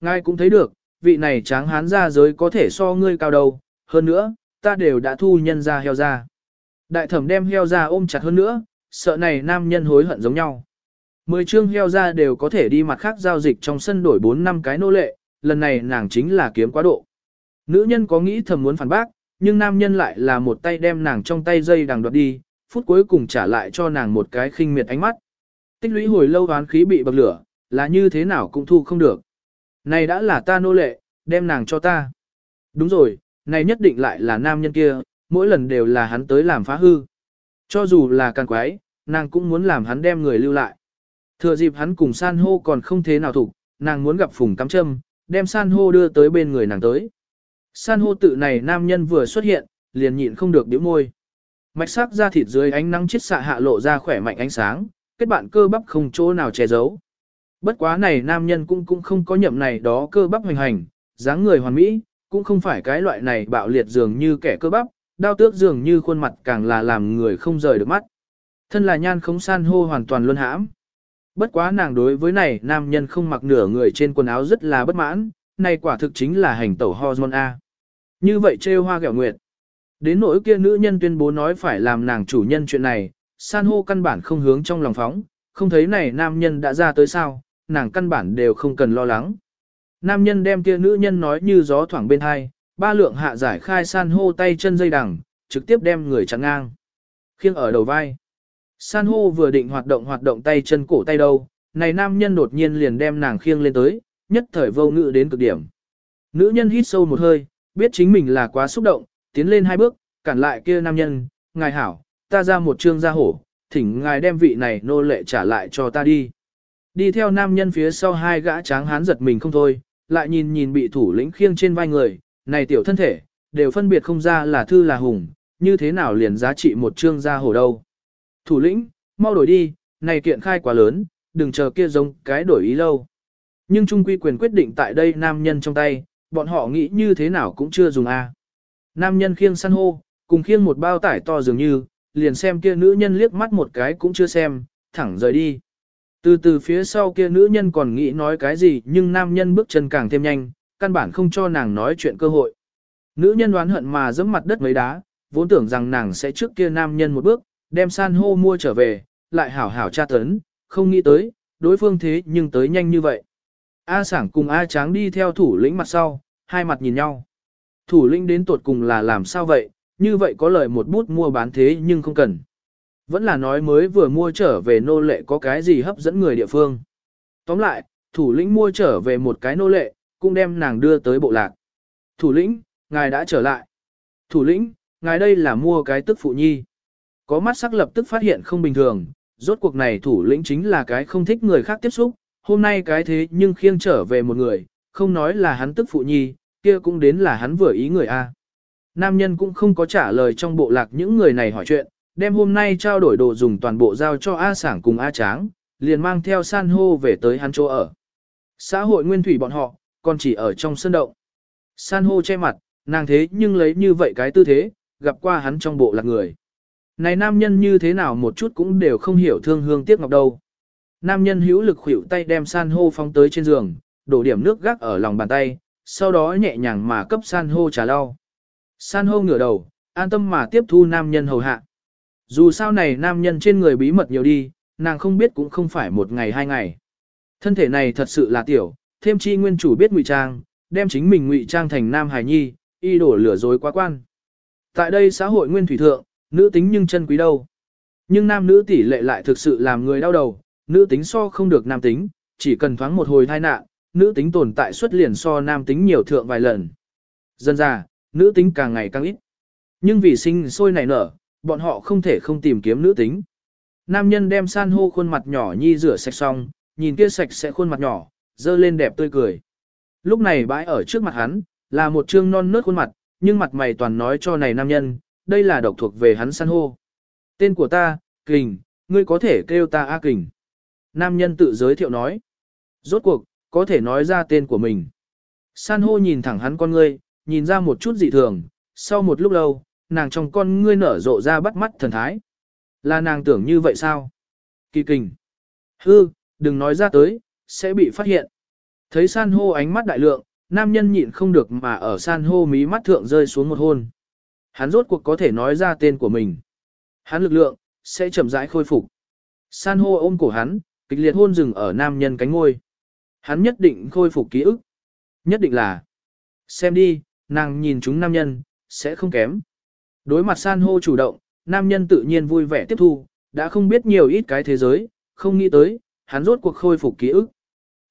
Ngài cũng thấy được, vị này tráng hán ra giới có thể so ngươi cao đầu, hơn nữa, ta đều đã thu nhân ra heo ra. Đại thẩm đem heo ra ôm chặt hơn nữa, sợ này nam nhân hối hận giống nhau. Mười chương heo ra đều có thể đi mặt khác giao dịch trong sân đổi 4 năm cái nô lệ, lần này nàng chính là kiếm quá độ. Nữ nhân có nghĩ thầm muốn phản bác, nhưng nam nhân lại là một tay đem nàng trong tay dây đằng đoạt đi, phút cuối cùng trả lại cho nàng một cái khinh miệt ánh mắt. Tích lũy hồi lâu oán khí bị bậc lửa, là như thế nào cũng thu không được. Này đã là ta nô lệ, đem nàng cho ta. Đúng rồi, này nhất định lại là nam nhân kia, mỗi lần đều là hắn tới làm phá hư. Cho dù là càng quái, nàng cũng muốn làm hắn đem người lưu lại. Thừa dịp hắn cùng san hô còn không thế nào thủ, nàng muốn gặp phùng cắm châm, đem san hô đưa tới bên người nàng tới. San hô tự này nam nhân vừa xuất hiện, liền nhịn không được điểm môi. Mạch sắc da thịt dưới ánh nắng chiết xạ hạ lộ ra khỏe mạnh ánh sáng, kết bạn cơ bắp không chỗ nào che giấu. Bất quá này nam nhân cũng cũng không có nhậm này đó cơ bắp hoành hành, dáng người hoàn mỹ, cũng không phải cái loại này bạo liệt dường như kẻ cơ bắp, đao tước dường như khuôn mặt càng là làm người không rời được mắt. Thân là nhan không san hô hoàn toàn luân hãm. Bất quá nàng đối với này nam nhân không mặc nửa người trên quần áo rất là bất mãn, này quả thực chính là hành tẩu hormone A. Như vậy trêu hoa gẹo nguyệt. Đến nỗi kia nữ nhân tuyên bố nói phải làm nàng chủ nhân chuyện này, san hô căn bản không hướng trong lòng phóng, không thấy này nam nhân đã ra tới sao, nàng căn bản đều không cần lo lắng. Nam nhân đem kia nữ nhân nói như gió thoảng bên hai, ba lượng hạ giải khai san hô tay chân dây đằng, trực tiếp đem người chặn ngang. Khiêng ở đầu vai. San hô vừa định hoạt động hoạt động tay chân cổ tay đâu, này nam nhân đột nhiên liền đem nàng khiêng lên tới, nhất thời vô ngự đến cực điểm. Nữ nhân hít sâu một hơi, biết chính mình là quá xúc động, tiến lên hai bước, cản lại kia nam nhân, ngài hảo, ta ra một trương gia hổ, thỉnh ngài đem vị này nô lệ trả lại cho ta đi. Đi theo nam nhân phía sau hai gã tráng hán giật mình không thôi, lại nhìn nhìn bị thủ lĩnh khiêng trên vai người, này tiểu thân thể, đều phân biệt không ra là thư là hùng, như thế nào liền giá trị một trương gia hổ đâu. Thủ lĩnh, mau đổi đi, này kiện khai quá lớn, đừng chờ kia giống cái đổi ý lâu. Nhưng trung quy quyền quyết định tại đây nam nhân trong tay, bọn họ nghĩ như thế nào cũng chưa dùng A. Nam nhân khiêng săn hô, cùng khiêng một bao tải to dường như, liền xem kia nữ nhân liếc mắt một cái cũng chưa xem, thẳng rời đi. Từ từ phía sau kia nữ nhân còn nghĩ nói cái gì nhưng nam nhân bước chân càng thêm nhanh, căn bản không cho nàng nói chuyện cơ hội. Nữ nhân đoán hận mà giẫm mặt đất mấy đá, vốn tưởng rằng nàng sẽ trước kia nam nhân một bước, đem san hô mua trở về, lại hảo hảo tra tấn, không nghĩ tới, đối phương thế nhưng tới nhanh như vậy. A sảng cùng A tráng đi theo thủ lĩnh mặt sau, hai mặt nhìn nhau. Thủ lĩnh đến tột cùng là làm sao vậy, như vậy có lời một bút mua bán thế nhưng không cần. Vẫn là nói mới vừa mua trở về nô lệ có cái gì hấp dẫn người địa phương. Tóm lại, thủ lĩnh mua trở về một cái nô lệ, cũng đem nàng đưa tới bộ lạc. Thủ lĩnh, ngài đã trở lại. Thủ lĩnh, ngài đây là mua cái tức phụ nhi. Có mắt sắc lập tức phát hiện không bình thường, rốt cuộc này thủ lĩnh chính là cái không thích người khác tiếp xúc, hôm nay cái thế nhưng khiêng trở về một người, không nói là hắn tức phụ nhi, kia cũng đến là hắn vừa ý người A. Nam nhân cũng không có trả lời trong bộ lạc những người này hỏi chuyện, đem hôm nay trao đổi đồ dùng toàn bộ giao cho A Sảng cùng A Tráng, liền mang theo san hô về tới hắn chỗ ở. Xã hội nguyên thủy bọn họ, còn chỉ ở trong sân động. San hô che mặt, nàng thế nhưng lấy như vậy cái tư thế, gặp qua hắn trong bộ lạc người. Này nam nhân như thế nào một chút cũng đều không hiểu thương hương tiếc ngọc đâu. Nam nhân hữu lực khuỷu tay đem san hô phóng tới trên giường, đổ điểm nước gác ở lòng bàn tay, sau đó nhẹ nhàng mà cấp san hô trà lau. San hô ngửa đầu, an tâm mà tiếp thu nam nhân hầu hạ. Dù sao này nam nhân trên người bí mật nhiều đi, nàng không biết cũng không phải một ngày hai ngày. Thân thể này thật sự là tiểu, thêm chi nguyên chủ biết ngụy trang, đem chính mình ngụy trang thành nam hài nhi, y đổ lửa dối quá quan. Tại đây xã hội nguyên thủy thượng, nữ tính nhưng chân quý đâu. Nhưng nam nữ tỷ lệ lại thực sự làm người đau đầu, nữ tính so không được nam tính, chỉ cần thoáng một hồi thai nạn, nữ tính tồn tại xuất liền so nam tính nhiều thượng vài lần. Dân ra, nữ tính càng ngày càng ít. Nhưng vì sinh sôi nảy nở, bọn họ không thể không tìm kiếm nữ tính. Nam nhân đem san hô khuôn mặt nhỏ nhi rửa sạch xong, nhìn kia sạch sẽ khuôn mặt nhỏ, dơ lên đẹp tươi cười. Lúc này bãi ở trước mặt hắn, là một trương non nớt khuôn mặt, nhưng mặt mày toàn nói cho này nam nhân, đây là độc thuộc về hắn san hô. Tên của ta, Kình, ngươi có thể kêu ta A Kình. Nam nhân tự giới thiệu nói. Rốt cuộc, có thể nói ra tên của mình. San hô nhìn thẳng hắn con ngươi, nhìn ra một chút dị thường, sau một lúc lâu, nàng trong con ngươi nở rộ ra bắt mắt thần thái. Là nàng tưởng như vậy sao? Kỳ kình. Hư, đừng nói ra tới, sẽ bị phát hiện. Thấy san hô ánh mắt đại lượng, nam nhân nhịn không được mà ở san hô mí mắt thượng rơi xuống một hôn. Hắn rốt cuộc có thể nói ra tên của mình. Hắn lực lượng, sẽ chậm rãi khôi phục. San hô ôm cổ hắn, kịch liệt hôn rừng ở nam nhân cánh ngôi. Hắn nhất định khôi phục ký ức. Nhất định là. Xem đi, nàng nhìn chúng nam nhân, sẽ không kém. Đối mặt san hô chủ động, nam nhân tự nhiên vui vẻ tiếp thu, đã không biết nhiều ít cái thế giới, không nghĩ tới, hắn rốt cuộc khôi phục ký ức.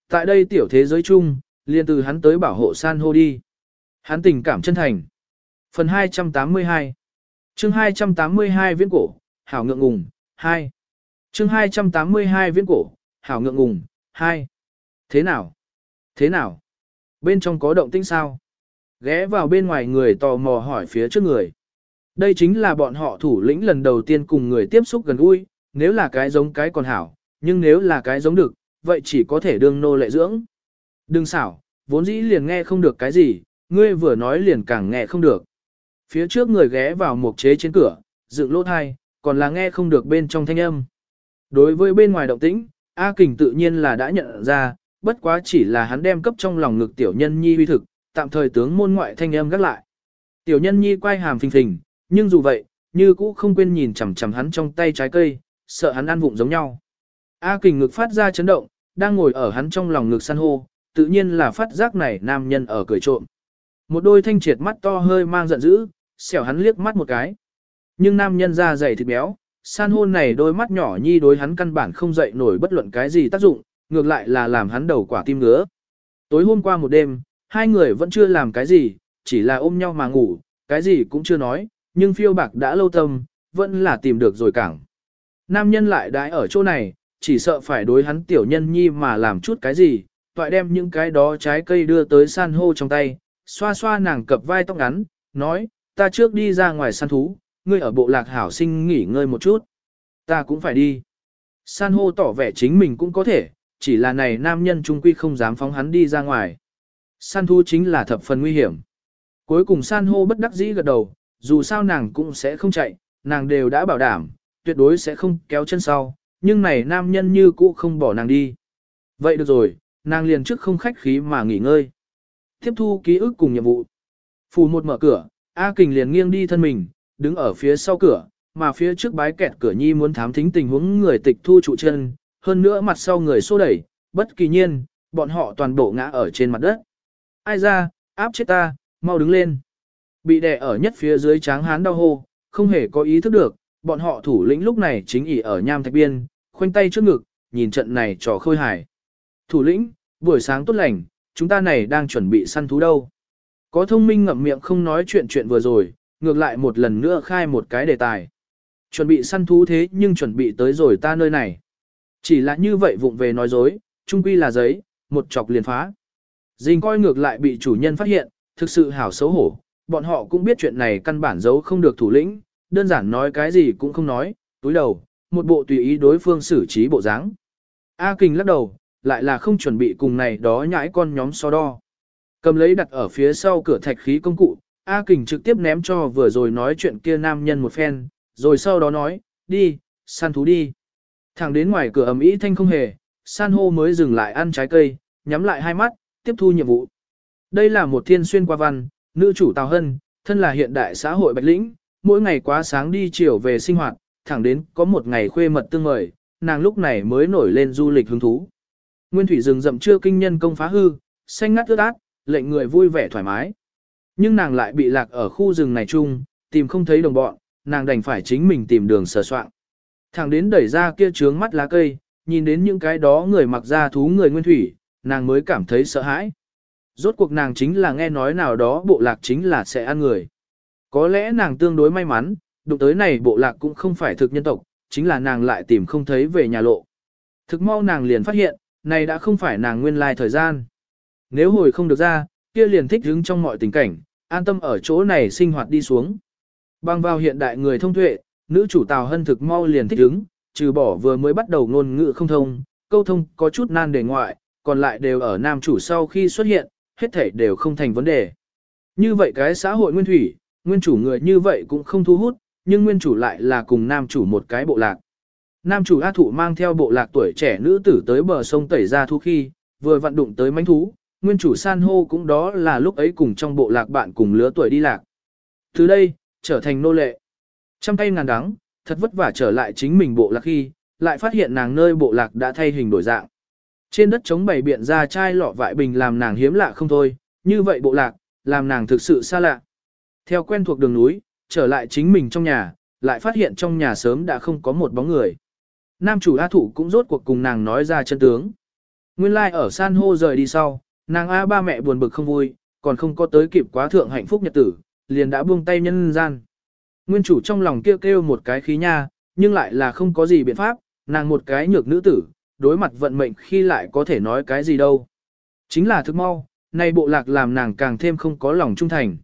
Tại đây tiểu thế giới chung, liền từ hắn tới bảo hộ san hô đi. Hắn tình cảm chân thành. Phần 282 chương 282 viễn cổ, hảo ngượng ngùng, 2. chương 282 viễn cổ, hảo ngượng ngùng, 2. Thế nào? Thế nào? Bên trong có động tĩnh sao? Ghé vào bên ngoài người tò mò hỏi phía trước người. Đây chính là bọn họ thủ lĩnh lần đầu tiên cùng người tiếp xúc gần gũi, nếu là cái giống cái còn hảo, nhưng nếu là cái giống được, vậy chỉ có thể đương nô lệ dưỡng. Đừng xảo, vốn dĩ liền nghe không được cái gì, ngươi vừa nói liền càng nghe không được. Phía trước người ghé vào một chế trên cửa, dựng lỗ thai, còn là nghe không được bên trong thanh âm. Đối với bên ngoài động tĩnh, A Kình tự nhiên là đã nhận ra, bất quá chỉ là hắn đem cấp trong lòng ngực tiểu nhân nhi uy thực, tạm thời tướng môn ngoại thanh âm gác lại. Tiểu nhân nhi quay hàm phình phình, nhưng dù vậy, như cũ không quên nhìn chằm chằm hắn trong tay trái cây, sợ hắn ăn vụng giống nhau. A kình ngực phát ra chấn động, đang ngồi ở hắn trong lòng ngực san hô, tự nhiên là phát giác này nam nhân ở cười trộm. Một đôi thanh triệt mắt to hơi mang giận dữ, xẻo hắn liếc mắt một cái. Nhưng nam nhân da dày thịt béo, san hô này đôi mắt nhỏ nhi đối hắn căn bản không dậy nổi bất luận cái gì tác dụng, ngược lại là làm hắn đầu quả tim ngứa. Tối hôm qua một đêm, hai người vẫn chưa làm cái gì, chỉ là ôm nhau mà ngủ, cái gì cũng chưa nói, nhưng phiêu bạc đã lâu tâm, vẫn là tìm được rồi cảng. Nam nhân lại đãi ở chỗ này, chỉ sợ phải đối hắn tiểu nhân nhi mà làm chút cái gì, toại đem những cái đó trái cây đưa tới san hô trong tay, xoa xoa nàng cập vai tóc ngắn, nói, ta trước đi ra ngoài săn thú, ngươi ở bộ lạc hảo sinh nghỉ ngơi một chút. Ta cũng phải đi. San hô tỏ vẻ chính mình cũng có thể, chỉ là này nam nhân trung quy không dám phóng hắn đi ra ngoài. San thú chính là thập phần nguy hiểm. Cuối cùng san hô bất đắc dĩ gật đầu, dù sao nàng cũng sẽ không chạy, nàng đều đã bảo đảm, tuyệt đối sẽ không kéo chân sau, nhưng này nam nhân như cũ không bỏ nàng đi. Vậy được rồi, nàng liền trước không khách khí mà nghỉ ngơi. Tiếp thu ký ức cùng nhiệm vụ. Phù một mở cửa, A Kình liền nghiêng đi thân mình, đứng ở phía sau cửa, mà phía trước bái kẹt cửa nhi muốn thám thính tình huống người tịch thu trụ chân, hơn nữa mặt sau người xô đẩy, bất kỳ nhiên, bọn họ toàn bộ ngã ở trên mặt đất. Ai ra, áp chết ta, mau đứng lên. Bị đè ở nhất phía dưới tráng hán đau hô, không hề có ý thức được, bọn họ thủ lĩnh lúc này chính ỉ ở nham thạch biên, khoanh tay trước ngực, nhìn trận này trò khôi hài. Thủ lĩnh, buổi sáng tốt lành, chúng ta này đang chuẩn bị săn thú đâu. Có thông minh ngậm miệng không nói chuyện chuyện vừa rồi, ngược lại một lần nữa khai một cái đề tài. Chuẩn bị săn thú thế nhưng chuẩn bị tới rồi ta nơi này. Chỉ là như vậy vụng về nói dối, trung quy là giấy, một chọc liền phá. Dình coi ngược lại bị chủ nhân phát hiện, thực sự hảo xấu hổ, bọn họ cũng biết chuyện này căn bản giấu không được thủ lĩnh, đơn giản nói cái gì cũng không nói, túi đầu, một bộ tùy ý đối phương xử trí bộ dáng. A Kình lắc đầu, lại là không chuẩn bị cùng này đó nhãi con nhóm so đo. Cầm lấy đặt ở phía sau cửa thạch khí công cụ, A Kình trực tiếp ném cho vừa rồi nói chuyện kia nam nhân một phen, rồi sau đó nói, đi, săn thú đi. Thẳng đến ngoài cửa ầm ĩ thanh không hề, san hô mới dừng lại ăn trái cây, nhắm lại hai mắt, tiếp thu nhiệm vụ. Đây là một thiên xuyên qua văn, nữ chủ Tào Hân, thân là hiện đại xã hội bạch lĩnh, mỗi ngày quá sáng đi chiều về sinh hoạt, thẳng đến có một ngày khuê mật tương mời, nàng lúc này mới nổi lên du lịch hứng thú. Nguyên thủy rừng rậm chưa kinh nhân công phá hư, xanh ngắt ướt át, lệnh người vui vẻ thoải mái. Nhưng nàng lại bị lạc ở khu rừng này chung, tìm không thấy đồng bọn, nàng đành phải chính mình tìm đường sờ soạn. Thẳng đến đẩy ra kia trướng mắt lá cây, nhìn đến những cái đó người mặc da thú người nguyên thủy, nàng mới cảm thấy sợ hãi. Rốt cuộc nàng chính là nghe nói nào đó bộ lạc chính là sẽ ăn người. Có lẽ nàng tương đối may mắn, đụng tới này bộ lạc cũng không phải thực nhân tộc, chính là nàng lại tìm không thấy về nhà lộ. Thực mau nàng liền phát hiện, này đã không phải nàng nguyên lai thời gian. Nếu hồi không được ra, kia liền thích hứng trong mọi tình cảnh, an tâm ở chỗ này sinh hoạt đi xuống. Bằng vào hiện đại người thông tuệ, nữ chủ Tào Hân thực mau liền thích hứng, trừ bỏ vừa mới bắt đầu ngôn ngữ không thông, câu thông có chút nan đề ngoại, còn lại đều ở nam chủ sau khi xuất hiện, hết thảy đều không thành vấn đề. Như vậy cái xã hội nguyên thủy, nguyên chủ người như vậy cũng không thu hút, nhưng nguyên chủ lại là cùng nam chủ một cái bộ lạc. Nam chủ A Thụ mang theo bộ lạc tuổi trẻ nữ tử tới bờ sông tẩy ra thu khi, vừa vận đụng tới mánh thú, nguyên chủ san hô cũng đó là lúc ấy cùng trong bộ lạc bạn cùng lứa tuổi đi lạc. Từ đây, trở thành nô lệ. Trăm tay ngàn đắng, thật vất vả trở lại chính mình bộ lạc khi, lại phát hiện nàng nơi bộ lạc đã thay hình đổi dạng. Trên đất trống bày biện ra chai lọ vại bình làm nàng hiếm lạ không thôi, như vậy bộ lạc, làm nàng thực sự xa lạ. Theo quen thuộc đường núi, trở lại chính mình trong nhà, lại phát hiện trong nhà sớm đã không có một bóng người. Nam chủ A Thủ cũng rốt cuộc cùng nàng nói ra chân tướng. Nguyên lai like ở san hô rời đi sau, nàng A ba mẹ buồn bực không vui, còn không có tới kịp quá thượng hạnh phúc nhật tử, liền đã buông tay nhân gian. Nguyên chủ trong lòng kêu kêu một cái khí nha, nhưng lại là không có gì biện pháp, nàng một cái nhược nữ tử, đối mặt vận mệnh khi lại có thể nói cái gì đâu. Chính là thức mau, nay bộ lạc làm nàng càng thêm không có lòng trung thành.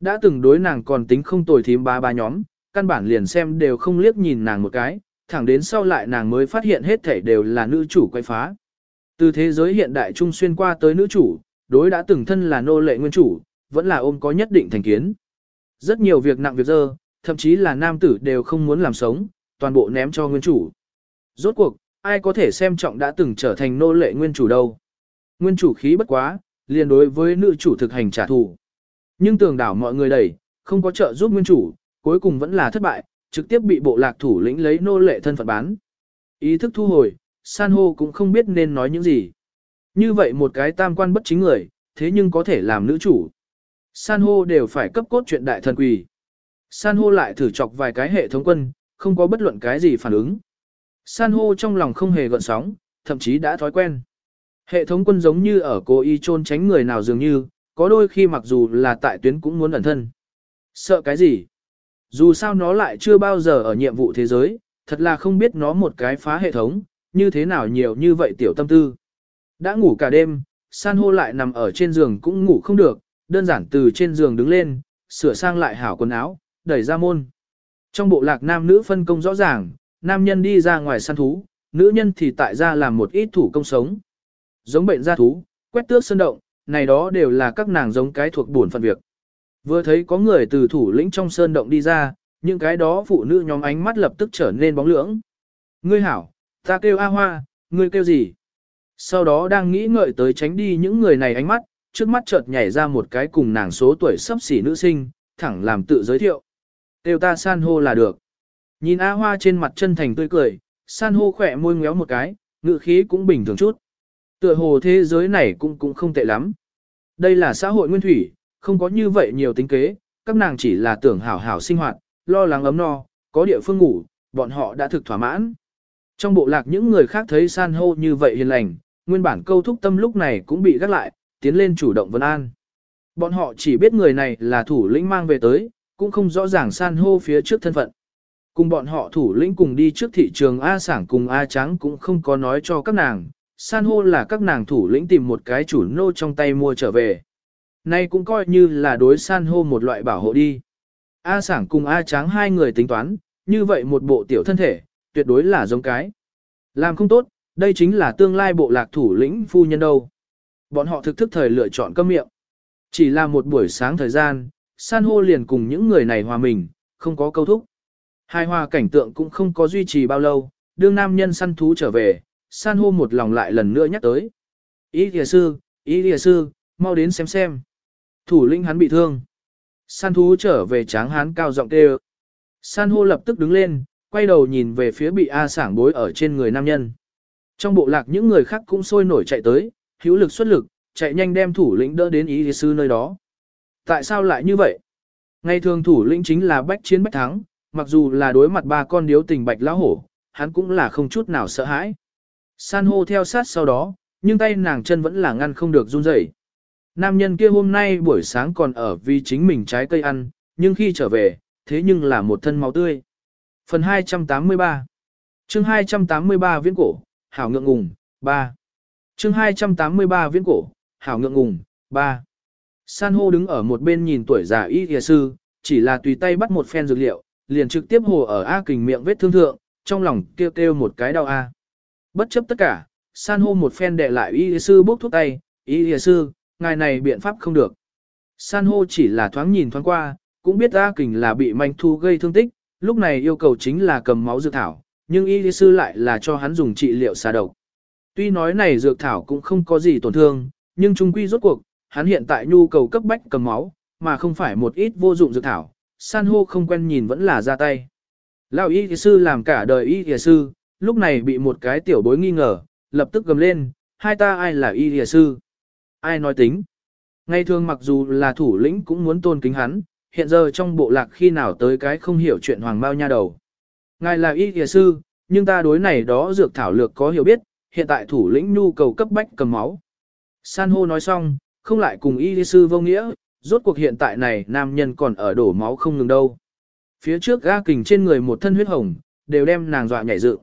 Đã từng đối nàng còn tính không tồi thím ba ba nhóm, căn bản liền xem đều không liếc nhìn nàng một cái, thẳng đến sau lại nàng mới phát hiện hết thảy đều là nữ chủ quay phá. Từ thế giới hiện đại trung xuyên qua tới nữ chủ, đối đã từng thân là nô lệ nguyên chủ, vẫn là ôm có nhất định thành kiến. Rất nhiều việc nặng việc dơ, thậm chí là nam tử đều không muốn làm sống, toàn bộ ném cho nguyên chủ. Rốt cuộc, ai có thể xem trọng đã từng trở thành nô lệ nguyên chủ đâu. Nguyên chủ khí bất quá, liền đối với nữ chủ thực hành trả thù. Nhưng tường đảo mọi người đẩy, không có trợ giúp nguyên chủ, cuối cùng vẫn là thất bại, trực tiếp bị bộ lạc thủ lĩnh lấy nô lệ thân phận bán. Ý thức thu hồi, san hô cũng không biết nên nói những gì. Như vậy một cái tam quan bất chính người, thế nhưng có thể làm nữ chủ. San hô đều phải cấp cốt chuyện đại thần quỳ. San hô lại thử chọc vài cái hệ thống quân, không có bất luận cái gì phản ứng. San hô trong lòng không hề gợn sóng, thậm chí đã thói quen. Hệ thống quân giống như ở cố ý trôn tránh người nào dường như, có đôi khi mặc dù là tại tuyến cũng muốn ẩn thân. Sợ cái gì? Dù sao nó lại chưa bao giờ ở nhiệm vụ thế giới, thật là không biết nó một cái phá hệ thống, như thế nào nhiều như vậy tiểu tâm tư. Đã ngủ cả đêm, san hô lại nằm ở trên giường cũng ngủ không được, đơn giản từ trên giường đứng lên, sửa sang lại hảo quần áo, đẩy ra môn. Trong bộ lạc nam nữ phân công rõ ràng, nam nhân đi ra ngoài săn thú, nữ nhân thì tại gia làm một ít thủ công sống. Giống bệnh gia thú, quét tước sơn động, này đó đều là các nàng giống cái thuộc buồn phận việc. Vừa thấy có người từ thủ lĩnh trong sơn động đi ra, những cái đó phụ nữ nhóm ánh mắt lập tức trở nên bóng lưỡng. Ngươi hảo, ta kêu A Hoa, ngươi kêu gì? Sau đó đang nghĩ ngợi tới tránh đi những người này ánh mắt, trước mắt chợt nhảy ra một cái cùng nàng số tuổi sắp xỉ nữ sinh, thẳng làm tự giới thiệu. Têu ta san hô là được. Nhìn A Hoa trên mặt chân thành tươi cười, san hô khỏe môi ngéo một cái, ngự khí cũng bình thường chút. Tựa hồ thế giới này cũng cũng không tệ lắm. Đây là xã hội nguyên thủy, không có như vậy nhiều tính kế, các nàng chỉ là tưởng hảo hảo sinh hoạt, lo lắng ấm no, có địa phương ngủ, bọn họ đã thực thỏa mãn. Trong bộ lạc những người khác thấy san hô như vậy hiền lành, nguyên bản câu thúc tâm lúc này cũng bị gắt lại, tiến lên chủ động vấn an. Bọn họ chỉ biết người này là thủ lĩnh mang về tới, cũng không rõ ràng san hô phía trước thân phận. Cùng bọn họ thủ lĩnh cùng đi trước thị trường A sảng cùng A trắng cũng không có nói cho các nàng, san hô là các nàng thủ lĩnh tìm một cái chủ nô trong tay mua trở về. Nay cũng coi như là đối san hô một loại bảo hộ đi. A sảng cùng A tráng hai người tính toán, như vậy một bộ tiểu thân thể, tuyệt đối là giống cái. Làm không tốt, đây chính là tương lai bộ lạc thủ lĩnh phu nhân đâu. Bọn họ thực thức thời lựa chọn cơm miệng. Chỉ là một buổi sáng thời gian, san hô liền cùng những người này hòa mình, không có câu thúc. Hai hòa cảnh tượng cũng không có duy trì bao lâu, đương nam nhân săn thú trở về, san hô một lòng lại lần nữa nhắc tới. Ý thìa sư, ý thìa sư, mau đến xem xem. Thủ lĩnh hắn bị thương. San thú trở về tráng hán cao giọng kêu. San hô lập tức đứng lên, quay đầu nhìn về phía bị A sảng bối ở trên người nam nhân. Trong bộ lạc những người khác cũng sôi nổi chạy tới, hữu lực xuất lực, chạy nhanh đem thủ lĩnh đỡ đến ý sư nơi đó. Tại sao lại như vậy? Ngày thường thủ lĩnh chính là bách chiến bách thắng, mặc dù là đối mặt ba con điếu tình bạch lão hổ, hắn cũng là không chút nào sợ hãi. San hô theo sát sau đó, nhưng tay nàng chân vẫn là ngăn không được run rẩy. Nam nhân kia hôm nay buổi sáng còn ở vì chính mình trái cây ăn, nhưng khi trở về, thế nhưng là một thân máu tươi. Phần 283 chương 283 viễn cổ, hảo ngượng ngùng, 3. chương 283 viễn cổ, hảo ngượng ngùng, 3. San hô đứng ở một bên nhìn tuổi già y thìa sư, chỉ là tùy tay bắt một phen dược liệu, liền trực tiếp hồ ở A kình miệng vết thương thượng, trong lòng kêu kêu một cái đau A. Bất chấp tất cả, san hô một phen đệ lại y sư bốc thuốc tay, y sư, ngài này biện pháp không được. San hô chỉ là thoáng nhìn thoáng qua, cũng biết A kình là bị manh thu gây thương tích, lúc này yêu cầu chính là cầm máu dược thảo, nhưng y sư lại là cho hắn dùng trị liệu xà độc. Tuy nói này dược thảo cũng không có gì tổn thương, nhưng trung quy rốt cuộc, hắn hiện tại nhu cầu cấp bách cầm máu, mà không phải một ít vô dụng dược thảo, san hô không quen nhìn vẫn là ra tay. Lão y sư làm cả đời y sư, lúc này bị một cái tiểu bối nghi ngờ, lập tức gầm lên, hai ta ai là y sư? Ai nói tính? Ngày thường mặc dù là thủ lĩnh cũng muốn tôn kính hắn, hiện giờ trong bộ lạc khi nào tới cái không hiểu chuyện hoàng bao nha đầu. Ngài là y y sư, nhưng ta đối này đó dược thảo lược có hiểu biết, hiện tại thủ lĩnh nhu cầu cấp bách cầm máu. San hô nói xong, không lại cùng y y sư vô nghĩa, rốt cuộc hiện tại này nam nhân còn ở đổ máu không ngừng đâu. Phía trước ga kình trên người một thân huyết hồng, đều đem nàng dọa nhảy dựng.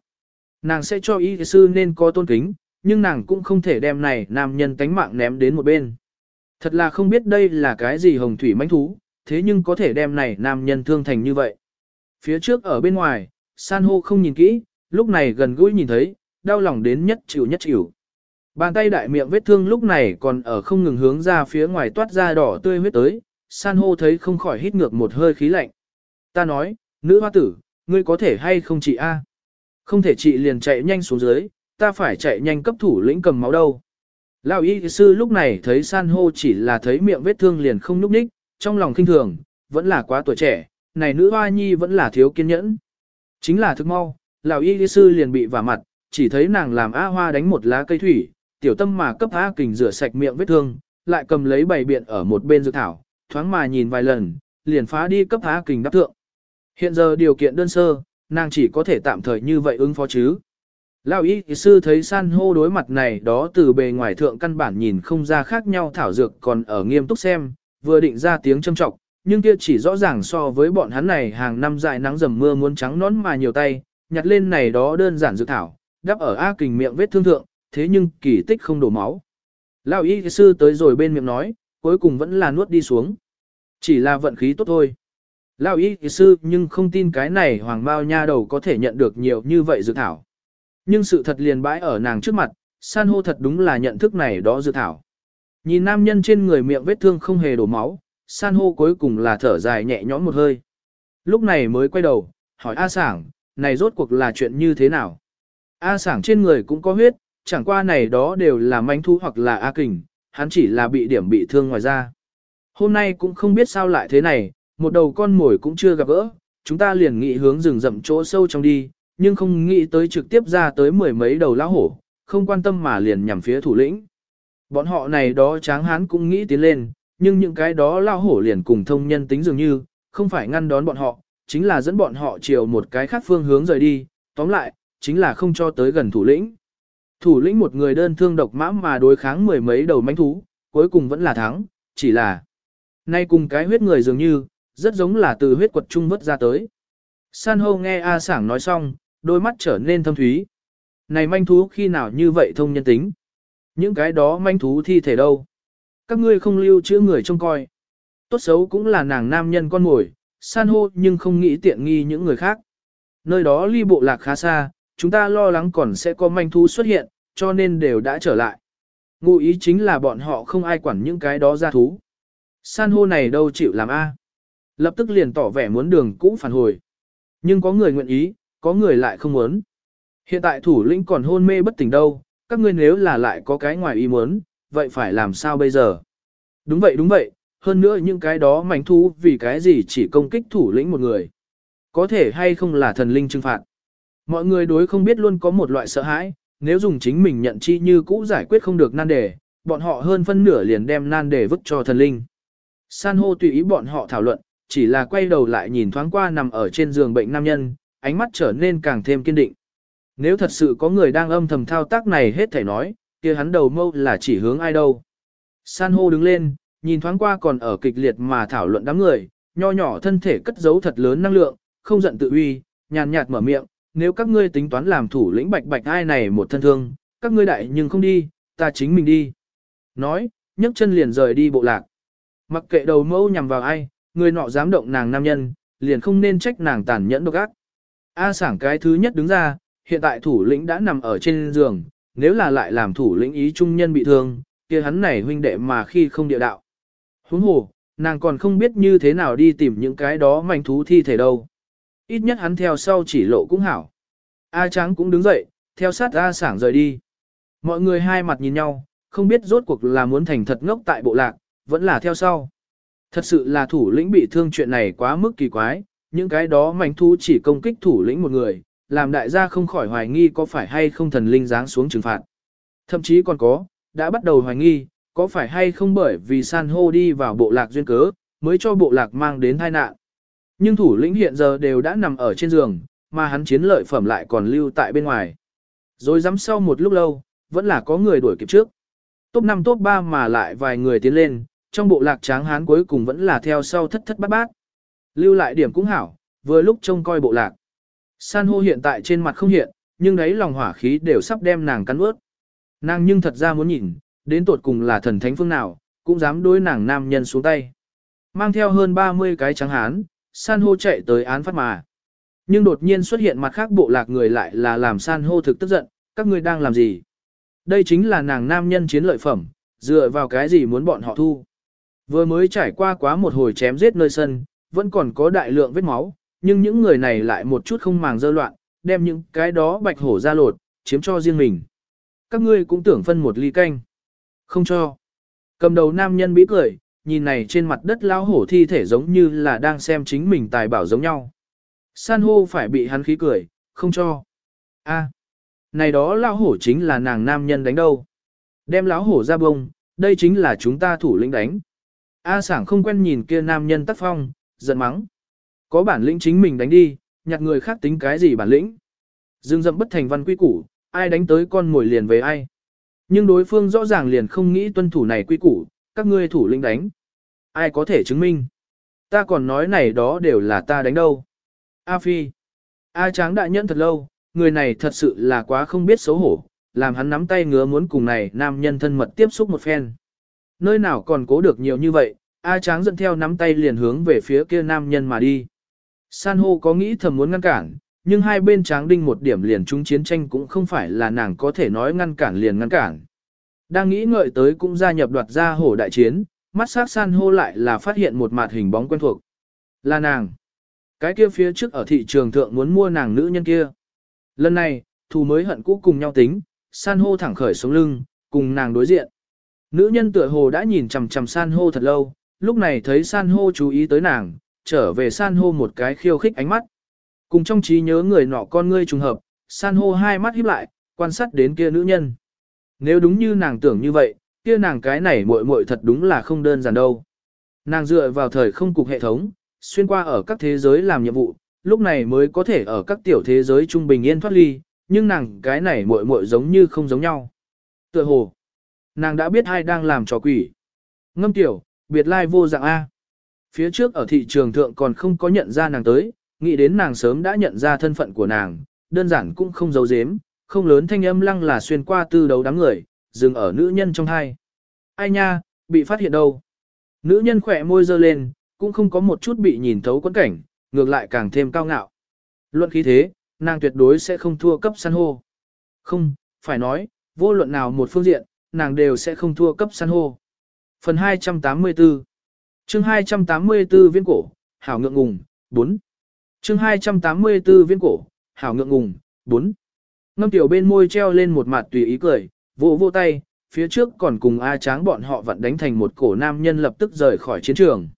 Nàng sẽ cho y sư nên có tôn kính, nhưng nàng cũng không thể đem này nam nhân tánh mạng ném đến một bên. Thật là không biết đây là cái gì hồng thủy mãnh thú, thế nhưng có thể đem này nam nhân thương thành như vậy. Phía trước ở bên ngoài, san hô không nhìn kỹ, lúc này gần gũi nhìn thấy, đau lòng đến nhất chịu nhất chịu. Bàn tay đại miệng vết thương lúc này còn ở không ngừng hướng ra phía ngoài toát ra đỏ tươi huyết tới, san hô thấy không khỏi hít ngược một hơi khí lạnh. Ta nói, nữ hoa tử, ngươi có thể hay không chị A? Không thể chị liền chạy nhanh xuống dưới, ta phải chạy nhanh cấp thủ lĩnh cầm máu đâu. Lão y sư lúc này thấy san hô chỉ là thấy miệng vết thương liền không núp ních, trong lòng kinh thường, vẫn là quá tuổi trẻ, này nữ hoa nhi vẫn là thiếu kiên nhẫn. Chính là thức mau, lão y sư liền bị vả mặt, chỉ thấy nàng làm A hoa đánh một lá cây thủy, tiểu tâm mà cấp A kình rửa sạch miệng vết thương, lại cầm lấy bày biện ở một bên dược thảo, thoáng mà nhìn vài lần, liền phá đi cấp A kình đắp thượng. Hiện giờ điều kiện đơn sơ, nàng chỉ có thể tạm thời như vậy ứng phó chứ. Lão y sư thấy san hô đối mặt này đó từ bề ngoài thượng căn bản nhìn không ra khác nhau thảo dược còn ở nghiêm túc xem, vừa định ra tiếng châm trọng, nhưng kia chỉ rõ ràng so với bọn hắn này hàng năm dài nắng dầm mưa muốn trắng nón mà nhiều tay, nhặt lên này đó đơn giản dược thảo, đắp ở A kình miệng vết thương thượng, thế nhưng kỳ tích không đổ máu. Lão y sư tới rồi bên miệng nói, cuối cùng vẫn là nuốt đi xuống. Chỉ là vận khí tốt thôi. Lão y sư nhưng không tin cái này hoàng bao nha đầu có thể nhận được nhiều như vậy dược thảo. Nhưng sự thật liền bãi ở nàng trước mặt, san hô thật đúng là nhận thức này đó dược thảo. Nhìn nam nhân trên người miệng vết thương không hề đổ máu, san hô cuối cùng là thở dài nhẹ nhõm một hơi. Lúc này mới quay đầu, hỏi A sảng, này rốt cuộc là chuyện như thế nào? A sảng trên người cũng có huyết, chẳng qua này đó đều là manh thu hoặc là A kình, hắn chỉ là bị điểm bị thương ngoài ra. Hôm nay cũng không biết sao lại thế này, một đầu con mồi cũng chưa gặp gỡ, chúng ta liền nghĩ hướng rừng rậm chỗ sâu trong đi, nhưng không nghĩ tới trực tiếp ra tới mười mấy đầu lão hổ, không quan tâm mà liền nhằm phía thủ lĩnh. Bọn họ này đó tráng hán cũng nghĩ tiến lên, nhưng những cái đó lão hổ liền cùng thông nhân tính dường như, không phải ngăn đón bọn họ, chính là dẫn bọn họ chiều một cái khác phương hướng rời đi, tóm lại, chính là không cho tới gần thủ lĩnh. Thủ lĩnh một người đơn thương độc mã mà đối kháng mười mấy đầu manh thú, cuối cùng vẫn là thắng, chỉ là nay cùng cái huyết người dường như, rất giống là từ huyết quật trung vớt ra tới. San hô nghe A sảng nói xong, đôi mắt trở nên thâm thúy. Này manh thú khi nào như vậy thông nhân tính? Những cái đó manh thú thi thể đâu? Các ngươi không lưu chữa người trông coi. Tốt xấu cũng là nàng nam nhân con mồi, san hô nhưng không nghĩ tiện nghi những người khác. Nơi đó ly bộ lạc khá xa, chúng ta lo lắng còn sẽ có manh thú xuất hiện, cho nên đều đã trở lại. Ngụ ý chính là bọn họ không ai quản những cái đó ra thú. San hô này đâu chịu làm A. Lập tức liền tỏ vẻ muốn đường cũ phản hồi. Nhưng có người nguyện ý, có người lại không muốn. Hiện tại thủ lĩnh còn hôn mê bất tỉnh đâu, các ngươi nếu là lại có cái ngoài ý muốn, vậy phải làm sao bây giờ? Đúng vậy đúng vậy, hơn nữa những cái đó mảnh thú vì cái gì chỉ công kích thủ lĩnh một người. Có thể hay không là thần linh trừng phạt. Mọi người đối không biết luôn có một loại sợ hãi, nếu dùng chính mình nhận chi như cũ giải quyết không được nan đề, bọn họ hơn phân nửa liền đem nan đề vứt cho thần linh. San hô tùy ý bọn họ thảo luận, chỉ là quay đầu lại nhìn thoáng qua nằm ở trên giường bệnh nam nhân, ánh mắt trở nên càng thêm kiên định. Nếu thật sự có người đang âm thầm thao tác này hết thể nói, kia hắn đầu mâu là chỉ hướng ai đâu. San hô đứng lên, nhìn thoáng qua còn ở kịch liệt mà thảo luận đám người, nho nhỏ thân thể cất giấu thật lớn năng lượng, không giận tự uy, nhàn nhạt mở miệng, nếu các ngươi tính toán làm thủ lĩnh bạch bạch ai này một thân thương, các ngươi đại nhưng không đi, ta chính mình đi. Nói, nhấc chân liền rời đi bộ lạc. Mặc kệ đầu mâu nhằm vào ai, người nọ dám động nàng nam nhân, liền không nên trách nàng tàn nhẫn độc ác. A sảng cái thứ nhất đứng ra, hiện tại thủ lĩnh đã nằm ở trên giường, nếu là lại làm thủ lĩnh ý trung nhân bị thương, kia hắn này huynh đệ mà khi không địa đạo. Huống hồ, nàng còn không biết như thế nào đi tìm những cái đó manh thú thi thể đâu. Ít nhất hắn theo sau chỉ lộ cũng hảo. A Tráng cũng đứng dậy, theo sát A sảng rời đi. Mọi người hai mặt nhìn nhau, không biết rốt cuộc là muốn thành thật ngốc tại bộ lạc, vẫn là theo sau. Thật sự là thủ lĩnh bị thương chuyện này quá mức kỳ quái, những cái đó mảnh thu chỉ công kích thủ lĩnh một người, làm đại gia không khỏi hoài nghi có phải hay không thần linh giáng xuống trừng phạt. Thậm chí còn có, đã bắt đầu hoài nghi, có phải hay không bởi vì san hô đi vào bộ lạc duyên cớ, mới cho bộ lạc mang đến tai nạn. Nhưng thủ lĩnh hiện giờ đều đã nằm ở trên giường, mà hắn chiến lợi phẩm lại còn lưu tại bên ngoài. Rồi dám sau một lúc lâu, vẫn là có người đuổi kịp trước. Top 5 top 3 mà lại vài người tiến lên, trong bộ lạc tráng hán cuối cùng vẫn là theo sau thất thất bát bát. Lưu lại điểm cũng hảo, vừa lúc trông coi bộ lạc. San hô hiện tại trên mặt không hiện, nhưng đấy lòng hỏa khí đều sắp đem nàng cắn ướt. Nàng nhưng thật ra muốn nhìn, đến tột cùng là thần thánh phương nào, cũng dám đối nàng nam nhân xuống tay. Mang theo hơn 30 cái trắng hán, san hô chạy tới án phát mà. Nhưng đột nhiên xuất hiện mặt khác bộ lạc người lại là làm san hô thực tức giận, các ngươi đang làm gì? Đây chính là nàng nam nhân chiến lợi phẩm, dựa vào cái gì muốn bọn họ thu. Vừa mới trải qua quá một hồi chém giết nơi sân, vẫn còn có đại lượng vết máu, nhưng những người này lại một chút không màng dơ loạn, đem những cái đó bạch hổ ra lột, chiếm cho riêng mình. Các ngươi cũng tưởng phân một ly canh. Không cho. Cầm đầu nam nhân bí cười, nhìn này trên mặt đất lao hổ thi thể giống như là đang xem chính mình tài bảo giống nhau. San hô phải bị hắn khí cười, không cho. a này đó lao hổ chính là nàng nam nhân đánh đâu. Đem lão hổ ra bông, đây chính là chúng ta thủ lĩnh đánh. A sảng không quen nhìn kia nam nhân tác phong, giận mắng. Có bản lĩnh chính mình đánh đi, nhặt người khác tính cái gì bản lĩnh. Dương dậm bất thành văn quy củ, ai đánh tới con ngồi liền về ai. Nhưng đối phương rõ ràng liền không nghĩ tuân thủ này quy củ, các ngươi thủ lĩnh đánh. Ai có thể chứng minh? Ta còn nói này đó đều là ta đánh đâu. A Phi. A Tráng đã nhẫn thật lâu, người này thật sự là quá không biết xấu hổ, làm hắn nắm tay ngứa muốn cùng này nam nhân thân mật tiếp xúc một phen. Nơi nào còn cố được nhiều như vậy, A Tráng dẫn theo nắm tay liền hướng về phía kia nam nhân mà đi. San hô có nghĩ thầm muốn ngăn cản, nhưng hai bên Tráng đinh một điểm liền chúng chiến tranh cũng không phải là nàng có thể nói ngăn cản liền ngăn cản. Đang nghĩ ngợi tới cũng gia nhập đoạt gia hổ đại chiến, mắt sắc san hô lại là phát hiện một mặt hình bóng quen thuộc. Là nàng. Cái kia phía trước ở thị trường thượng muốn mua nàng nữ nhân kia. Lần này, thù mới hận cũ cùng nhau tính, san hô thẳng khởi sống lưng, cùng nàng đối diện. Nữ nhân tựa hồ đã nhìn chằm chằm san hô thật lâu, lúc này thấy san hô chú ý tới nàng, trở về san hô một cái khiêu khích ánh mắt. Cùng trong trí nhớ người nọ con ngươi trùng hợp, san hô hai mắt híp lại, quan sát đến kia nữ nhân. Nếu đúng như nàng tưởng như vậy, kia nàng cái này muội muội thật đúng là không đơn giản đâu. Nàng dựa vào thời không cục hệ thống, xuyên qua ở các thế giới làm nhiệm vụ, lúc này mới có thể ở các tiểu thế giới trung bình yên thoát ly, nhưng nàng cái này muội muội giống như không giống nhau. Tựa hồ, nàng đã biết ai đang làm trò quỷ. Ngâm tiểu, biệt lai vô dạng A. Phía trước ở thị trường thượng còn không có nhận ra nàng tới, nghĩ đến nàng sớm đã nhận ra thân phận của nàng, đơn giản cũng không giấu giếm, không lớn thanh âm lăng là xuyên qua tư đấu đám người, dừng ở nữ nhân trong hai. Ai nha, bị phát hiện đâu? Nữ nhân khỏe môi dơ lên, cũng không có một chút bị nhìn thấu quẫn cảnh, ngược lại càng thêm cao ngạo. Luận khí thế, nàng tuyệt đối sẽ không thua cấp san hô. Không, phải nói, vô luận nào một phương diện, nàng đều sẽ không thua cấp san hô. Phần 284 chương 284 viên cổ, hảo ngượng ngùng, 4. chương 284 viên cổ, hảo ngượng ngùng, 4. Ngâm tiểu bên môi treo lên một mặt tùy ý cười, vỗ vỗ tay, phía trước còn cùng A tráng bọn họ vặn đánh thành một cổ nam nhân lập tức rời khỏi chiến trường.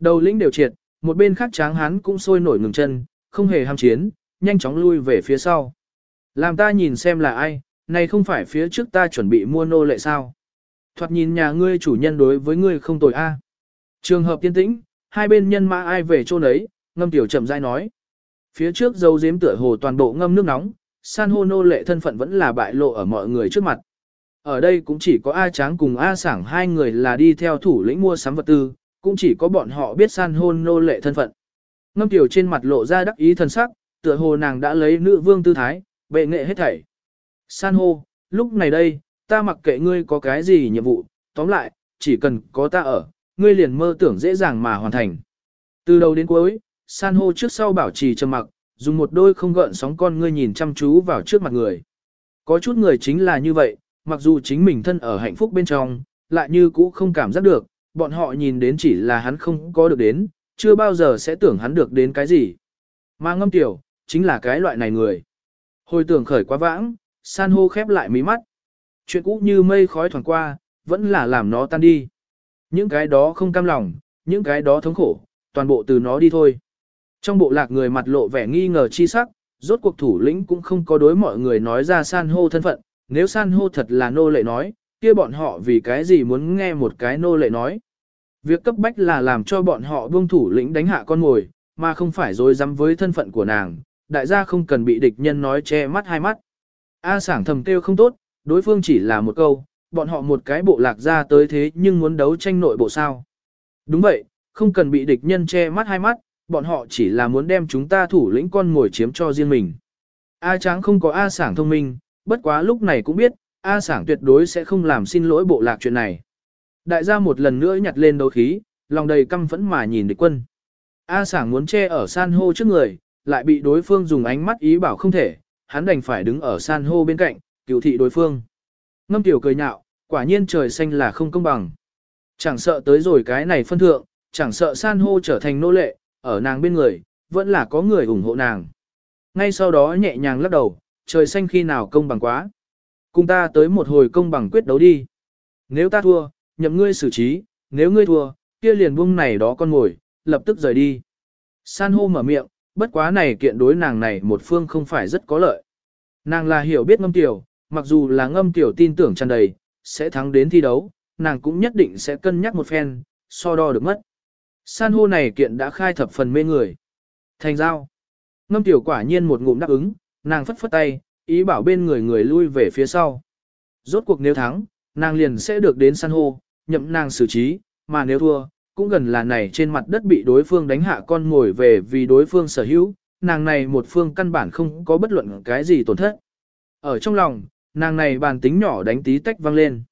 Đầu lĩnh đều triệt, một bên khác tráng hắn cũng sôi nổi ngừng chân, không hề ham chiến, nhanh chóng lui về phía sau. Làm ta nhìn xem là ai, này không phải phía trước ta chuẩn bị mua nô lệ sao. Thoạt nhìn nhà ngươi chủ nhân đối với ngươi không tồi a. Trường hợp tiên tĩnh, hai bên nhân mã ai về chỗ nấy, ngâm tiểu chậm rãi nói. Phía trước dâu giếm tựa hồ toàn bộ ngâm nước nóng, san hô nô lệ thân phận vẫn là bại lộ ở mọi người trước mặt. Ở đây cũng chỉ có A Tráng cùng A Sảng hai người là đi theo thủ lĩnh mua sắm vật tư, cũng chỉ có bọn họ biết san hô nô lệ thân phận. Ngâm tiểu trên mặt lộ ra đắc ý thần sắc, tựa hồ nàng đã lấy nữ vương tư thái, bệ nghệ hết thảy. San hô, lúc này đây, ta mặc kệ ngươi có cái gì nhiệm vụ, tóm lại, chỉ cần có ta ở, ngươi liền mơ tưởng dễ dàng mà hoàn thành. Từ đầu đến cuối, san hô trước sau bảo trì trầm mặc, dùng một đôi không gợn sóng con ngươi nhìn chăm chú vào trước mặt người. Có chút người chính là như vậy, mặc dù chính mình thân ở hạnh phúc bên trong, lại như cũ không cảm giác được, bọn họ nhìn đến chỉ là hắn không có được đến, chưa bao giờ sẽ tưởng hắn được đến cái gì. Mà ngâm tiểu, chính là cái loại này người. Hồi tưởng khởi quá vãng, san hô khép lại mí mắt. Chuyện cũ như mây khói thoảng qua, vẫn là làm nó tan đi. Những cái đó không cam lòng, những cái đó thống khổ, toàn bộ từ nó đi thôi. Trong bộ lạc người mặt lộ vẻ nghi ngờ chi sắc, rốt cuộc thủ lĩnh cũng không có đối mọi người nói ra san hô thân phận, nếu san hô thật là nô lệ nói, kia bọn họ vì cái gì muốn nghe một cái nô lệ nói. Việc cấp bách là làm cho bọn họ buông thủ lĩnh đánh hạ con mồi, mà không phải dối dám với thân phận của nàng, đại gia không cần bị địch nhân nói che mắt hai mắt. A sảng thầm kêu không tốt, đối phương chỉ là một câu, bọn họ một cái bộ lạc ra tới thế nhưng muốn đấu tranh nội bộ sao. Đúng vậy, không cần bị địch nhân che mắt hai mắt, bọn họ chỉ là muốn đem chúng ta thủ lĩnh con ngồi chiếm cho riêng mình. A tráng không có A sảng thông minh, bất quá lúc này cũng biết, A sảng tuyệt đối sẽ không làm xin lỗi bộ lạc chuyện này. Đại gia một lần nữa nhặt lên đấu khí, lòng đầy căm phẫn mà nhìn địch quân. A sảng muốn che ở san hô trước người, lại bị đối phương dùng ánh mắt ý bảo không thể, hắn đành phải đứng ở san hô bên cạnh, cựu thị đối phương. Ngâm tiểu cười nhạo, quả nhiên trời xanh là không công bằng. Chẳng sợ tới rồi cái này phân thượng, chẳng sợ san hô trở thành nô lệ, ở nàng bên người, vẫn là có người ủng hộ nàng. Ngay sau đó nhẹ nhàng lắc đầu, trời xanh khi nào công bằng quá. Cùng ta tới một hồi công bằng quyết đấu đi. Nếu ta thua, nhậm ngươi xử trí, nếu ngươi thua, kia liền buông này đó con ngồi, lập tức rời đi. San hô mở miệng, bất quá này kiện đối nàng này một phương không phải rất có lợi. Nàng là hiểu biết ngâm tiểu, mặc dù là ngâm tiểu tin tưởng tràn đầy, sẽ thắng đến thi đấu, nàng cũng nhất định sẽ cân nhắc một phen, so đo được mất. San hô này kiện đã khai thập phần mê người. Thành giao. Ngâm tiểu quả nhiên một ngụm đáp ứng, nàng phất phất tay, ý bảo bên người người lui về phía sau. Rốt cuộc nếu thắng, nàng liền sẽ được đến san hô, nhậm nàng xử trí, mà nếu thua, cũng gần là này trên mặt đất bị đối phương đánh hạ con ngồi về vì đối phương sở hữu, nàng này một phương căn bản không có bất luận cái gì tổn thất. Ở trong lòng, nàng này bàn tính nhỏ đánh tí tách vang lên.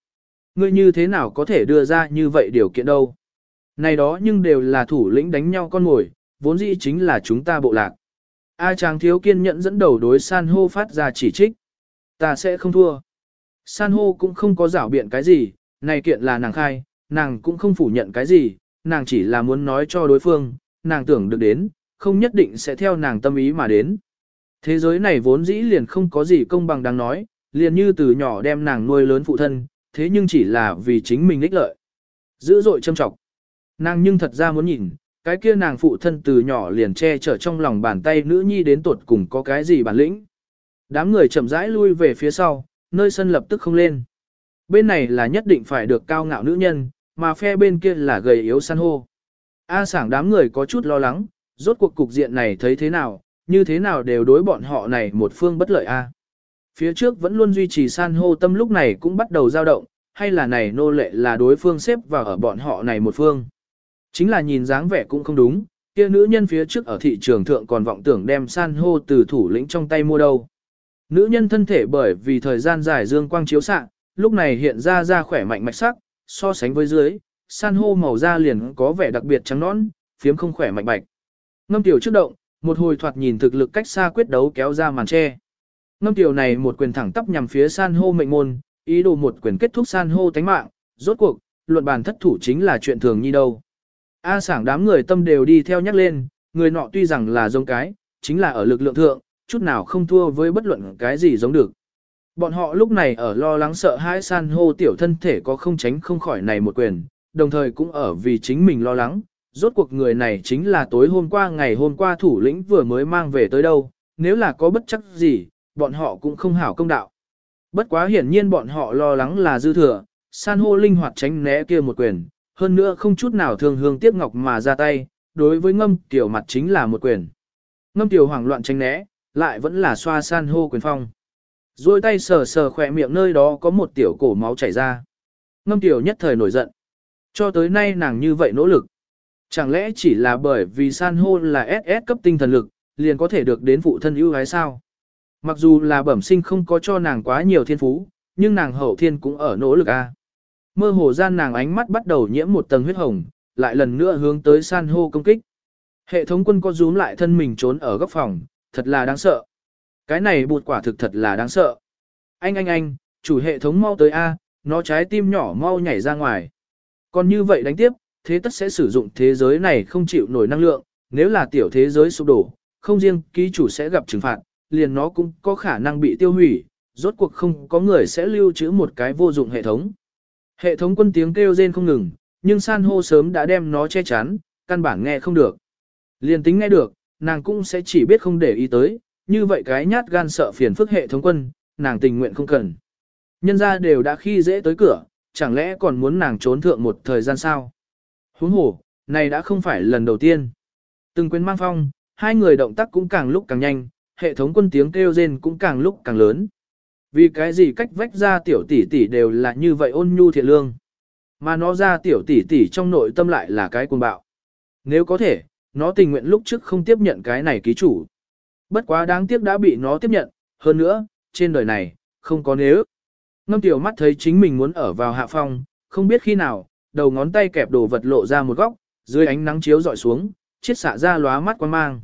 Ngươi như thế nào có thể đưa ra như vậy điều kiện đâu? Này đó nhưng đều là thủ lĩnh đánh nhau con ngồi, vốn dĩ chính là chúng ta bộ lạc. A chàng thiếu kiên nhẫn dẫn đầu đối san hô phát ra chỉ trích. Ta sẽ không thua. San hô cũng không có rảo biện cái gì, này kiện là nàng khai, nàng cũng không phủ nhận cái gì, nàng chỉ là muốn nói cho đối phương, nàng tưởng được đến, không nhất định sẽ theo nàng tâm ý mà đến. Thế giới này vốn dĩ liền không có gì công bằng đáng nói, liền như từ nhỏ đem nàng nuôi lớn phụ thân, thế nhưng chỉ là vì chính mình ích lợi. Dữ dội châm trọng. Nàng nhưng thật ra muốn nhìn, cái kia nàng phụ thân từ nhỏ liền che chở trong lòng bàn tay nữ nhi đến tuột cùng có cái gì bản lĩnh. Đám người chậm rãi lui về phía sau, nơi sân lập tức không lên. Bên này là nhất định phải được cao ngạo nữ nhân, mà phe bên kia là gầy yếu san hô. A sảng đám người có chút lo lắng, rốt cuộc cục diện này thấy thế nào, như thế nào đều đối bọn họ này một phương bất lợi a. Phía trước vẫn luôn duy trì san hô tâm lúc này cũng bắt đầu dao động, hay là này nô lệ là đối phương xếp vào ở bọn họ này một phương. Chính là nhìn dáng vẻ cũng không đúng, kia nữ nhân phía trước ở thị trường thượng còn vọng tưởng đem san hô từ thủ lĩnh trong tay mua đâu. Nữ nhân thân thể bởi vì thời gian dài dương quang chiếu xạ, lúc này hiện ra ra khỏe mạnh mạch sắc, so sánh với dưới, san hô màu da liền có vẻ đặc biệt trắng nõn, phiếm không khỏe mạnh bạch. Ngâm tiểu trước động, một hồi thoạt nhìn thực lực cách xa quyết đấu kéo ra màn che. Ngâm tiểu này một quyền thẳng tắp nhằm phía san hô mệnh môn, ý đồ một quyền kết thúc san hô tánh mạng, rốt cuộc, luận bàn thất thủ chính là chuyện thường như đâu. A sảng đám người tâm đều đi theo nhắc lên, người nọ tuy rằng là giống cái, chính là ở lực lượng thượng, chút nào không thua với bất luận cái gì giống được. Bọn họ lúc này ở lo lắng sợ hãi san hô tiểu thân thể có không tránh không khỏi này một quyền, đồng thời cũng ở vì chính mình lo lắng, rốt cuộc người này chính là tối hôm qua ngày hôm qua thủ lĩnh vừa mới mang về tới đâu, nếu là có bất chắc gì, bọn họ cũng không hảo công đạo. Bất quá hiển nhiên bọn họ lo lắng là dư thừa, san hô linh hoạt tránh né kia một quyền, hơn nữa không chút nào thương hương tiếc ngọc mà ra tay, đối với ngâm tiểu mặt chính là một quyền. Ngâm tiểu hoảng loạn tránh né, lại vẫn là xoa san hô quyền phong. Rồi tay sờ sờ khỏe miệng nơi đó có một tiểu cổ máu chảy ra. Ngâm tiểu nhất thời nổi giận. Cho tới nay nàng như vậy nỗ lực. Chẳng lẽ chỉ là bởi vì san hô là SS cấp tinh thần lực, liền có thể được đến phụ thân ưu gái sao? Mặc dù là bẩm sinh không có cho nàng quá nhiều thiên phú, nhưng nàng hậu thiên cũng ở nỗ lực a. Mơ hồ gian nàng ánh mắt bắt đầu nhiễm một tầng huyết hồng, lại lần nữa hướng tới san hô công kích. Hệ thống quân có rúm lại thân mình trốn ở góc phòng, thật là đáng sợ. Cái này bụt quả thực thật là đáng sợ. Anh anh anh, chủ hệ thống mau tới A, nó trái tim nhỏ mau nhảy ra ngoài. Còn như vậy đánh tiếp, thế tất sẽ sử dụng thế giới này không chịu nổi năng lượng, nếu là tiểu thế giới sụp đổ, không riêng ký chủ sẽ gặp trừng phạt, liền nó cũng có khả năng bị tiêu hủy, rốt cuộc không có người sẽ lưu trữ một cái vô dụng hệ thống. Hệ thống quân tiếng kêu rên không ngừng, nhưng san hô sớm đã đem nó che chắn, căn bản nghe không được. Liên tính nghe được, nàng cũng sẽ chỉ biết không để ý tới, như vậy cái nhát gan sợ phiền phức hệ thống quân, nàng tình nguyện không cần. Nhân ra đều đã khi dễ tới cửa, chẳng lẽ còn muốn nàng trốn thượng một thời gian sao? Huống hồ, này đã không phải lần đầu tiên. Từng quên mang phong, hai người động tác cũng càng lúc càng nhanh, hệ thống quân tiếng kêu rên cũng càng lúc càng lớn. Vì cái gì cách vách ra tiểu tỷ tỷ đều là như vậy ôn nhu thiện lương. Mà nó ra tiểu tỷ tỷ trong nội tâm lại là cái cuồng bạo. Nếu có thể, nó tình nguyện lúc trước không tiếp nhận cái này ký chủ. Bất quá đáng tiếc đã bị nó tiếp nhận, hơn nữa, trên đời này, không có nếu. Ngâm tiểu mắt thấy chính mình muốn ở vào hạ phong, không biết khi nào, đầu ngón tay kẹp đồ vật lộ ra một góc, dưới ánh nắng chiếu dọi xuống, chiết xạ ra lóa mắt quan mang.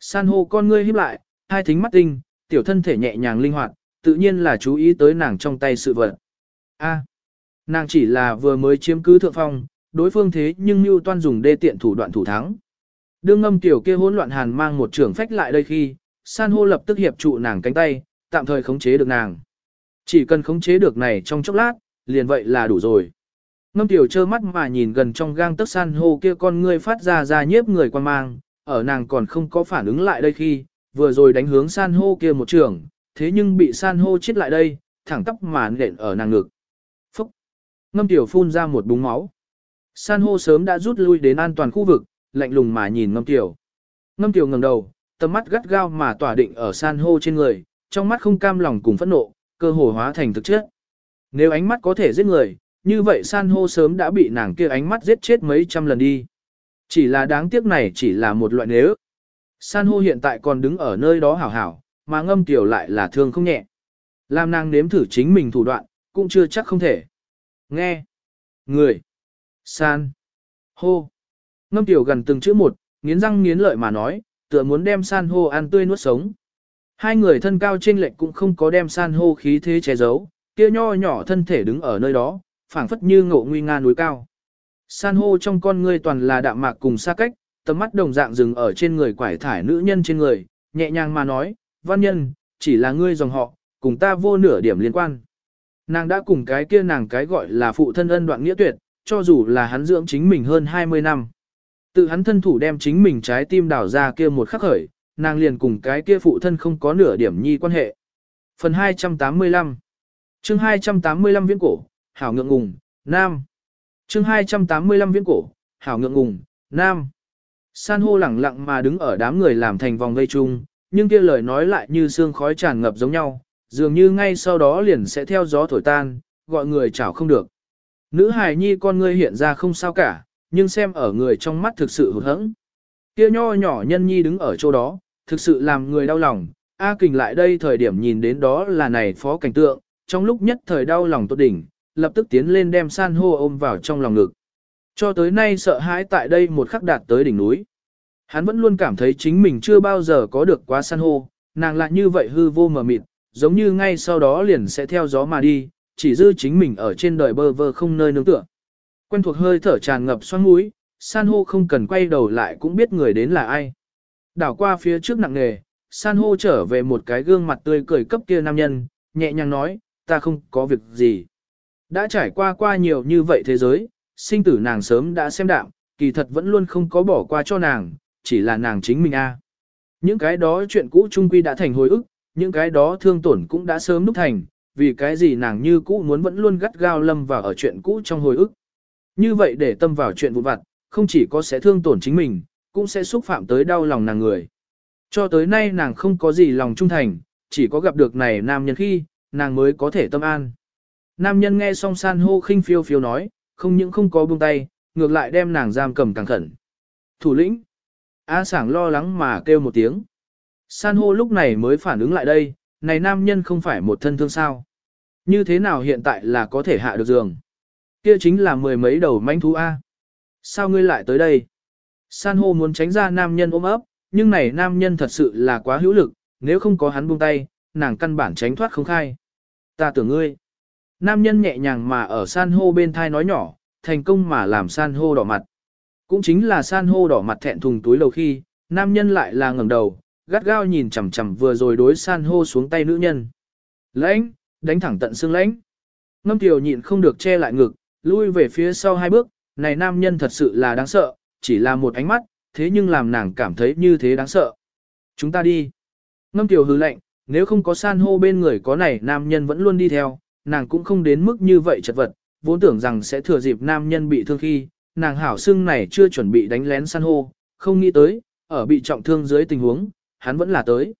San hô con ngươi híp lại, hai thính mắt tinh, tiểu thân thể nhẹ nhàng linh hoạt, tự nhiên là chú ý tới nàng trong tay sự vật. A, nàng chỉ là vừa mới chiếm cứ thượng phong, đối phương thế nhưng Mưu Toan dùng đê tiện thủ đoạn thủ thắng. Đương ngâm tiểu kia hỗn loạn hàn mang một trường phách lại đây khi, san hô lập tức hiệp trụ nàng cánh tay, tạm thời khống chế được nàng. Chỉ cần khống chế được này trong chốc lát, liền vậy là đủ rồi. Ngâm tiểu trơ mắt mà nhìn gần trong gang tức san hô kia con ngươi phát ra ra nhiếp người quan mang, ở nàng còn không có phản ứng lại đây khi, vừa rồi đánh hướng san hô kia một trường, thế nhưng bị san hô chết lại đây, thẳng tóc mà nện ở nàng ngực. Phúc! Ngâm tiểu phun ra một búng máu. San hô sớm đã rút lui đến an toàn khu vực, lạnh lùng mà nhìn ngâm tiểu. Ngâm tiểu ngẩng đầu, tầm mắt gắt gao mà tỏa định ở san hô trên người, trong mắt không cam lòng cùng phẫn nộ, cơ hồ hóa thành thực chất. Nếu ánh mắt có thể giết người, như vậy san hô sớm đã bị nàng kia ánh mắt giết chết mấy trăm lần đi. Chỉ là đáng tiếc này chỉ là một loại nếu. San hô hiện tại còn đứng ở nơi đó hảo hảo, mà ngâm tiểu lại là thương không nhẹ. Làm nàng nếm thử chính mình thủ đoạn, cũng chưa chắc không thể. Nghe. Người. San. Hô. Ngâm tiểu gần từng chữ một, nghiến răng nghiến lợi mà nói, tựa muốn đem san hô ăn tươi nuốt sống. Hai người thân cao trên lệch cũng không có đem san hô khí thế che giấu, kia nho nhỏ thân thể đứng ở nơi đó, phảng phất như ngộ nguy nga núi cao. San hô trong con ngươi toàn là đạm mạc cùng xa cách, tầm mắt đồng dạng dừng ở trên người quải thải nữ nhân trên người, nhẹ nhàng mà nói, văn nhân, chỉ là ngươi dòng họ, cùng ta vô nửa điểm liên quan. Nàng đã cùng cái kia nàng cái gọi là phụ thân ân đoạn nghĩa tuyệt, cho dù là hắn dưỡng chính mình hơn 20 năm. Tự hắn thân thủ đem chính mình trái tim đảo ra kia một khắc khởi, nàng liền cùng cái kia phụ thân không có nửa điểm nhi quan hệ. Phần 285 chương 285 viễn cổ, hảo ngượng ngùng, nam. chương 285 viễn cổ, hảo ngượng ngùng, nam. San hô lẳng lặng mà đứng ở đám người làm thành vòng vây chung, nhưng kia lời nói lại như sương khói tràn ngập giống nhau, dường như ngay sau đó liền sẽ theo gió thổi tan, gọi người chảo không được. Nữ hài nhi con ngươi hiện ra không sao cả, nhưng xem ở người trong mắt thực sự hụt hẫng. Kia nho nhỏ nhân nhi đứng ở chỗ đó, thực sự làm người đau lòng, A Kình lại đây thời điểm nhìn đến đó là này phó cảnh tượng, trong lúc nhất thời đau lòng tốt đỉnh, lập tức tiến lên đem san hô ôm vào trong lòng ngực. Cho tới nay sợ hãi tại đây một khắc đạt tới đỉnh núi. Hắn vẫn luôn cảm thấy chính mình chưa bao giờ có được quá san hô, nàng lại như vậy hư vô mờ mịt, giống như ngay sau đó liền sẽ theo gió mà đi, chỉ dư chính mình ở trên đời bơ vơ không nơi nương tựa. Quen thuộc hơi thở tràn ngập xoắn mũi, san hô không cần quay đầu lại cũng biết người đến là ai. Đảo qua phía trước nặng nề, san hô trở về một cái gương mặt tươi cười cấp kia nam nhân, nhẹ nhàng nói, ta không có việc gì. Đã trải qua qua nhiều như vậy thế giới, sinh tử nàng sớm đã xem đạm, kỳ thật vẫn luôn không có bỏ qua cho nàng, chỉ là nàng chính mình a. À. Những cái đó chuyện cũ trung quy đã thành hồi ức, những cái đó thương tổn cũng đã sớm đúc thành, vì cái gì nàng như cũ muốn vẫn luôn gắt gao lâm vào ở chuyện cũ trong hồi ức. Như vậy để tâm vào chuyện vụn vặt, không chỉ có sẽ thương tổn chính mình, cũng sẽ xúc phạm tới đau lòng nàng người. Cho tới nay nàng không có gì lòng trung thành, chỉ có gặp được này nam nhân khi, nàng mới có thể tâm an. Nam nhân nghe xong san hô khinh phiêu phiêu nói, không những không có buông tay, ngược lại đem nàng giam cầm càng khẩn. Thủ lĩnh, A sảng lo lắng mà kêu một tiếng. San hô lúc này mới phản ứng lại đây, này nam nhân không phải một thân thương sao. Như thế nào hiện tại là có thể hạ được giường. Kia chính là mười mấy đầu manh thú A. Sao ngươi lại tới đây? San hô muốn tránh ra nam nhân ôm ấp, nhưng này nam nhân thật sự là quá hữu lực, nếu không có hắn buông tay, nàng căn bản tránh thoát không khai. Ta tưởng ngươi. Nam nhân nhẹ nhàng mà ở san hô bên thai nói nhỏ, thành công mà làm san hô đỏ mặt. Cũng chính là san hô đỏ mặt thẹn thùng túi lầu khi, nam nhân lại là ngẩng đầu, gắt gao nhìn chằm chằm vừa rồi đối san hô xuống tay nữ nhân. Lãnh, đánh thẳng tận xương lãnh. Ngâm tiểu nhịn không được che lại ngực, lui về phía sau hai bước, này nam nhân thật sự là đáng sợ, chỉ là một ánh mắt, thế nhưng làm nàng cảm thấy như thế đáng sợ. Chúng ta đi. Ngâm tiểu hứ lạnh nếu không có san hô bên người có này nam nhân vẫn luôn đi theo, nàng cũng không đến mức như vậy chật vật, vốn tưởng rằng sẽ thừa dịp nam nhân bị thương khi, nàng hảo xưng này chưa chuẩn bị đánh lén san hô, không nghĩ tới, ở bị trọng thương dưới tình huống, hắn vẫn là tới.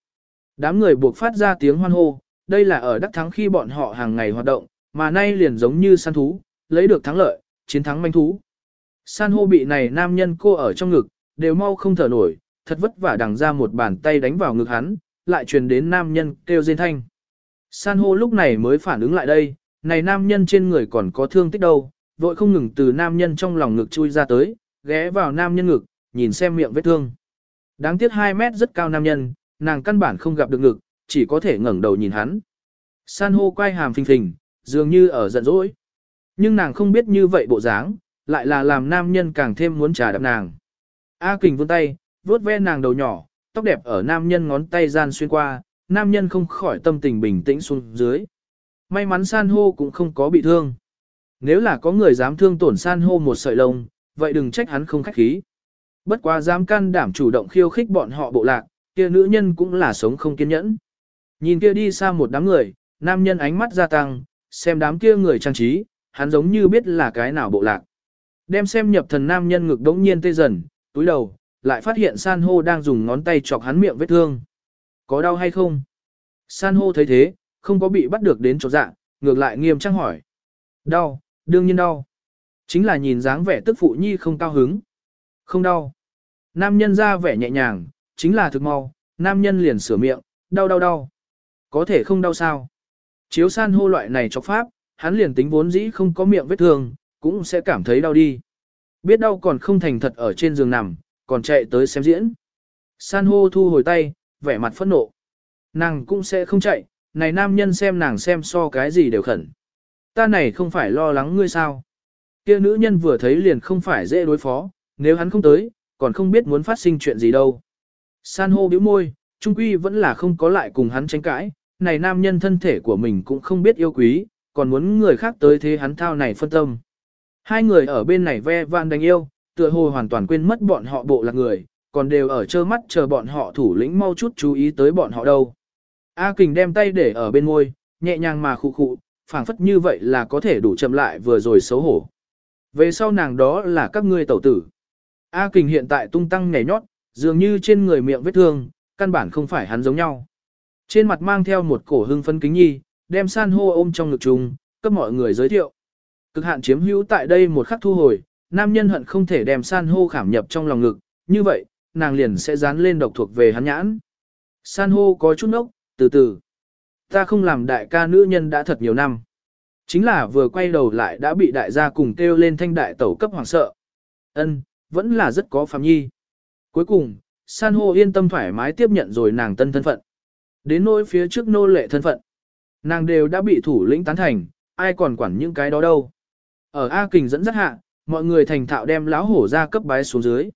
Đám người buộc phát ra tiếng hoan hô, đây là ở đắc thắng khi bọn họ hàng ngày hoạt động, mà nay liền giống như săn thú, lấy được thắng lợi, chiến thắng manh thú. San hô bị này nam nhân cô ở trong ngực, đều mau không thở nổi, thật vất vả đằng ra một bàn tay đánh vào ngực hắn, lại truyền đến nam nhân kêu rên thanh. San hô lúc này mới phản ứng lại đây, này nam nhân trên người còn có thương tích đâu, vội không ngừng từ nam nhân trong lòng ngực chui ra tới, ghé vào nam nhân ngực, nhìn xem miệng vết thương. Đáng tiếc 2 mét rất cao nam nhân, nàng căn bản không gặp được ngực, chỉ có thể ngẩng đầu nhìn hắn. San hô quay hàm phình phình, dường như ở giận dỗi. Nhưng nàng không biết như vậy bộ dáng, lại là làm nam nhân càng thêm muốn trà đạp nàng. A kình vươn tay, vuốt ve nàng đầu nhỏ, tóc đẹp ở nam nhân ngón tay gian xuyên qua, nam nhân không khỏi tâm tình bình tĩnh xuống dưới. May mắn san hô cũng không có bị thương. Nếu là có người dám thương tổn san hô một sợi lông, vậy đừng trách hắn không khách khí. Bất quá dám can đảm chủ động khiêu khích bọn họ bộ lạc, kia nữ nhân cũng là sống không kiên nhẫn. Nhìn kia đi xa một đám người, nam nhân ánh mắt gia tăng, xem đám kia người trang trí, hắn giống như biết là cái nào bộ lạc. Đem xem nhập thần nam nhân ngực đống nhiên tê dần, túi đầu, lại phát hiện san hô đang dùng ngón tay chọc hắn miệng vết thương. Có đau hay không? San hô thấy thế, không có bị bắt được đến chỗ dạ, ngược lại nghiêm trang hỏi. Đau, đương nhiên đau. Chính là nhìn dáng vẻ tức phụ nhi không cao hứng. Không đau. Nam nhân ra vẻ nhẹ nhàng, chính là thực mau, nam nhân liền sửa miệng, đau đau đau. Có thể không đau sao. Chiếu san hô loại này cho pháp, hắn liền tính vốn dĩ không có miệng vết thương, cũng sẽ cảm thấy đau đi. Biết đau còn không thành thật ở trên giường nằm, còn chạy tới xem diễn. San hô thu hồi tay, vẻ mặt phẫn nộ. Nàng cũng sẽ không chạy, này nam nhân xem nàng xem so cái gì đều khẩn. Ta này không phải lo lắng ngươi sao. Kia nữ nhân vừa thấy liền không phải dễ đối phó, nếu hắn không tới, còn không biết muốn phát sinh chuyện gì đâu. San hô bĩu môi, trung quy vẫn là không có lại cùng hắn tranh cãi, này nam nhân thân thể của mình cũng không biết yêu quý, còn muốn người khác tới thế hắn thao này phân tâm. Hai người ở bên này ve van đánh yêu, tựa hồ hoàn toàn quên mất bọn họ bộ là người, còn đều ở trơ mắt chờ bọn họ thủ lĩnh mau chút chú ý tới bọn họ đâu. A Kình đem tay để ở bên môi, nhẹ nhàng mà khụ khụ, phảng phất như vậy là có thể đủ chậm lại vừa rồi xấu hổ. Về sau nàng đó là các ngươi tẩu tử. A Kình hiện tại tung tăng nhảy nhót, dường như trên người miệng vết thương, căn bản không phải hắn giống nhau. Trên mặt mang theo một cổ hưng phấn kính nhi, đem san hô ôm trong ngực trùng, cấp mọi người giới thiệu. Cực hạn chiếm hữu tại đây một khắc thu hồi, nam nhân hận không thể đem san hô khảm nhập trong lòng ngực, như vậy, nàng liền sẽ dán lên độc thuộc về hắn nhãn. San hô có chút nốc, từ từ. Ta không làm đại ca nữ nhân đã thật nhiều năm. Chính là vừa quay đầu lại đã bị đại gia cùng kêu lên thanh đại tẩu cấp hoàng sợ. Ân, vẫn là rất có phạm nhi. Cuối cùng, san hô yên tâm thoải mái tiếp nhận rồi nàng tân thân phận. Đến nỗi phía trước nô lệ thân phận. Nàng đều đã bị thủ lĩnh tán thành, ai còn quản những cái đó đâu. Ở A Kình dẫn dắt hạ, mọi người thành thạo đem lão hổ ra cấp bái xuống dưới.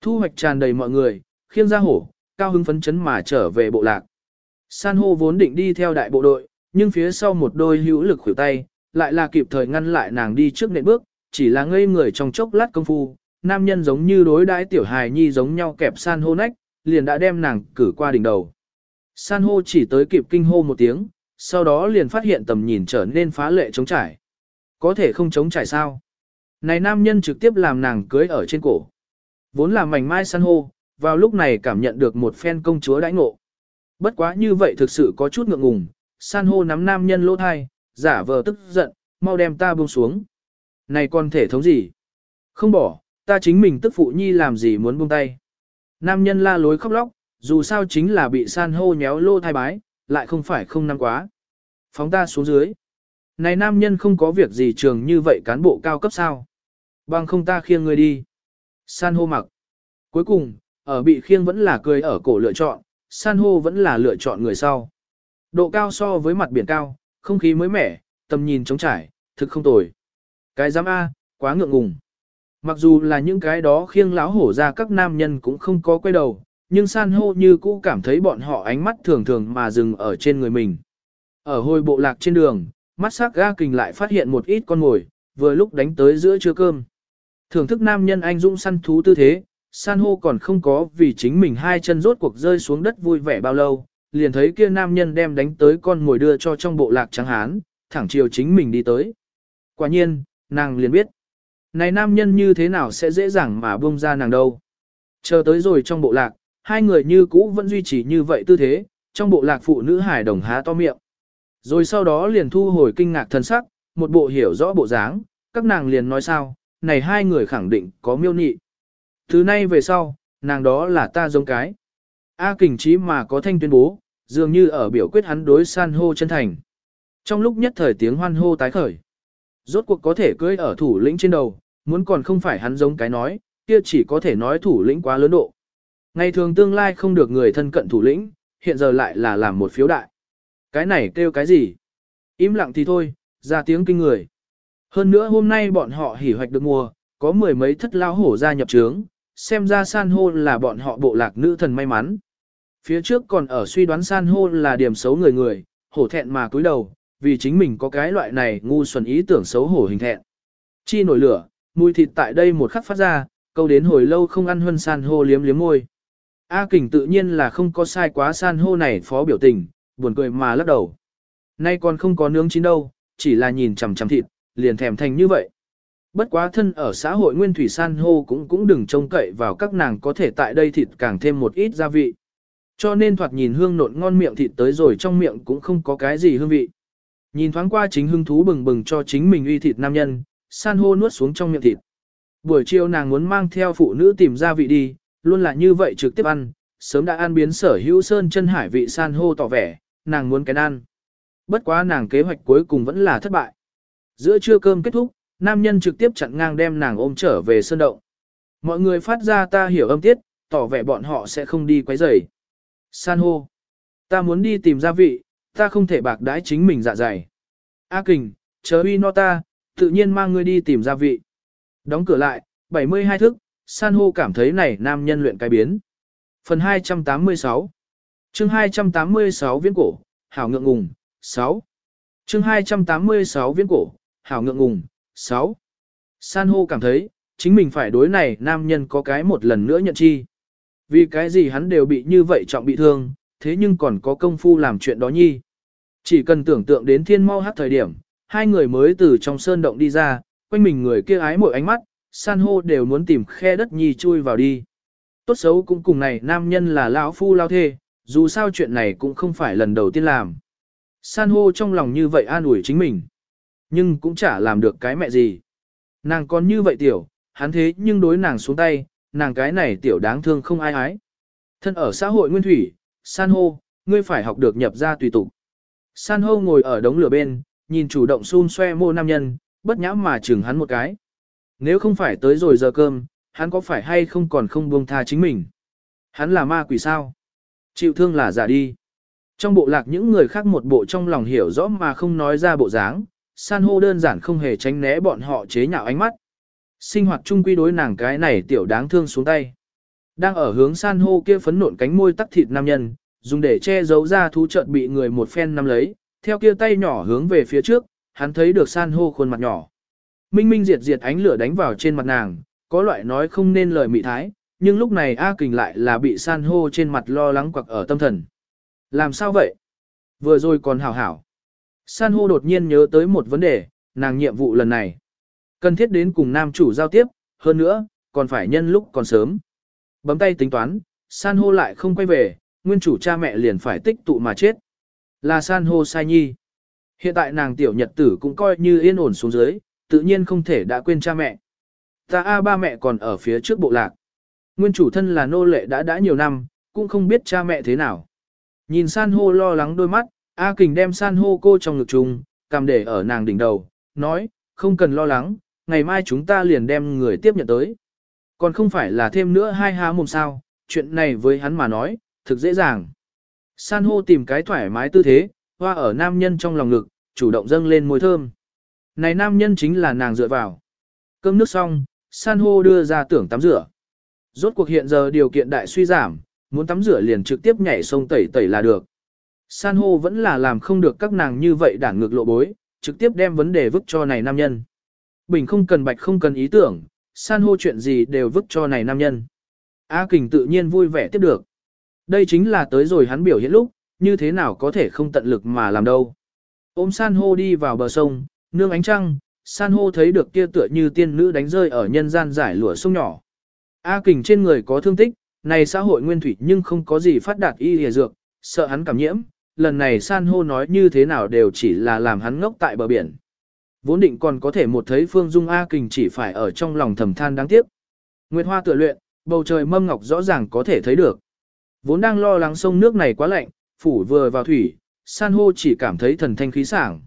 Thu hoạch tràn đầy mọi người, khiêng ra hổ, cao hứng phấn chấn mà trở về bộ lạc. San hô vốn định đi theo đại bộ đội, nhưng phía sau một đôi hữu lực khuỷu tay, lại là kịp thời ngăn lại nàng đi trước nệm bước, chỉ là ngây người trong chốc lát công phu, nam nhân giống như đối đãi tiểu hài nhi giống nhau kẹp san hô nách, liền đã đem nàng cử qua đỉnh đầu. San hô chỉ tới kịp kinh hô một tiếng, sau đó liền phát hiện tầm nhìn trở nên phá lệ chống trải. Có thể không chống trải sao? Này nam nhân trực tiếp làm nàng cưới ở trên cổ. Vốn là mảnh mai san hô, vào lúc này cảm nhận được một phen công chúa đãi ngộ. Bất quá như vậy thực sự có chút ngượng ngùng, san hô nắm nam nhân lỗ thai, giả vờ tức giận, mau đem ta buông xuống. Này con thể thống gì? Không bỏ, ta chính mình tức phụ nhi làm gì muốn buông tay. Nam nhân la lối khóc lóc, dù sao chính là bị san hô nhéo lô thai bái, lại không phải không năm quá. Phóng ta xuống dưới. Này nam nhân không có việc gì trường như vậy cán bộ cao cấp sao. Bằng không ta khiêng người đi. San hô mặc. Cuối cùng, ở bị khiêng vẫn là cười ở cổ lựa chọn, san hô vẫn là lựa chọn người sau. Độ cao so với mặt biển cao, không khí mới mẻ, tầm nhìn trống trải, thực không tồi. Cái giám A, quá ngượng ngùng. Mặc dù là những cái đó khiêng láo hổ ra các nam nhân cũng không có quay đầu, nhưng san hô như cũ cảm thấy bọn họ ánh mắt thường thường mà dừng ở trên người mình. Ở hồi bộ lạc trên đường, mắt sắc ga kình lại phát hiện một ít con mồi, vừa lúc đánh tới giữa trưa cơm. Thưởng thức nam nhân anh dũng săn thú tư thế, san hô còn không có vì chính mình hai chân rốt cuộc rơi xuống đất vui vẻ bao lâu, liền thấy kia nam nhân đem đánh tới con ngồi đưa cho trong bộ lạc trắng hán, thẳng chiều chính mình đi tới. Quả nhiên, nàng liền biết, này nam nhân như thế nào sẽ dễ dàng mà buông ra nàng đâu. Chờ tới rồi trong bộ lạc, hai người như cũ vẫn duy trì như vậy tư thế, trong bộ lạc phụ nữ hải đồng há to miệng. Rồi sau đó liền thu hồi kinh ngạc thân sắc, một bộ hiểu rõ bộ dáng, các nàng liền nói sao, này hai người khẳng định có miêu nhị. Thứ nay về sau, nàng đó là ta giống cái. A kình trí mà có thanh tuyên bố, dường như ở biểu quyết hắn đối san hô chân thành. Trong lúc nhất thời tiếng hoan hô tái khởi. Rốt cuộc có thể cưỡi ở thủ lĩnh trên đầu, muốn còn không phải hắn giống cái nói, kia chỉ có thể nói thủ lĩnh quá lớn độ. Ngày thường tương lai không được người thân cận thủ lĩnh, hiện giờ lại là làm một phiếu đại. Cái này kêu cái gì? Im lặng thì thôi, ra tiếng kinh người. Hơn nữa hôm nay bọn họ hỉ hoạch được mùa, có mười mấy thất lao hổ ra nhập trướng, xem ra san hô là bọn họ bộ lạc nữ thần may mắn. Phía trước còn ở suy đoán san hô là điểm xấu người người, hổ thẹn mà cúi đầu, vì chính mình có cái loại này ngu xuẩn ý tưởng xấu hổ hình thẹn. Chi nổi lửa, mùi thịt tại đây một khắc phát ra, câu đến hồi lâu không ăn hơn san hô liếm liếm môi. A kình tự nhiên là không có sai quá san hô này phó biểu tình, buồn cười mà lắc đầu. Nay còn không có nướng chín đâu, chỉ là nhìn chằm chằm thịt, liền thèm thành như vậy. Bất quá thân ở xã hội nguyên thủy san hô cũng cũng đừng trông cậy vào các nàng có thể tại đây thịt càng thêm một ít gia vị. Cho nên thoạt nhìn hương nộn ngon miệng thịt tới rồi trong miệng cũng không có cái gì hương vị. Nhìn thoáng qua chính hương thú bừng bừng cho chính mình uy thịt nam nhân, san hô nuốt xuống trong miệng thịt. Buổi chiều nàng muốn mang theo phụ nữ tìm gia vị đi, luôn là như vậy trực tiếp ăn, sớm đã ăn biến sở hữu sơn chân hải vị san hô tỏ vẻ, nàng muốn cái ăn. Bất quá nàng kế hoạch cuối cùng vẫn là thất bại. Giữa trưa cơm kết thúc, nam nhân trực tiếp chặn ngang đem nàng ôm trở về sơn động. Mọi người phát ra ta hiểu âm tiết, tỏ vẻ bọn họ sẽ không đi quấy rầy. San hô, ta muốn đi tìm gia vị, ta không thể bạc đãi chính mình dạ dày. A kình, chớ uy no ta, tự nhiên mang ngươi đi tìm gia vị. Đóng cửa lại, 72 thức, san hô cảm thấy này nam nhân luyện cái biến. Phần 286 chương 286 viễn cổ, hảo ngượng ngùng, 6. chương 286 viễn cổ, hảo ngượng ngùng, 6. San hô cảm thấy, chính mình phải đối này nam nhân có cái một lần nữa nhận chi. Vì cái gì hắn đều bị như vậy trọng bị thương, thế nhưng còn có công phu làm chuyện đó nhi. Chỉ cần tưởng tượng đến thiên mau hát thời điểm, hai người mới từ trong sơn động đi ra, quanh mình người kia ái mỗi ánh mắt, san hô đều muốn tìm khe đất nhi chui vào đi. Tốt xấu cũng cùng này nam nhân là lão phu lao thê, dù sao chuyện này cũng không phải lần đầu tiên làm. San hô trong lòng như vậy an ủi chính mình. Nhưng cũng chả làm được cái mẹ gì. Nàng còn như vậy tiểu, hắn thế nhưng đối nàng xuống tay, nàng cái này tiểu đáng thương không ai ái. Thân ở xã hội nguyên thủy, san hô, ngươi phải học được nhập ra tùy tục. San hô ngồi ở đống lửa bên, nhìn chủ động xun xoe mô nam nhân, bất nhãm mà chừng hắn một cái. Nếu không phải tới rồi giờ cơm, hắn có phải hay không còn không buông tha chính mình? Hắn là ma quỷ sao? Chịu thương là giả đi. Trong bộ lạc những người khác một bộ trong lòng hiểu rõ mà không nói ra bộ dáng, san hô đơn giản không hề tránh né bọn họ chế nhạo ánh mắt. Sinh hoạt chung quy đối nàng cái này tiểu đáng thương xuống tay. Đang ở hướng san hô kia phấn nộn cánh môi tắc thịt nam nhân, dùng để che giấu ra thú chợt bị người một phen nắm lấy, theo kia tay nhỏ hướng về phía trước, hắn thấy được san hô khuôn mặt nhỏ. Minh minh diệt diệt ánh lửa đánh vào trên mặt nàng, có loại nói không nên lời mị thái, nhưng lúc này A Kình lại là bị san hô trên mặt lo lắng quặc ở tâm thần. Làm sao vậy? Vừa rồi còn hảo hảo. San hô đột nhiên nhớ tới một vấn đề, nàng nhiệm vụ lần này. Cần thiết đến cùng nam chủ giao tiếp, hơn nữa, còn phải nhân lúc còn sớm. Bấm tay tính toán, san hô lại không quay về, nguyên chủ cha mẹ liền phải tích tụ mà chết. Là san hô sai nhi. Hiện tại nàng tiểu nhật tử cũng coi như yên ổn xuống dưới, tự nhiên không thể đã quên cha mẹ. Ta A ba mẹ còn ở phía trước bộ lạc. Nguyên chủ thân là nô lệ đã đã nhiều năm, cũng không biết cha mẹ thế nào. Nhìn san hô lo lắng đôi mắt, A kình đem san hô cô trong ngực trùng, cầm để ở nàng đỉnh đầu, nói, không cần lo lắng, ngày mai chúng ta liền đem người tiếp nhận tới. Còn không phải là thêm nữa hai há mồm sao, chuyện này với hắn mà nói, thực dễ dàng. San hô tìm cái thoải mái tư thế, hoa ở nam nhân trong lòng ngực, chủ động dâng lên môi thơm. Này nam nhân chính là nàng dựa vào. Cơm nước xong, san hô đưa ra tưởng tắm rửa. Rốt cuộc hiện giờ điều kiện đại suy giảm, muốn tắm rửa liền trực tiếp nhảy sông tẩy tẩy là được. San hô vẫn là làm không được các nàng như vậy đản ngược lộ bối, trực tiếp đem vấn đề vứt cho này nam nhân. Bình không cần bạch không cần ý tưởng, san hô chuyện gì đều vứt cho này nam nhân. A kình tự nhiên vui vẻ tiếp được. Đây chính là tới rồi hắn biểu hiện lúc, như thế nào có thể không tận lực mà làm đâu. Ôm san hô đi vào bờ sông, nương ánh trăng, san hô thấy được kia tựa như tiên nữ đánh rơi ở nhân gian giải lụa sông nhỏ. A kình trên người có thương tích, này xã hội nguyên thủy nhưng không có gì phát đạt y hề dược, sợ hắn cảm nhiễm, lần này san hô nói như thế nào đều chỉ là làm hắn ngốc tại bờ biển. Vốn định còn có thể một thấy Phương Dung A Kình chỉ phải ở trong lòng thầm than đáng tiếc. Nguyệt Hoa tựa luyện, bầu trời mâm ngọc rõ ràng có thể thấy được. Vốn đang lo lắng sông nước này quá lạnh, phủ vừa vào thủy, san hô chỉ cảm thấy thần thanh khí sảng.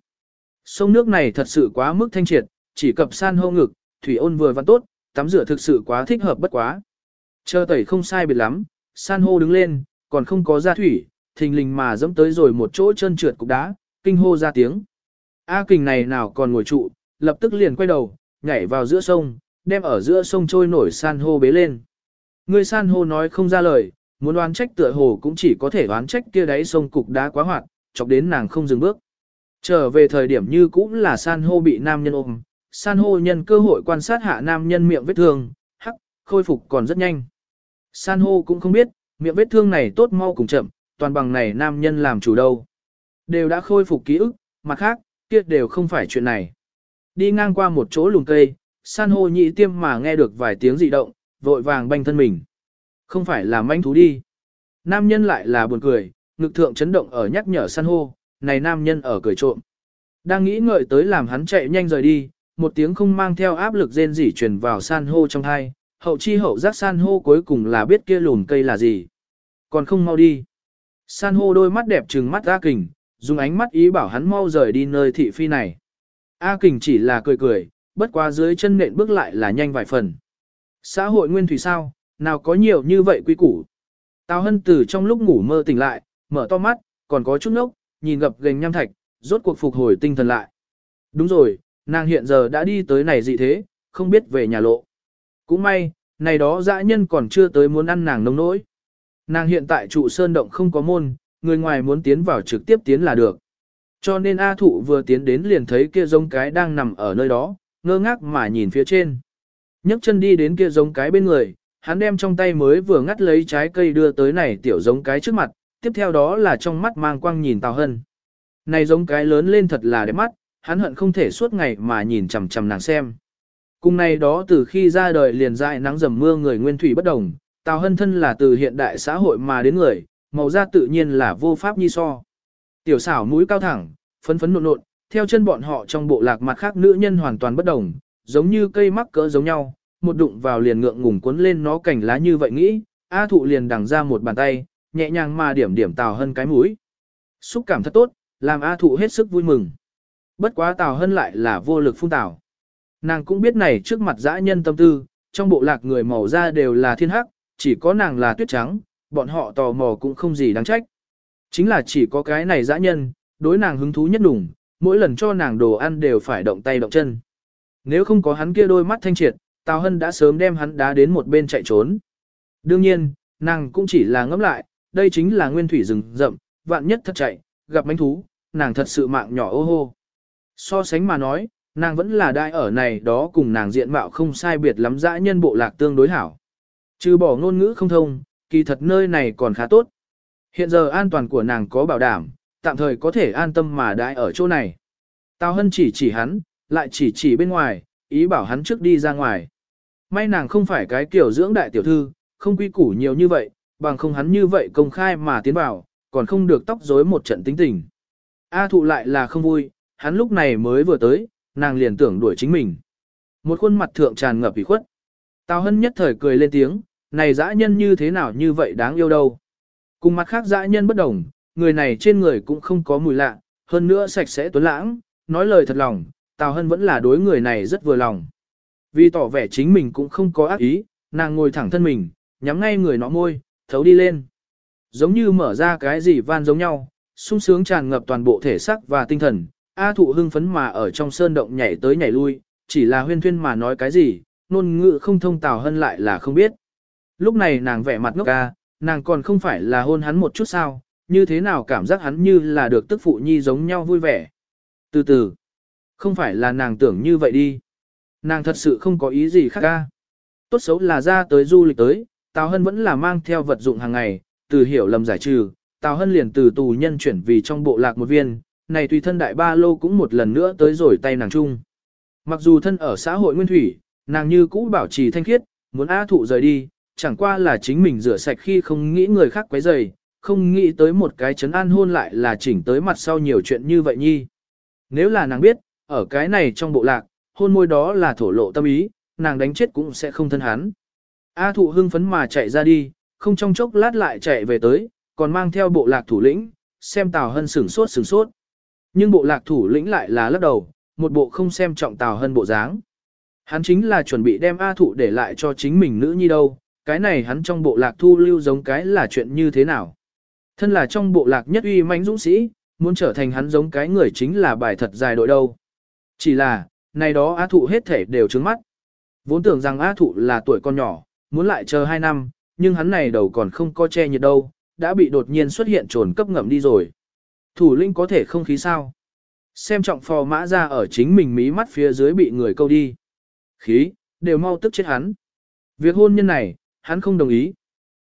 Sông nước này thật sự quá mức thanh triệt, chỉ cập san hô ngực, thủy ôn vừa văn tốt, tắm rửa thực sự quá thích hợp bất quá. Chờ tẩy không sai biệt lắm, san hô đứng lên, còn không có ra thủy, thình lình mà dẫm tới rồi một chỗ chân trượt cục đá, kinh hô ra tiếng. A kình này nào còn ngồi trụ, lập tức liền quay đầu, nhảy vào giữa sông, đem ở giữa sông trôi nổi san hô bế lên. Người san hô nói không ra lời, muốn đoán trách tựa hồ cũng chỉ có thể đoán trách kia đáy sông cục đá quá hoạt, chọc đến nàng không dừng bước. Trở về thời điểm như cũng là san hô bị nam nhân ôm, san hô nhân cơ hội quan sát hạ nam nhân miệng vết thương, hắc, khôi phục còn rất nhanh. San hô cũng không biết, miệng vết thương này tốt mau cùng chậm, toàn bằng này nam nhân làm chủ đâu. Đều đã khôi phục ký ức, mặt khác, kia đều không phải chuyện này. Đi ngang qua một chỗ lùng cây, san hô nhị tiêm mà nghe được vài tiếng dị động, vội vàng banh thân mình. Không phải là manh thú đi. Nam nhân lại là buồn cười, ngực thượng chấn động ở nhắc nhở san hô, này nam nhân ở cười trộm. Đang nghĩ ngợi tới làm hắn chạy nhanh rời đi, một tiếng không mang theo áp lực rên rỉ truyền vào san hô trong hai, hậu chi hậu giác san hô cuối cùng là biết kia lùn cây là gì. Còn không mau đi. San hô đôi mắt đẹp trừng mắt A Kình, dùng ánh mắt ý bảo hắn mau rời đi nơi thị phi này. A Kình chỉ là cười cười, bất quá dưới chân nện bước lại là nhanh vài phần. Xã hội nguyên thủy sao, nào có nhiều như vậy quý củ. Tào hân từ trong lúc ngủ mơ tỉnh lại, mở to mắt, còn có chút nốc, nhìn gập gành nham thạch, rốt cuộc phục hồi tinh thần lại. Đúng rồi, nàng hiện giờ đã đi tới này gì thế, không biết về nhà lộ. Cũng may, này đó dã nhân còn chưa tới muốn ăn nàng nông nỗi. Nàng hiện tại trụ sơn động không có môn, người ngoài muốn tiến vào trực tiếp tiến là được. Cho nên A thụ vừa tiến đến liền thấy kia giống cái đang nằm ở nơi đó, ngơ ngác mà nhìn phía trên. nhấc chân đi đến kia giống cái bên người, hắn đem trong tay mới vừa ngắt lấy trái cây đưa tới này tiểu giống cái trước mặt, tiếp theo đó là trong mắt mang quang nhìn Tào Hân. Này giống cái lớn lên thật là đẹp mắt, hắn hận không thể suốt ngày mà nhìn chằm chằm nàng xem. Cùng này đó từ khi ra đời liền dại nắng dầm mưa người nguyên thủy bất đồng, Tào Hân thân là từ hiện đại xã hội mà đến người, màu da tự nhiên là vô pháp nhi so. Tiểu xảo mũi cao thẳng, phấn phấn nộn nộn, theo chân bọn họ trong bộ lạc mặt khác nữ nhân hoàn toàn bất đồng, giống như cây mắc cỡ giống nhau, một đụng vào liền ngượng ngùng cuốn lên nó cảnh lá như vậy nghĩ, A thụ liền đằng ra một bàn tay, nhẹ nhàng mà điểm điểm Tào Hân cái mũi. Xúc cảm thật tốt, làm A thụ hết sức vui mừng. Bất quá Tào Hân lại là vô lực phun Tào. Nàng cũng biết này trước mặt dã nhân tâm tư, trong bộ lạc người màu da đều là thiên hắc, chỉ có nàng là tuyết trắng, bọn họ tò mò cũng không gì đáng trách. Chính là chỉ có cái này dã nhân, đối nàng hứng thú nhất đủng, mỗi lần cho nàng đồ ăn đều phải động tay động chân. Nếu không có hắn kia đôi mắt thanh triệt, Tào Hân đã sớm đem hắn đá đến một bên chạy trốn. Đương nhiên, nàng cũng chỉ là ngẫm lại, đây chính là nguyên thủy rừng rậm, vạn nhất thật chạy, gặp mánh thú, nàng thật sự mạng nhỏ ô hô. So sánh mà nói, nàng vẫn là đại ở này đó cùng nàng diện mạo không sai biệt lắm dã nhân bộ lạc tương đối hảo. Trừ bỏ ngôn ngữ không thông, kỳ thật nơi này còn khá tốt. Hiện giờ an toàn của nàng có bảo đảm, tạm thời có thể an tâm mà đãi ở chỗ này. Tào Hân chỉ chỉ hắn, lại chỉ chỉ bên ngoài, ý bảo hắn trước đi ra ngoài. May nàng không phải cái kiểu dưỡng đại tiểu thư, không quy củ nhiều như vậy, bằng không hắn như vậy công khai mà tiến vào, còn không được tóc rối một trận tính tình. A thụ lại là không vui, hắn lúc này mới vừa tới, nàng liền tưởng đuổi chính mình. Một khuôn mặt thượng tràn ngập ủy khuất. Tào Hân nhất thời cười lên tiếng, này dã nhân như thế nào như vậy đáng yêu đâu. Cùng mặt khác dã nhân bất đồng, người này trên người cũng không có mùi lạ, hơn nữa sạch sẽ tuấn lãng, nói lời thật lòng, Tào Hân vẫn là đối người này rất vừa lòng. Vì tỏ vẻ chính mình cũng không có ác ý, nàng ngồi thẳng thân mình, nhắm ngay người nó môi, thấu đi lên. Giống như mở ra cái gì van giống nhau, sung sướng tràn ngập toàn bộ thể xác và tinh thần, A thụ hưng phấn mà ở trong sơn động nhảy tới nhảy lui, chỉ là huyên thuyên mà nói cái gì, ngôn ngữ không thông Tào Hân lại là không biết. Lúc này nàng vẻ mặt ngốc ca, nàng còn không phải là hôn hắn một chút sao, như thế nào cảm giác hắn như là được tức phụ nhi giống nhau vui vẻ. Từ từ, không phải là nàng tưởng như vậy đi. Nàng thật sự không có ý gì khác ca. Tốt xấu là ra tới du lịch tới, Tào Hân vẫn là mang theo vật dụng hàng ngày, từ hiểu lầm giải trừ, Tào Hân liền từ tù nhân chuyển vì trong bộ lạc một viên, này tùy thân đại ba lô cũng một lần nữa tới rồi tay nàng chung. Mặc dù thân ở xã hội nguyên thủy, nàng như cũ bảo trì thanh khiết, muốn A thụ rời đi, chẳng qua là chính mình rửa sạch khi không nghĩ người khác quấy rầy, không nghĩ tới một cái chấn an hôn lại là chỉnh tới mặt sau nhiều chuyện như vậy nhi. Nếu là nàng biết, ở cái này trong bộ lạc, hôn môi đó là thổ lộ tâm ý, nàng đánh chết cũng sẽ không thân hắn. A thụ hưng phấn mà chạy ra đi, không trong chốc lát lại chạy về tới, còn mang theo bộ lạc thủ lĩnh, xem Tào Hân sửng sốt sửng sốt. Nhưng bộ lạc thủ lĩnh lại là lắc đầu, một bộ không xem trọng Tào Hân bộ dáng. Hắn chính là chuẩn bị đem A thụ để lại cho chính mình nữ nhi đâu, cái này hắn trong bộ lạc thu lưu giống cái là chuyện như thế nào. Thân là trong bộ lạc nhất uy mãnh dũng sĩ, muốn trở thành hắn giống cái người chính là bài thật dài đội đâu. Chỉ là, này đó A thụ hết thể đều trứng mắt. Vốn tưởng rằng A thụ là tuổi con nhỏ, muốn lại chờ 2 năm, nhưng hắn này đầu còn không có che nhiệt đâu, đã bị đột nhiên xuất hiện trồn cấp ngậm đi rồi. Thủ linh có thể không khí sao? Xem trọng phò mã ra ở chính mình mí mắt phía dưới bị người câu đi. Khí, đều mau tức chết hắn. Việc hôn nhân này, hắn không đồng ý.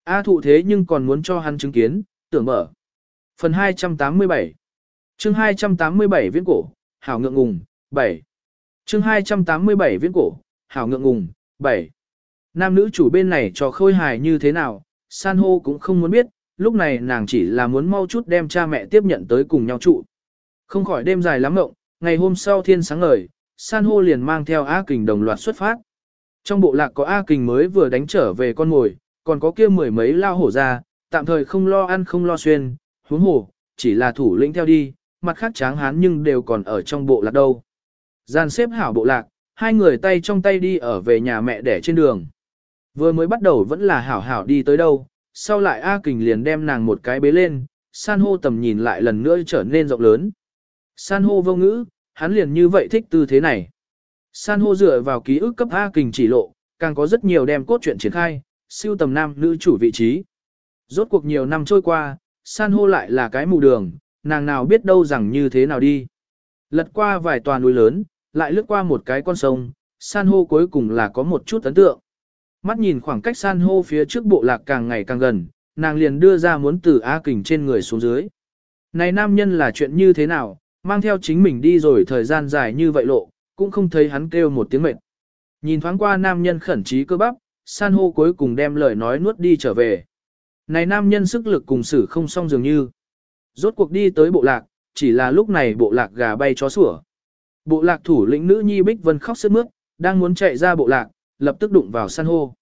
A thụ thế nhưng còn muốn cho hắn chứng kiến, tưởng mở. Phần 287 chương 287 viễn cổ, hảo ngượng ngùng, 7. chương 287 viễn cổ, hảo ngượng ngùng, 7. Nam nữ chủ bên này cho khôi hài như thế nào, san hô cũng không muốn biết, lúc này nàng chỉ là muốn mau chút đem cha mẹ tiếp nhận tới cùng nhau trụ. Không khỏi đêm dài lắm ngộng, ngày hôm sau thiên sáng ngời, san hô liền mang theo A Kình đồng loạt xuất phát. Trong bộ lạc có A Kình mới vừa đánh trở về con ngồi, còn có kia mười mấy lao hổ ra, tạm thời không lo ăn không lo xuyên, huống hổ, chỉ là thủ lĩnh theo đi, mặt khác tráng hán nhưng đều còn ở trong bộ lạc đâu. Gian xếp hảo bộ lạc, hai người tay trong tay đi ở về nhà mẹ đẻ trên đường. Vừa mới bắt đầu vẫn là hảo hảo đi tới đâu, sau lại A Kình liền đem nàng một cái bế lên, san hô tầm nhìn lại lần nữa trở nên rộng lớn. San hô vô ngữ, hắn liền như vậy thích tư thế này. San hô dựa vào ký ức cấp A Kình chỉ lộ, càng có rất nhiều đem cốt truyện triển khai, siêu tầm nam nữ chủ vị trí. Rốt cuộc nhiều năm trôi qua, san hô lại là cái mù đường, nàng nào biết đâu rằng như thế nào đi. Lật qua vài tòa núi lớn, lại lướt qua một cái con sông, san hô cuối cùng là có một chút ấn tượng. Mắt nhìn khoảng cách san hô phía trước bộ lạc càng ngày càng gần, nàng liền đưa ra muốn từ A Kình trên người xuống dưới. Này nam nhân là chuyện như thế nào, mang theo chính mình đi rồi thời gian dài như vậy lộ, cũng không thấy hắn kêu một tiếng mệt. Nhìn thoáng qua nam nhân khẩn trí cơ bắp, san hô cuối cùng đem lời nói nuốt đi trở về. Này nam nhân sức lực cùng xử không xong dường như. Rốt cuộc đi tới bộ lạc, chỉ là lúc này bộ lạc gà bay chó sủa. Bộ lạc thủ lĩnh nữ nhi Bích Vân khóc sướt mướt, đang muốn chạy ra bộ lạc, lập tức đụng vào san hô.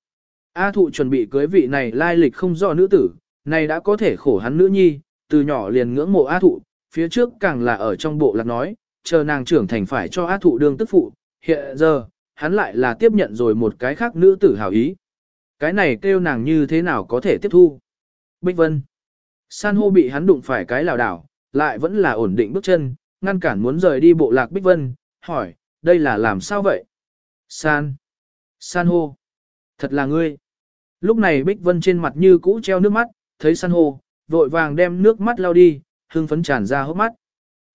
A thụ chuẩn bị cưới vị này lai lịch không rõ nữ tử, này đã có thể khổ hắn nữ nhi, từ nhỏ liền ngưỡng mộ A thụ, phía trước càng là ở trong bộ lạc nói, chờ nàng trưởng thành phải cho ác thụ đương tức phụ, hiện giờ, hắn lại là tiếp nhận rồi một cái khác nữ tử hảo ý. Cái này kêu nàng như thế nào có thể tiếp thu. Bích Vân. San hô bị hắn đụng phải cái lào đảo, lại vẫn là ổn định bước chân, ngăn cản muốn rời đi bộ lạc Bích Vân, hỏi, đây là làm sao vậy? San. San hô. Thật là ngươi. Lúc này Bích Vân trên mặt như cũ treo nước mắt, thấy san hô, vội vàng đem nước mắt lau đi, hương phấn tràn ra hốc mắt.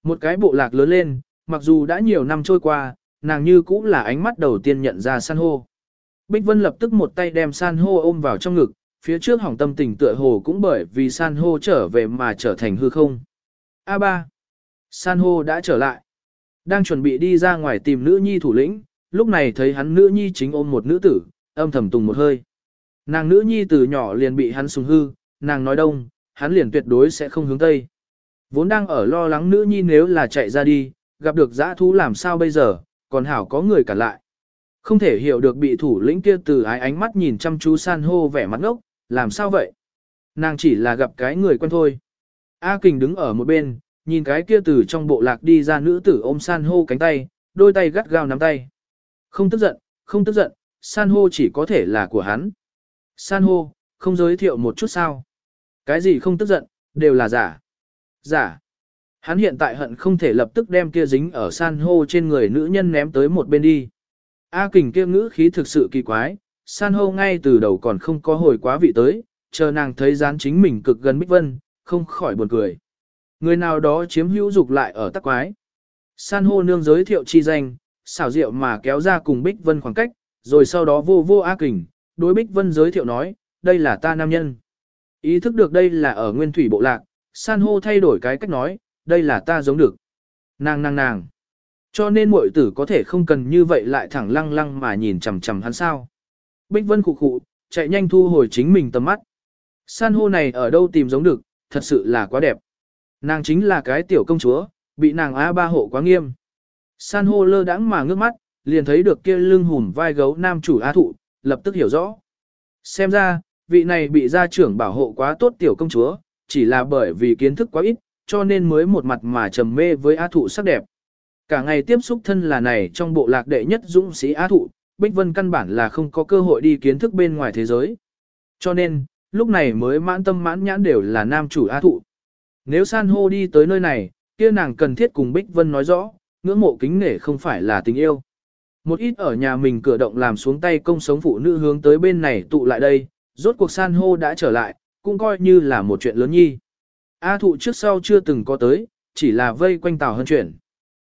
Một cái bộ lạc lớn lên, mặc dù đã nhiều năm trôi qua, nàng như cũ là ánh mắt đầu tiên nhận ra san hô. Bích Vân lập tức một tay đem san hô ôm vào trong ngực, phía trước hỏng tâm tình tựa hồ cũng bởi vì san hô trở về mà trở thành hư không. A3. San hô đã trở lại. Đang chuẩn bị đi ra ngoài tìm nữ nhi thủ lĩnh, lúc này thấy hắn nữ nhi chính ôm một nữ tử, âm thầm tùng một hơi. Nàng nữ nhi từ nhỏ liền bị hắn sùng hư, nàng nói đông, hắn liền tuyệt đối sẽ không hướng tây. Vốn đang ở lo lắng nữ nhi nếu là chạy ra đi, gặp được dã thú làm sao bây giờ, còn hảo có người cản lại. Không thể hiểu được bị thủ lĩnh kia từ ái ánh mắt nhìn chăm chú san hô vẻ mặt ngốc, làm sao vậy? Nàng chỉ là gặp cái người quen thôi. A Kình đứng ở một bên, nhìn cái kia từ trong bộ lạc đi ra nữ tử ôm san hô cánh tay, đôi tay gắt gao nắm tay. Không tức giận, không tức giận, san hô chỉ có thể là của hắn. San hô, không giới thiệu một chút sao. Cái gì không tức giận, đều là giả. Giả. Hắn hiện tại hận không thể lập tức đem kia dính ở san hô trên người nữ nhân ném tới một bên đi. A kình kia ngữ khí thực sự kỳ quái, san hô ngay từ đầu còn không có hồi quá vị tới, chờ nàng thấy dán chính mình cực gần Bích Vân, không khỏi buồn cười. Người nào đó chiếm hữu dục lại ở tắc quái. San hô nương giới thiệu chi danh, xảo diệu mà kéo ra cùng Bích Vân khoảng cách, rồi sau đó vô vô A Kình, đối Bích Vân giới thiệu nói, đây là ta nam nhân. Ý thức được đây là ở nguyên thủy bộ lạc, san hô thay đổi cái cách nói, đây là ta giống được. Nàng nàng nàng. Cho nên muội tử có thể không cần như vậy lại thẳng lăng lăng mà nhìn chằm chằm hắn sao. Bích Vân khụ khụ, chạy nhanh thu hồi chính mình tầm mắt. San hô này ở đâu tìm giống được, thật sự là quá đẹp. Nàng chính là cái tiểu công chúa, bị nàng A ba hộ quá nghiêm. San hô lơ đãng mà ngước mắt, liền thấy được kia lưng hùn vai gấu nam chủ A thụ, lập tức hiểu rõ. Xem ra, vị này bị gia trưởng bảo hộ quá tốt tiểu công chúa, chỉ là bởi vì kiến thức quá ít, cho nên mới một mặt mà trầm mê với A thụ sắc đẹp. Cả ngày tiếp xúc thân là này trong bộ lạc đệ nhất dũng sĩ A thụ, Bích Vân căn bản là không có cơ hội đi kiến thức bên ngoài thế giới. Cho nên, lúc này mới mãn tâm mãn nhãn đều là nam chủ A thụ. Nếu san hô đi tới nơi này, kia nàng cần thiết cùng Bích Vân nói rõ, ngưỡng mộ kính nể không phải là tình yêu. Một ít ở nhà mình cửa động làm xuống tay công sống phụ nữ hướng tới bên này tụ lại đây, rốt cuộc san hô đã trở lại, cũng coi như là một chuyện lớn nhi. A thụ trước sau chưa từng có tới, chỉ là vây quanh tàu hơn chuyển.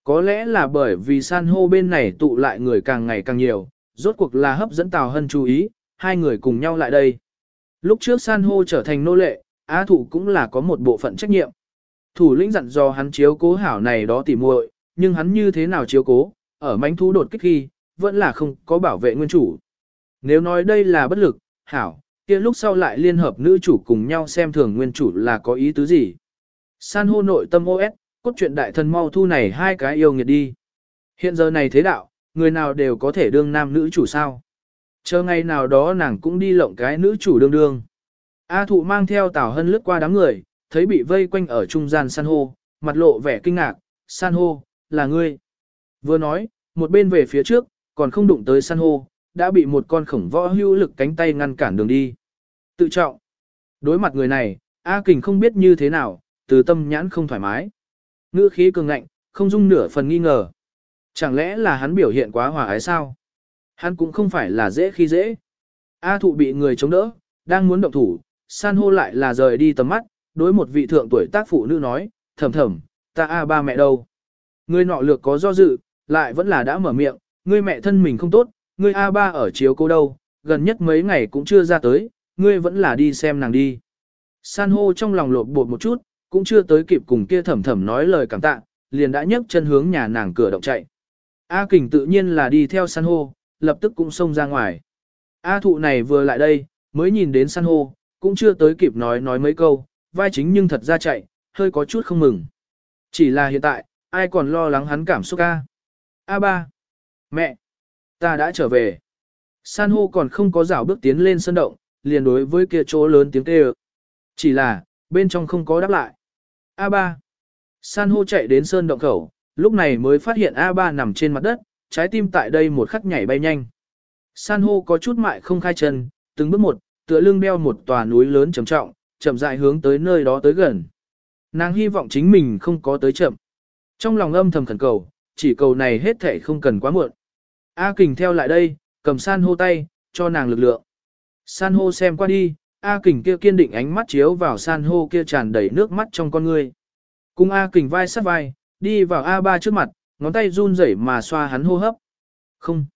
Có lẽ là bởi vì san hô bên này tụ lại người càng ngày càng nhiều, rốt cuộc là hấp dẫn tàu Hân chú ý, hai người cùng nhau lại đây. Lúc trước san hô trở thành nô lệ, A thụ cũng là có một bộ phận trách nhiệm. Thủ lĩnh dặn dò hắn chiếu cố hảo này đó tỉ muội, nhưng hắn như thế nào chiếu cố, ở mánh thú đột kích khi, vẫn là không có bảo vệ nguyên chủ. Nếu nói đây là bất lực, hảo, kia lúc sau lại liên hợp nữ chủ cùng nhau xem thường nguyên chủ là có ý tứ gì. San hô nội tâm OS, cốt truyện đại thần mau thu này hai cái yêu nghiệt đi. Hiện giờ này thế đạo, người nào đều có thể đương nam nữ chủ sao. Chờ ngày nào đó nàng cũng đi lộng cái nữ chủ đương đương. A thụ mang theo Tào Hân lướt qua đám người, thấy bị vây quanh ở trung gian san hô, mặt lộ vẻ kinh ngạc, san hô, là ngươi. Vừa nói, một bên về phía trước, còn không đụng tới san hô, đã bị một con khổng võ hữu lực cánh tay ngăn cản đường đi. Tự trọng. Đối mặt người này, A Kình không biết như thế nào, từ tâm nhãn không thoải mái. Ngữ khí cường ngạnh, không dung nửa phần nghi ngờ. Chẳng lẽ là hắn biểu hiện quá hòa ái sao? Hắn cũng không phải là dễ khi dễ. A thụ bị người chống đỡ, đang muốn động thủ, san hô lại là rời đi tầm mắt, đối một vị thượng tuổi tác phụ nữ nói, thầm thầm, ta A ba mẹ đâu? Người nọ lược có do dự, lại vẫn là đã mở miệng, người mẹ thân mình không tốt, ngươi A ba ở chiếu cô đâu, gần nhất mấy ngày cũng chưa ra tới, ngươi vẫn là đi xem nàng đi. San hô trong lòng lột bột một chút, cũng chưa tới kịp cùng kia thầm thầm nói lời cảm tạ, liền đã nhấc chân hướng nhà nàng cửa động chạy. A kình tự nhiên là đi theo san hô, lập tức cũng xông ra ngoài. A thụ này vừa lại đây, mới nhìn đến san hô, cũng chưa tới kịp nói nói mấy câu, vai chính nhưng thật ra chạy, hơi có chút không mừng. Chỉ là hiện tại, ai còn lo lắng hắn cảm xúc A. A ba. Mẹ. Ta đã trở về. San hô còn không có rảo bước tiến lên sân động, liền đối với kia chỗ lớn tiếng kêu. Chỉ là, bên trong không có đáp lại. A3. San hô chạy đến sơn động khẩu, lúc này mới phát hiện A3 nằm trên mặt đất, trái tim tại đây một khắc nhảy bay nhanh. San hô có chút mại không khai chân, từng bước một, tựa lưng đeo một tòa núi lớn trầm trọng, chậm rãi hướng tới nơi đó tới gần. Nàng hy vọng chính mình không có tới chậm. Trong lòng âm thầm khẩn cầu, chỉ cầu này hết thể không cần quá muộn. A kình theo lại đây, cầm san hô tay, cho nàng lực lượng. San hô xem qua đi, A kình kia kiên định ánh mắt chiếu vào san hô kia tràn đầy nước mắt trong con người. Cùng A kình vai sát vai, đi vào A Ba trước mặt, ngón tay run rẩy mà xoa hắn hô hấp. Không.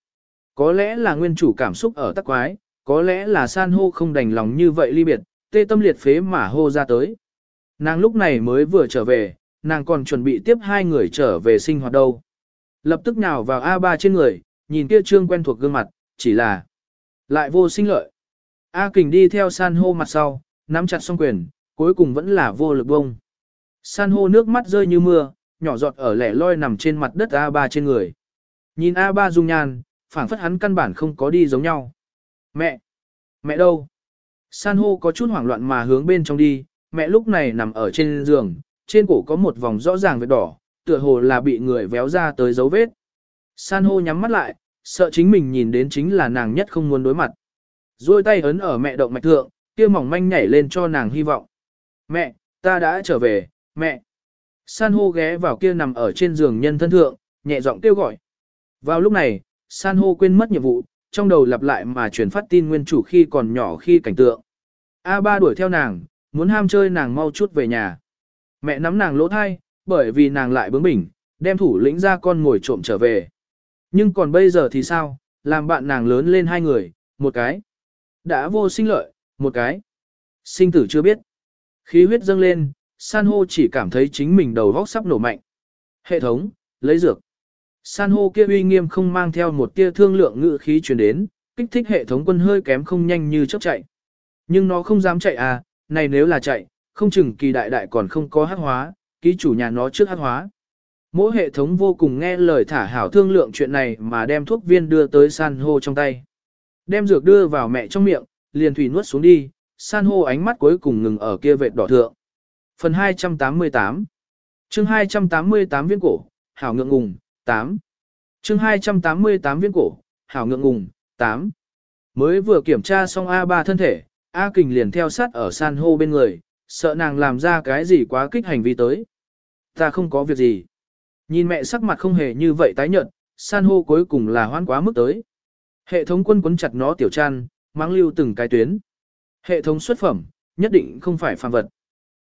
Có lẽ là nguyên chủ cảm xúc ở tắc quái, có lẽ là san hô không đành lòng như vậy ly biệt, tê tâm liệt phế mà hô ra tới. Nàng lúc này mới vừa trở về, nàng còn chuẩn bị tiếp hai người trở về sinh hoạt đâu. Lập tức nhào vào A3 trên người, nhìn kia trương quen thuộc gương mặt, chỉ là lại vô sinh lợi. A kình đi theo san hô mặt sau, nắm chặt song quyền, cuối cùng vẫn là vô lực bông. San hô nước mắt rơi như mưa, nhỏ giọt ở lẻ loi nằm trên mặt đất A3 trên người. Nhìn A3 dung nhan, phảng phất hắn căn bản không có đi giống nhau. Mẹ! Mẹ đâu? San hô có chút hoảng loạn mà hướng bên trong đi, mẹ lúc này nằm ở trên giường, trên cổ có một vòng rõ ràng vết đỏ, tựa hồ là bị người véo ra tới dấu vết. San hô nhắm mắt lại, sợ chính mình nhìn đến chính là nàng nhất không muốn đối mặt. Rồi tay ấn ở mẹ động mạch thượng, kia mỏng manh nhảy lên cho nàng hy vọng. Mẹ, ta đã trở về, mẹ. San hô ghé vào kia nằm ở trên giường nhân thân thượng, nhẹ giọng kêu gọi. Vào lúc này, San hô quên mất nhiệm vụ, trong đầu lặp lại mà truyền phát tin nguyên chủ khi còn nhỏ khi cảnh tượng. A Ba đuổi theo nàng, muốn ham chơi nàng mau chút về nhà. Mẹ nắm nàng lỗ thai, bởi vì nàng lại bướng bỉnh, đem thủ lĩnh ra con ngồi trộm trở về. Nhưng còn bây giờ thì sao, làm bạn nàng lớn lên hai người, một cái. Đã vô sinh lợi, một cái. Sinh tử chưa biết. Khí huyết dâng lên, san hô chỉ cảm thấy chính mình đầu vóc sắp nổ mạnh. Hệ thống, lấy dược. San hô kia uy nghiêm không mang theo một tia thương lượng ngự khí truyền đến, kích thích hệ thống quân hơi kém không nhanh như chớp chạy. Nhưng nó không dám chạy à, này nếu là chạy, không chừng kỳ đại đại còn không có hắc hóa, ký chủ nhà nó trước hắc hóa. Mỗi hệ thống vô cùng nghe lời thả hảo thương lượng chuyện này mà đem thuốc viên đưa tới san hô trong tay. Đem dược đưa vào mẹ trong miệng, liền thủy nuốt xuống đi, san hô ánh mắt cuối cùng ngừng ở kia vệt đỏ thượng. Phần 288 chương 288 viên cổ, hảo ngượng ngùng, 8. chương 288 viên cổ, hảo ngượng ngùng, 8. Mới vừa kiểm tra xong A3 thân thể, A Kình liền theo sát ở san hô bên người, sợ nàng làm ra cái gì quá kích hành vi tới. Ta không có việc gì. Nhìn mẹ sắc mặt không hề như vậy tái nhợt, san hô cuối cùng là hoan quá mức tới. Hệ thống quân quấn chặt nó tiểu trăn, mang lưu từng cái tuyến. Hệ thống xuất phẩm, nhất định không phải phàm vật.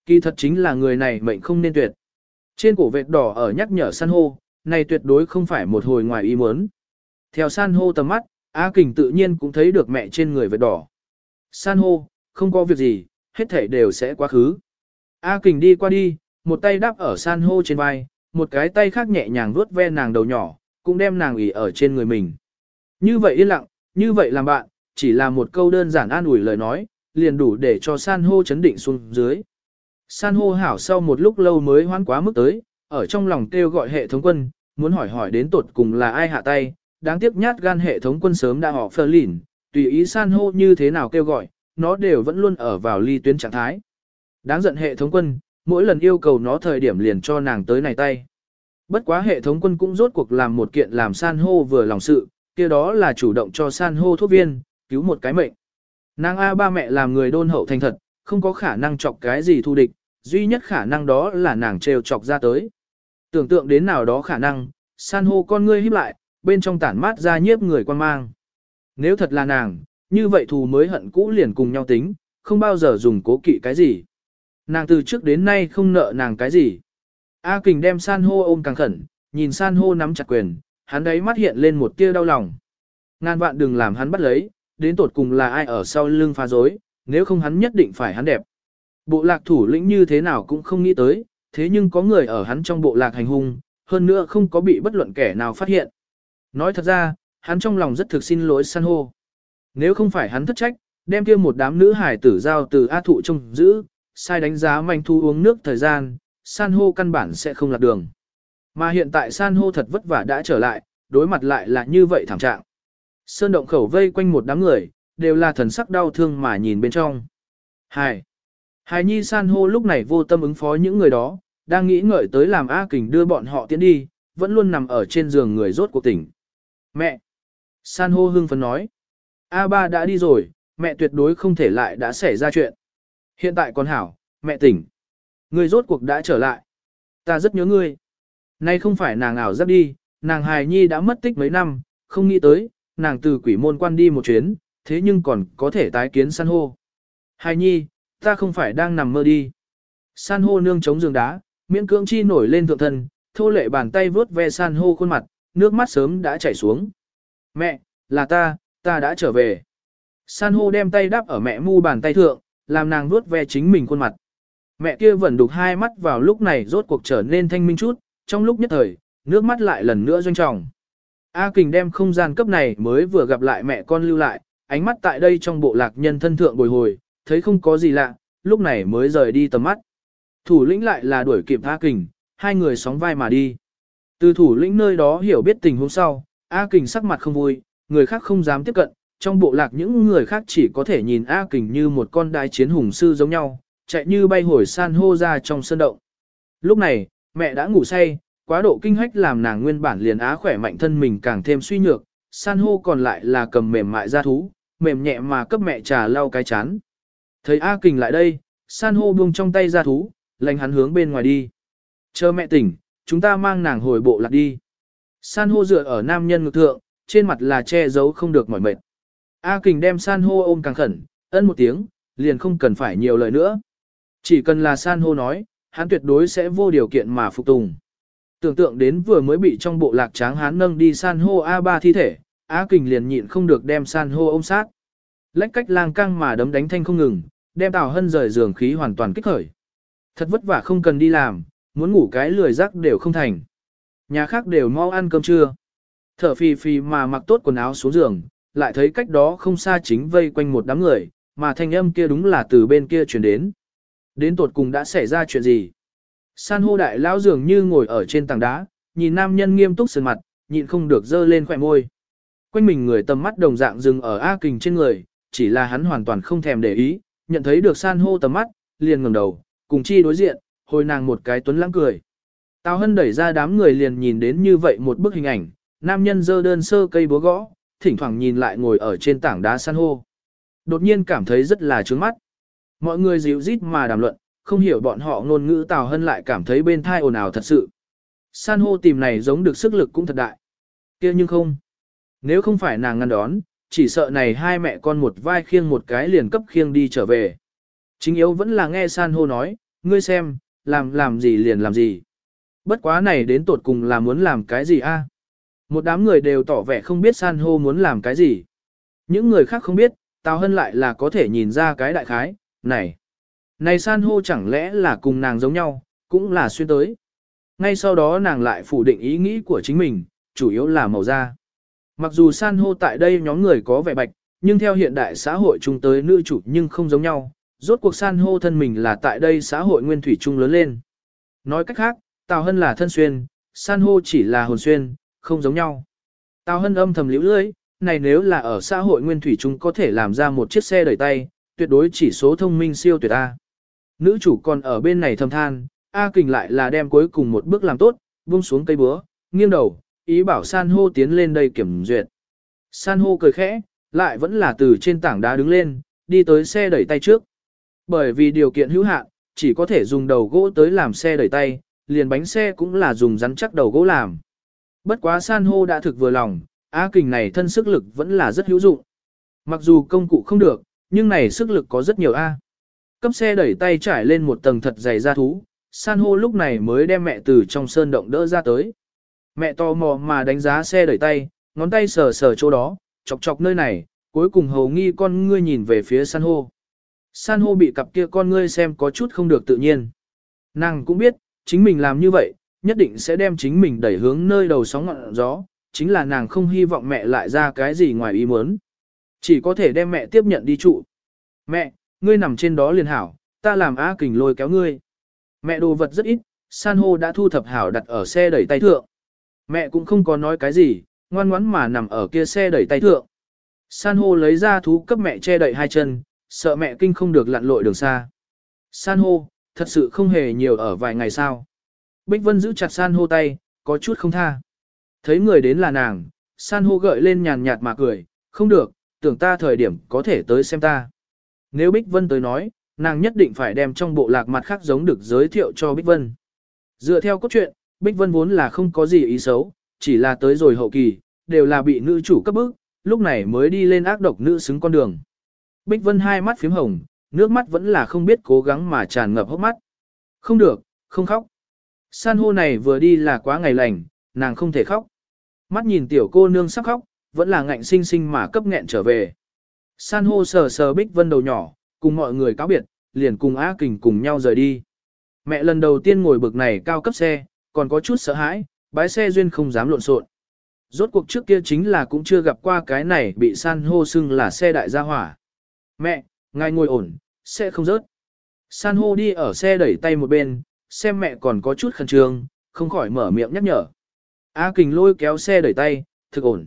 Kỳ thật chính là người này mệnh không nên tuyệt. Trên cổ vệt đỏ ở nhắc nhở san hô, này tuyệt đối không phải một hồi ngoài ý muốn. Theo san hô tầm mắt, A Kình tự nhiên cũng thấy được mẹ trên người vệt đỏ. San hô, không có việc gì, hết thể đều sẽ quá khứ. A Kình đi qua đi, một tay đáp ở san hô trên vai, một cái tay khác nhẹ nhàng vuốt ve nàng đầu nhỏ, cũng đem nàng ủy ở trên người mình. Như vậy yên lặng, như vậy làm bạn, chỉ là một câu đơn giản an ủi lời nói, liền đủ để cho san hô chấn định xuống dưới. San hô hảo sau một lúc lâu mới hoán quá mức tới, ở trong lòng kêu gọi hệ thống quân, muốn hỏi hỏi đến tột cùng là ai hạ tay, đáng tiếc nhát gan hệ thống quân sớm đã họ phơ lỉn, tùy ý san hô như thế nào kêu gọi, nó đều vẫn luôn ở vào ly tuyến trạng thái. Đáng giận hệ thống quân, mỗi lần yêu cầu nó thời điểm liền cho nàng tới này tay. Bất quá hệ thống quân cũng rốt cuộc làm một kiện làm san hô vừa lòng sự, kia đó là chủ động cho san hô thuốc viên, cứu một cái mệnh. Nàng A ba mẹ làm người đôn hậu thành thật, không có khả năng chọc cái gì thu địch, duy nhất khả năng đó là nàng trêu chọc ra tới. Tưởng tượng đến nào đó khả năng, san hô con ngươi híp lại, bên trong tản mát ra nhiếp người quan mang. Nếu thật là nàng, như vậy thù mới hận cũ liền cùng nhau tính, không bao giờ dùng cố kỵ cái gì. Nàng từ trước đến nay không nợ nàng cái gì. A Kình đem san hô ôm càng khẩn, nhìn san hô nắm chặt quyền, hắn đấy mắt hiện lên một tia đau lòng. Ngàn vạn đừng làm hắn bắt lấy, đến tột cùng là ai ở sau lưng phá dối, nếu không hắn nhất định phải hắn đẹp. Bộ lạc thủ lĩnh như thế nào cũng không nghĩ tới, thế nhưng có người ở hắn trong bộ lạc hành hung, hơn nữa không có bị bất luận kẻ nào phát hiện. Nói thật ra, hắn trong lòng rất thực xin lỗi san hô. Nếu không phải hắn thất trách, đem kia một đám nữ hải tử giao từ A thụ trông giữ, sai đánh giá manh thu uống nước thời gian, san hô căn bản sẽ không lạc đường. Mà hiện tại san hô thật vất vả đã trở lại, đối mặt lại là như vậy thảm trạng. Sơn động khẩu vây quanh một đám người, đều là thần sắc đau thương mà nhìn bên trong. Hài. Hài nhi san hô lúc này vô tâm ứng phó những người đó, đang nghĩ ngợi tới làm A kình đưa bọn họ tiến đi, vẫn luôn nằm ở trên giường người rốt cuộc tỉnh. Mẹ! San hô hưng phấn nói. A ba đã đi rồi, mẹ tuyệt đối không thể lại đã xảy ra chuyện. Hiện tại còn hảo, mẹ tỉnh. Ngươi rốt cuộc đã trở lại. Ta rất nhớ ngươi. Nay không phải nàng ảo giáp đi, nàng hài nhi đã mất tích mấy năm, không nghĩ tới, nàng từ quỷ môn quan đi một chuyến, thế nhưng còn có thể tái kiến san hô. Hài nhi, ta không phải đang nằm mơ đi. San hô nương chống giường đá, miễn cưỡng chi nổi lên thượng thân, thô lệ bàn tay vướt ve san hô khuôn mặt, nước mắt sớm đã chảy xuống. Mẹ, là ta, ta đã trở về. San hô đem tay đắp ở mẹ mu bàn tay thượng, làm nàng vuốt ve chính mình khuôn mặt. Mẹ kia vẫn đục hai mắt vào lúc này rốt cuộc trở nên thanh minh chút, trong lúc nhất thời, nước mắt lại lần nữa doanh trọng. A Kình đem không gian cấp này mới vừa gặp lại mẹ con lưu lại, ánh mắt tại đây trong bộ lạc nhân thân thượng bồi hồi, thấy không có gì lạ, lúc này mới rời đi tầm mắt. Thủ lĩnh lại là đuổi kịp A Kình, hai người sóng vai mà đi. Từ thủ lĩnh nơi đó hiểu biết tình huống sau, A Kình sắc mặt không vui, người khác không dám tiếp cận, trong bộ lạc những người khác chỉ có thể nhìn A Kình như một con đại chiến hùng sư giống nhau, chạy như bay hồi san hô ra trong sân động. Lúc này, mẹ đã ngủ say, quá độ kinh hách làm nàng nguyên bản liền á khỏe mạnh thân mình càng thêm suy nhược, san hô còn lại là cầm mềm mại ra thú, mềm nhẹ mà cấp mẹ trà lau cái chán. Thấy A Kình lại đây, san hô buông trong tay ra thú, lành hắn hướng bên ngoài đi. Chờ mẹ tỉnh, chúng ta mang nàng hồi bộ lạc đi. San hô dựa ở nam nhân ngực thượng, trên mặt là che giấu không được mỏi mệt. A Kình đem san hô ôm càng khẩn, ân một tiếng, liền không cần phải nhiều lời nữa. Chỉ cần là san hô nói, hắn tuyệt đối sẽ vô điều kiện mà phục tùng. Tưởng tượng đến vừa mới bị trong bộ lạc tráng hắn nâng đi san hô A3 thi thể, A Kình liền nhịn không được đem san hô ôm sát. Lách cách lang căng mà đấm đánh thanh không ngừng, đem Tào Hân rời giường khí hoàn toàn kích khởi. Thật vất vả không cần đi làm, muốn ngủ cái lười rắc đều không thành. Nhà khác đều mau ăn cơm trưa. Thở phì phì mà mặc tốt quần áo xuống giường, lại thấy cách đó không xa chính vây quanh một đám người, mà thanh âm kia đúng là từ bên kia truyền đến. Đến tột cùng đã xảy ra chuyện gì? San hô đại lão dường như ngồi ở trên tảng đá, nhìn nam nhân nghiêm túc sườn mặt, nhịn không được dơ lên khỏe môi. Quanh mình người tầm mắt đồng dạng dừng ở A Kình trên người, chỉ là hắn hoàn toàn không thèm để ý, nhận thấy được san hô tầm mắt, liền ngẩng đầu, cùng chi đối diện, hồi nàng một cái tuấn lãng cười. Tào Hân đẩy ra đám người liền nhìn đến như vậy một bức hình ảnh, nam nhân dơ đơn sơ cây búa gõ, thỉnh thoảng nhìn lại ngồi ở trên tảng đá san hô. Đột nhiên cảm thấy rất là trướng mắt. Mọi người dịu rít mà đàm luận, không hiểu bọn họ ngôn ngữ Tào Hân lại cảm thấy bên thai ồn ào thật sự. San hô tìm này giống được sức lực cũng thật đại. kia nhưng không. Nếu không phải nàng ngăn đón, chỉ sợ này hai mẹ con một vai khiêng một cái liền cấp khiêng đi trở về. Chính yếu vẫn là nghe san hô nói, ngươi xem, làm làm gì liền làm gì. Bất quá này đến tột cùng là muốn làm cái gì a? Một đám người đều tỏ vẻ không biết san hô muốn làm cái gì. Những người khác không biết, Tào Hân lại là có thể nhìn ra cái đại khái, này. Này san hô chẳng lẽ là cùng nàng giống nhau, cũng là xuyên tới. Ngay sau đó nàng lại phủ định ý nghĩ của chính mình, chủ yếu là màu da. Mặc dù san hô tại đây nhóm người có vẻ bạch, nhưng theo hiện đại xã hội chung tới nữ chủ nhưng không giống nhau, rốt cuộc san hô thân mình là tại đây xã hội nguyên thủy chung lớn lên. Nói cách khác, Tào Hân là thân xuyên, san hô chỉ là hồn xuyên, không giống nhau. Tào Hân âm thầm liễu lưỡi, này nếu là ở xã hội nguyên thủy chúng có thể làm ra một chiếc xe đẩy tay, tuyệt đối chỉ số thông minh siêu tuyệt A. Nữ chủ còn ở bên này thầm than, A kình lại là đem cuối cùng một bước làm tốt, buông xuống cây búa, nghiêng đầu, ý bảo san hô tiến lên đây kiểm duyệt. San hô cười khẽ, lại vẫn là từ trên tảng đá đứng lên, đi tới xe đẩy tay trước. Bởi vì điều kiện hữu hạn, chỉ có thể dùng đầu gỗ tới làm xe đẩy tay, liền bánh xe cũng là dùng rắn chắc đầu gỗ làm. Bất quá san hô đã thực vừa lòng, A kình này thân sức lực vẫn là rất hữu dụng. Mặc dù công cụ không được, nhưng này sức lực có rất nhiều A. Cấp xe đẩy tay trải lên một tầng thật dày da thú, san hô lúc này mới đem mẹ từ trong sơn động đỡ ra tới. Mẹ to mò mà đánh giá xe đẩy tay, ngón tay sờ sờ chỗ đó, chọc chọc nơi này, cuối cùng hầu nghi con ngươi nhìn về phía san hô. San hô bị cặp kia con ngươi xem có chút không được tự nhiên. Nàng cũng biết, chính mình làm như vậy, nhất định sẽ đem chính mình đẩy hướng nơi đầu sóng ngọn gió, chính là nàng không hy vọng mẹ lại ra cái gì ngoài ý muốn. Chỉ có thể đem mẹ tiếp nhận đi trụ. Mẹ, ngươi nằm trên đó liền hảo, ta làm á kình lôi kéo ngươi. Mẹ đồ vật rất ít, san hô đã thu thập hảo đặt ở xe đẩy tay thượng. Mẹ cũng không có nói cái gì, ngoan ngoãn mà nằm ở kia xe đẩy tay thượng. San hô lấy ra thú cấp mẹ che đậy hai chân, sợ mẹ kinh không được lặn lội đường xa. San hô, thật sự không hề nhiều ở vài ngày sau. Bích Vân giữ chặt san hô tay, có chút không tha. Thấy người đến là nàng, san hô gợi lên nhàn nhạt mà cười, không được, tưởng ta thời điểm có thể tới xem ta. Nếu Bích Vân tới nói, nàng nhất định phải đem trong bộ lạc mặt khác giống được giới thiệu cho Bích Vân. Dựa theo cốt truyện, Bích Vân vốn là không có gì ý xấu, chỉ là tới rồi hậu kỳ, đều là bị nữ chủ cấp bức, lúc này mới đi lên ác độc nữ xứng con đường. Bích Vân hai mắt phím hồng, nước mắt vẫn là không biết cố gắng mà tràn ngập hốc mắt. Không được, không khóc. San hô này vừa đi là quá ngày lành, nàng không thể khóc. Mắt nhìn tiểu cô nương sắp khóc, vẫn là ngạnh sinh sinh mà cấp nghẹn trở về. San hô sờ sờ Bích Vân đầu nhỏ, cùng mọi người cáo biệt, liền cùng Á Kình cùng nhau rời đi. Mẹ lần đầu tiên ngồi bực này cao cấp xe, còn có chút sợ hãi, bái xe duyên không dám lộn xộn. Rốt cuộc trước kia chính là cũng chưa gặp qua cái này bị san hô xưng là xe đại gia hỏa. Mẹ, ngài ngồi ổn, sẽ không rớt. San hô đi ở xe đẩy tay một bên, xem mẹ còn có chút khẩn trương, không khỏi mở miệng nhắc nhở. A kình lôi kéo xe đẩy tay, thực ổn.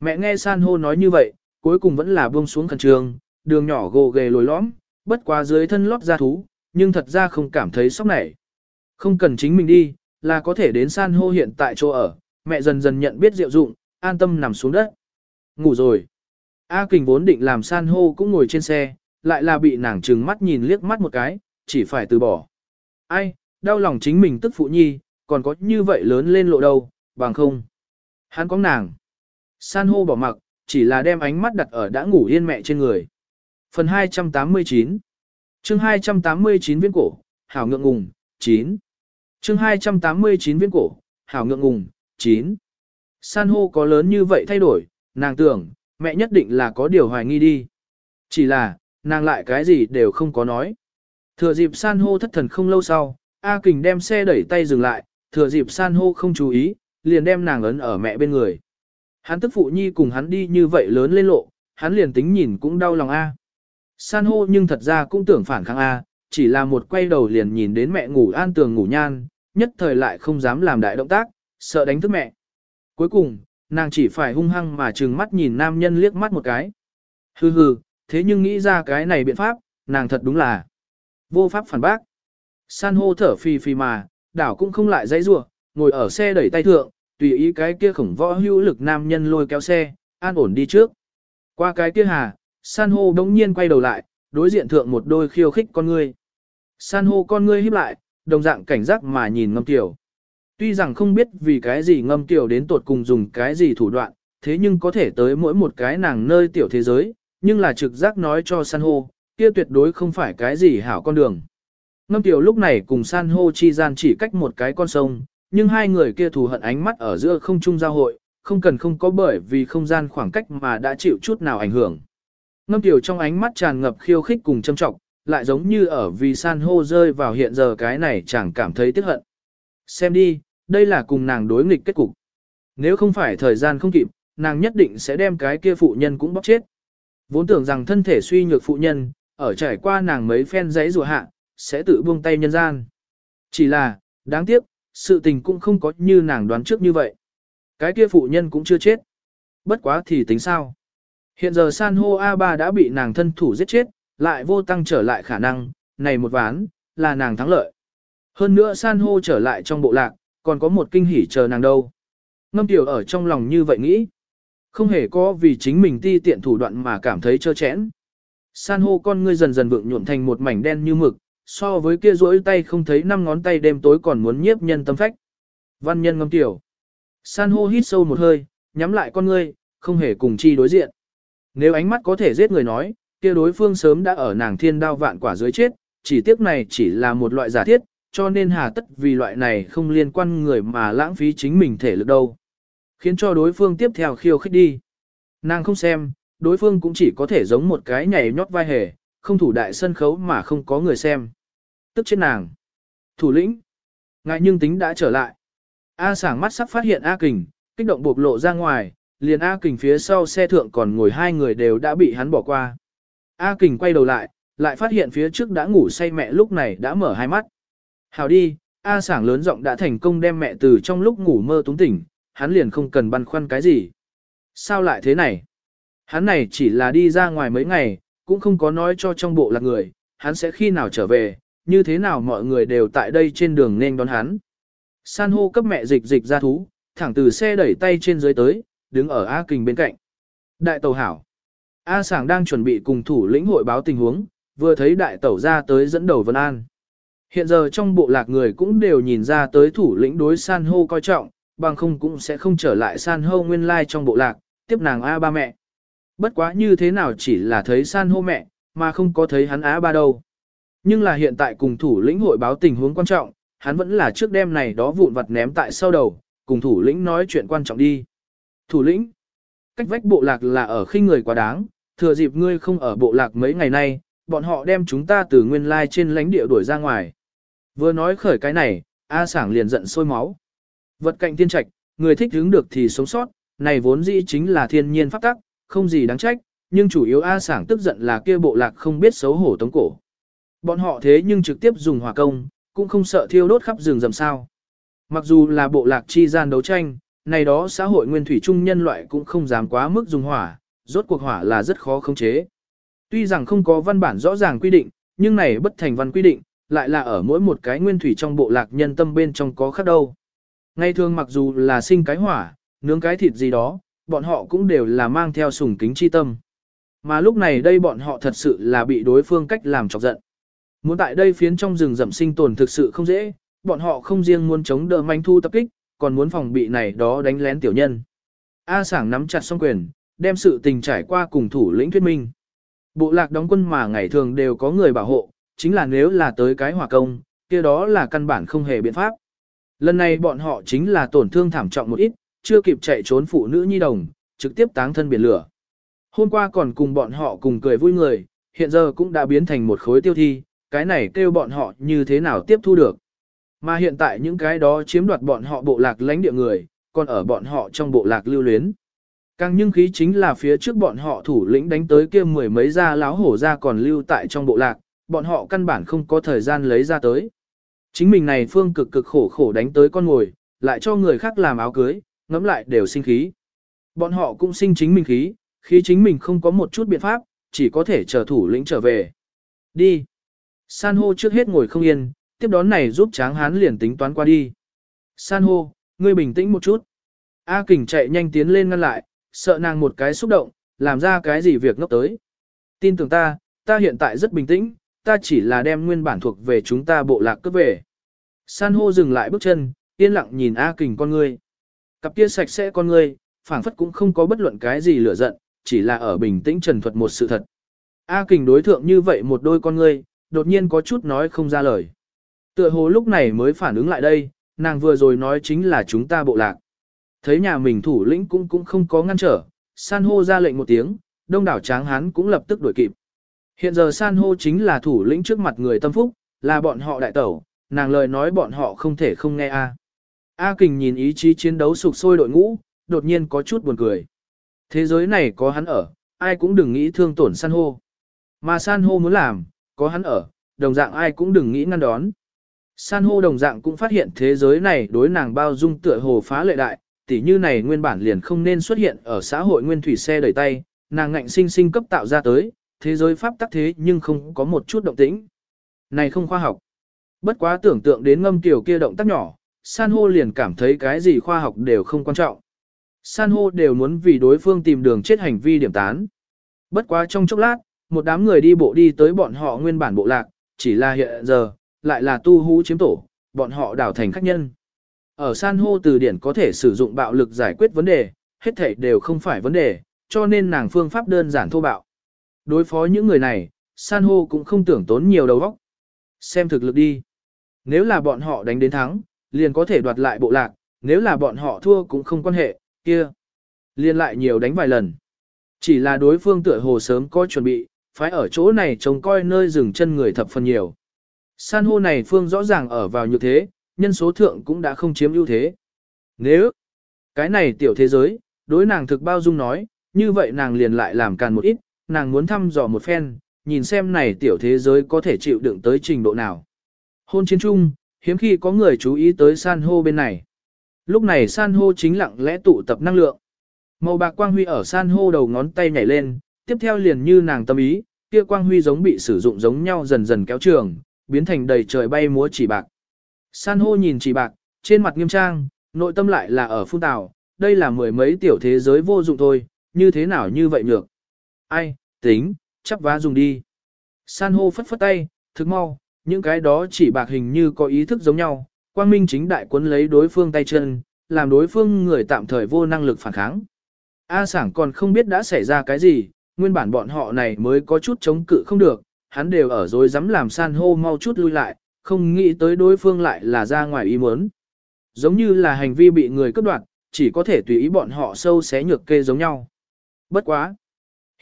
Mẹ nghe san hô nói như vậy, cuối cùng vẫn là buông xuống khẩn trương, đường nhỏ gồ ghề lồi lõm, bất quá dưới thân lót ra thú, nhưng thật ra không cảm thấy sốc nảy. Không cần chính mình đi, là có thể đến san hô hiện tại chỗ ở, mẹ dần dần nhận biết diệu dụng, an tâm nằm xuống đất. Ngủ rồi. A kình vốn định làm san hô cũng ngồi trên xe, lại là bị nàng trừng mắt nhìn liếc mắt một cái, chỉ phải từ bỏ. Ai, đau lòng chính mình tức phụ nhi, còn có như vậy lớn lên lộ đâu, bằng không. Hắn có nàng. San hô bỏ mặc, chỉ là đem ánh mắt đặt ở đã ngủ yên mẹ trên người. Phần 289 Chương 289 viên cổ, hảo ngượng ngùng, 9. Chương 289 viên cổ, hảo ngượng ngùng, 9. San hô có lớn như vậy thay đổi, nàng tưởng, mẹ nhất định là có điều hoài nghi đi. Chỉ là, nàng lại cái gì đều không có nói. Thừa dịp san hô thất thần không lâu sau, A Kình đem xe đẩy tay dừng lại, thừa dịp san hô không chú ý, liền đem nàng ấn ở mẹ bên người. Hắn tức phụ nhi cùng hắn đi như vậy lớn lên lộ, hắn liền tính nhìn cũng đau lòng A. San hô nhưng thật ra cũng tưởng phản kháng A, chỉ là một quay đầu liền nhìn đến mẹ ngủ an tường ngủ nhan, nhất thời lại không dám làm đại động tác, sợ đánh thức mẹ. Cuối cùng, nàng chỉ phải hung hăng mà trừng mắt nhìn nam nhân liếc mắt một cái. Hừ hừ, thế nhưng nghĩ ra cái này biện pháp, nàng thật đúng là vô pháp phản bác. San hô thở phì phì mà, đảo cũng không lại dãy rủa, ngồi ở xe đẩy tay thượng, tùy ý cái kia khổng võ hữu lực nam nhân lôi kéo xe, an ổn đi trước. Qua cái kia hà, san hô đống nhiên quay đầu lại, đối diện thượng một đôi khiêu khích con ngươi. San hô con ngươi híp lại, đồng dạng cảnh giác mà nhìn ngâm tiểu. Tuy rằng không biết vì cái gì ngâm tiểu đến tột cùng dùng cái gì thủ đoạn, thế nhưng có thể tới mỗi một cái nàng nơi tiểu thế giới, nhưng là trực giác nói cho san hô, kia tuyệt đối không phải cái gì hảo con đường. Ngâm tiểu lúc này cùng san hô chi gian chỉ cách một cái con sông, nhưng hai người kia thù hận ánh mắt ở giữa không trung giao hội, không cần không có bởi vì không gian khoảng cách mà đã chịu chút nào ảnh hưởng. Ngâm tiểu trong ánh mắt tràn ngập khiêu khích cùng châm trọng, lại giống như ở vì san hô rơi vào hiện giờ cái này chẳng cảm thấy tiếc hận. Xem đi, đây là cùng nàng đối nghịch kết cục. Nếu không phải thời gian không kịp, nàng nhất định sẽ đem cái kia phụ nhân cũng bóc chết. Vốn tưởng rằng thân thể suy nhược phụ nhân, ở trải qua nàng mấy phen giấy rùa hạ, sẽ tự buông tay nhân gian. Chỉ là, đáng tiếc, sự tình cũng không có như nàng đoán trước như vậy. Cái kia phụ nhân cũng chưa chết. Bất quá thì tính sao? Hiện giờ san hô A3 đã bị nàng thân thủ giết chết, lại vô tăng trở lại khả năng, này một ván, là nàng thắng lợi. Hơn nữa san hô trở lại trong bộ lạc, còn có một kinh hỉ chờ nàng đâu. Ngâm tiểu ở trong lòng như vậy nghĩ. Không hề có vì chính mình ti tiện thủ đoạn mà cảm thấy trơ chẽn. San hô con ngươi dần dần vượng nhuộm thành một mảnh đen như mực, so với kia rỗi tay không thấy năm ngón tay đêm tối còn muốn nhiếp nhân tâm phách. Văn nhân ngâm tiểu. San hô hít sâu một hơi, nhắm lại con ngươi, không hề cùng chi đối diện. Nếu ánh mắt có thể giết người nói, kia đối phương sớm đã ở nàng thiên đao vạn quả dưới chết, chỉ tiếc này chỉ là một loại giả thiết, cho nên hà tất vì loại này không liên quan người mà lãng phí chính mình thể lực đâu. Khiến cho đối phương tiếp theo khiêu khích đi. Nàng không xem, đối phương cũng chỉ có thể giống một cái nhảy nhót vai hề, không thủ đại sân khấu mà không có người xem. Tức chết nàng. Thủ lĩnh. Ngại nhưng tính đã trở lại. A sảng mắt sắp phát hiện A kình, kích động bộc lộ ra ngoài, liền A kình phía sau xe thượng còn ngồi hai người đều đã bị hắn bỏ qua. A kình quay đầu lại, lại phát hiện phía trước đã ngủ say mẹ lúc này đã mở hai mắt. Hào đi, A sảng lớn giọng đã thành công đem mẹ từ trong lúc ngủ mơ túng tỉnh, hắn liền không cần băn khoăn cái gì. Sao lại thế này? Hắn này chỉ là đi ra ngoài mấy ngày, cũng không có nói cho trong bộ là người, hắn sẽ khi nào trở về, như thế nào mọi người đều tại đây trên đường nên đón hắn. San hô cấp mẹ dịch dịch ra thú, thẳng từ xe đẩy tay trên dưới tới, đứng ở A Kình bên cạnh. Đại tàu hảo. A Sảng đang chuẩn bị cùng thủ lĩnh hội báo tình huống, vừa thấy đại tẩu ra tới dẫn đầu Vân An. Hiện giờ trong bộ lạc người cũng đều nhìn ra tới thủ lĩnh đối san hô coi trọng, bằng không cũng sẽ không trở lại san hô nguyên lai trong bộ lạc, tiếp nàng A ba mẹ. Bất quá như thế nào chỉ là thấy san hô mẹ, mà không có thấy hắn Á ba đâu. Nhưng là hiện tại cùng thủ lĩnh hội báo tình huống quan trọng, hắn vẫn là trước đêm này đó vụn vặt ném tại sau đầu, cùng thủ lĩnh nói chuyện quan trọng đi. Thủ lĩnh, cách vách bộ lạc là ở khinh người quá đáng, thừa dịp ngươi không ở bộ lạc mấy ngày nay, bọn họ đem chúng ta từ nguyên lai trên lãnh địa đuổi ra ngoài. Vừa nói khởi cái này, A sảng liền giận sôi máu. Vật cạnh tiên trạch, người thích hướng được thì sống sót, này vốn dĩ chính là thiên nhiên pháp tắc, không gì đáng trách, nhưng chủ yếu A sảng tức giận là kia bộ lạc không biết xấu hổ tống cổ. Bọn họ thế nhưng trực tiếp dùng hỏa công, cũng không sợ thiêu đốt khắp rừng rầm sao. Mặc dù là bộ lạc chi gian đấu tranh, này đó xã hội nguyên thủy chung nhân loại cũng không dám quá mức dùng hỏa, rốt cuộc hỏa là rất khó khống chế. Tuy rằng không có văn bản rõ ràng quy định, nhưng này bất thành văn quy định, lại là ở mỗi một cái nguyên thủy trong bộ lạc nhân tâm bên trong có khác đâu. Ngay thường mặc dù là sinh cái hỏa, nướng cái thịt gì đó, bọn họ cũng đều là mang theo sùng kính chi tâm. Mà lúc này đây bọn họ thật sự là bị đối phương cách làm chọc giận. Muốn tại đây phiến trong rừng rậm sinh tồn thực sự không dễ, bọn họ không riêng muốn chống đỡ manh thu tập kích, còn muốn phòng bị này đó đánh lén tiểu nhân. A sảng nắm chặt song quyền, đem sự tình trải qua cùng thủ lĩnh thuyết minh. Bộ lạc đóng quân mà ngày thường đều có người bảo hộ, chính là nếu là tới cái hòa công, kia đó là căn bản không hề biện pháp. Lần này bọn họ chính là tổn thương thảm trọng một ít, chưa kịp chạy trốn phụ nữ nhi đồng, trực tiếp táng thân biển lửa. Hôm qua còn cùng bọn họ cùng cười vui người, hiện giờ cũng đã biến thành một khối tiêu thi, cái này kêu bọn họ như thế nào tiếp thu được. Mà hiện tại những cái đó chiếm đoạt bọn họ bộ lạc lãnh địa người, còn ở bọn họ trong bộ lạc lưu luyến. Càng nhưng khí chính là phía trước bọn họ thủ lĩnh đánh tới kia mười mấy gia láo hổ ra còn lưu tại trong bộ lạc, bọn họ căn bản không có thời gian lấy ra tới. Chính mình này phương cực cực khổ khổ đánh tới con ngồi, lại cho người khác làm áo cưới, ngẫm lại đều sinh khí. Bọn họ cũng sinh chính mình khí, khí chính mình không có một chút biện pháp, chỉ có thể chờ thủ lĩnh trở về. Đi. San hô trước hết ngồi không yên, tiếp đón này giúp tráng hán liền tính toán qua đi. San hô, ngươi bình tĩnh một chút. A kình chạy nhanh tiến lên ngăn lại, sợ nàng một cái xúc động, làm ra cái gì việc ngốc tới. Tin tưởng ta, ta hiện tại rất bình tĩnh, ta chỉ là đem nguyên bản thuộc về chúng ta bộ lạc cướp về. San hô dừng lại bước chân, yên lặng nhìn A kình con ngươi. Cặp kia sạch sẽ con ngươi, phảng phất cũng không có bất luận cái gì lửa giận, chỉ là ở bình tĩnh trần thuật một sự thật. A kình đối thượng như vậy một đôi con ngươi, đột nhiên có chút nói không ra lời. Tựa hồ lúc này mới phản ứng lại đây, nàng vừa rồi nói chính là chúng ta bộ lạc. Thấy nhà mình thủ lĩnh cũng cũng không có ngăn trở, san hô ra lệnh một tiếng, đông đảo tráng hán cũng lập tức đuổi kịp. Hiện giờ san hô chính là thủ lĩnh trước mặt người tâm phúc, là bọn họ đại tẩu, nàng lời nói bọn họ không thể không nghe a. A Kình nhìn ý chí chiến đấu sục sôi đội ngũ, đột nhiên có chút buồn cười. Thế giới này có hắn ở, ai cũng đừng nghĩ thương tổn san hô. Mà san hô muốn làm, có hắn ở, đồng dạng ai cũng đừng nghĩ ngăn đón. San hô đồng dạng cũng phát hiện thế giới này đối nàng bao dung tựa hồ phá lệ đại, tỉ như này nguyên bản liền không nên xuất hiện ở xã hội nguyên thủy xe đẩy tay, nàng ngạnh sinh sinh cấp tạo ra tới, thế giới pháp tắc thế nhưng không có một chút động tĩnh. Này không khoa học. Bất quá tưởng tượng đến ngâm tiểu kia động tác nhỏ, san hô liền cảm thấy cái gì khoa học đều không quan trọng. San hô đều muốn vì đối phương tìm đường chết hành vi điểm tán. Bất quá trong chốc lát, một đám người đi bộ đi tới bọn họ nguyên bản bộ lạc, chỉ là hiện giờ, lại là tu hú chiếm tổ, bọn họ đảo thành khách nhân. Ở san hô từ điển có thể sử dụng bạo lực giải quyết vấn đề, hết thảy đều không phải vấn đề, cho nên nàng phương pháp đơn giản thô bạo. Đối phó những người này, san hô cũng không tưởng tốn nhiều đầu óc. Xem thực lực đi. Nếu là bọn họ đánh đến thắng, liền có thể đoạt lại bộ lạc, nếu là bọn họ thua cũng không quan hệ, kia. Liền lại nhiều đánh vài lần. Chỉ là đối phương tựa hồ sớm có chuẩn bị, phải ở chỗ này trông coi nơi dừng chân người thập phần nhiều. San hô này phương rõ ràng ở vào như thế, nhân số thượng cũng đã không chiếm ưu thế. Nếu cái này tiểu thế giới, đối nàng thực bao dung nói, như vậy nàng liền lại làm càn một ít, nàng muốn thăm dò một phen, nhìn xem này tiểu thế giới có thể chịu đựng tới trình độ nào. Hôn chiến chung, hiếm khi có người chú ý tới san hô bên này. Lúc này san hô chính lặng lẽ tụ tập năng lượng. Màu bạc quang huy ở san hô đầu ngón tay nhảy lên, tiếp theo liền như nàng tâm ý, kia quang huy giống bị sử dụng giống nhau dần dần kéo trường, biến thành đầy trời bay múa chỉ bạc. San hô nhìn chỉ bạc, trên mặt nghiêm trang, nội tâm lại là ở phun tào, đây là mười mấy tiểu thế giới vô dụng thôi, như thế nào như vậy nhược. Ai, tính, chắp vá dùng đi. San hô phất phất tay, thức mau, những cái đó chỉ bạc hình như có ý thức giống nhau, quang minh chính đại quấn lấy đối phương tay chân, làm đối phương người tạm thời vô năng lực phản kháng. A sảng còn không biết đã xảy ra cái gì, nguyên bản bọn họ này mới có chút chống cự không được, hắn đều ở rồi dám làm san hô mau chút lui lại, không nghĩ tới đối phương lại là ra ngoài ý muốn. Giống như là hành vi bị người cướp đoạt, chỉ có thể tùy ý bọn họ sâu xé nhược kê giống nhau. Bất quá.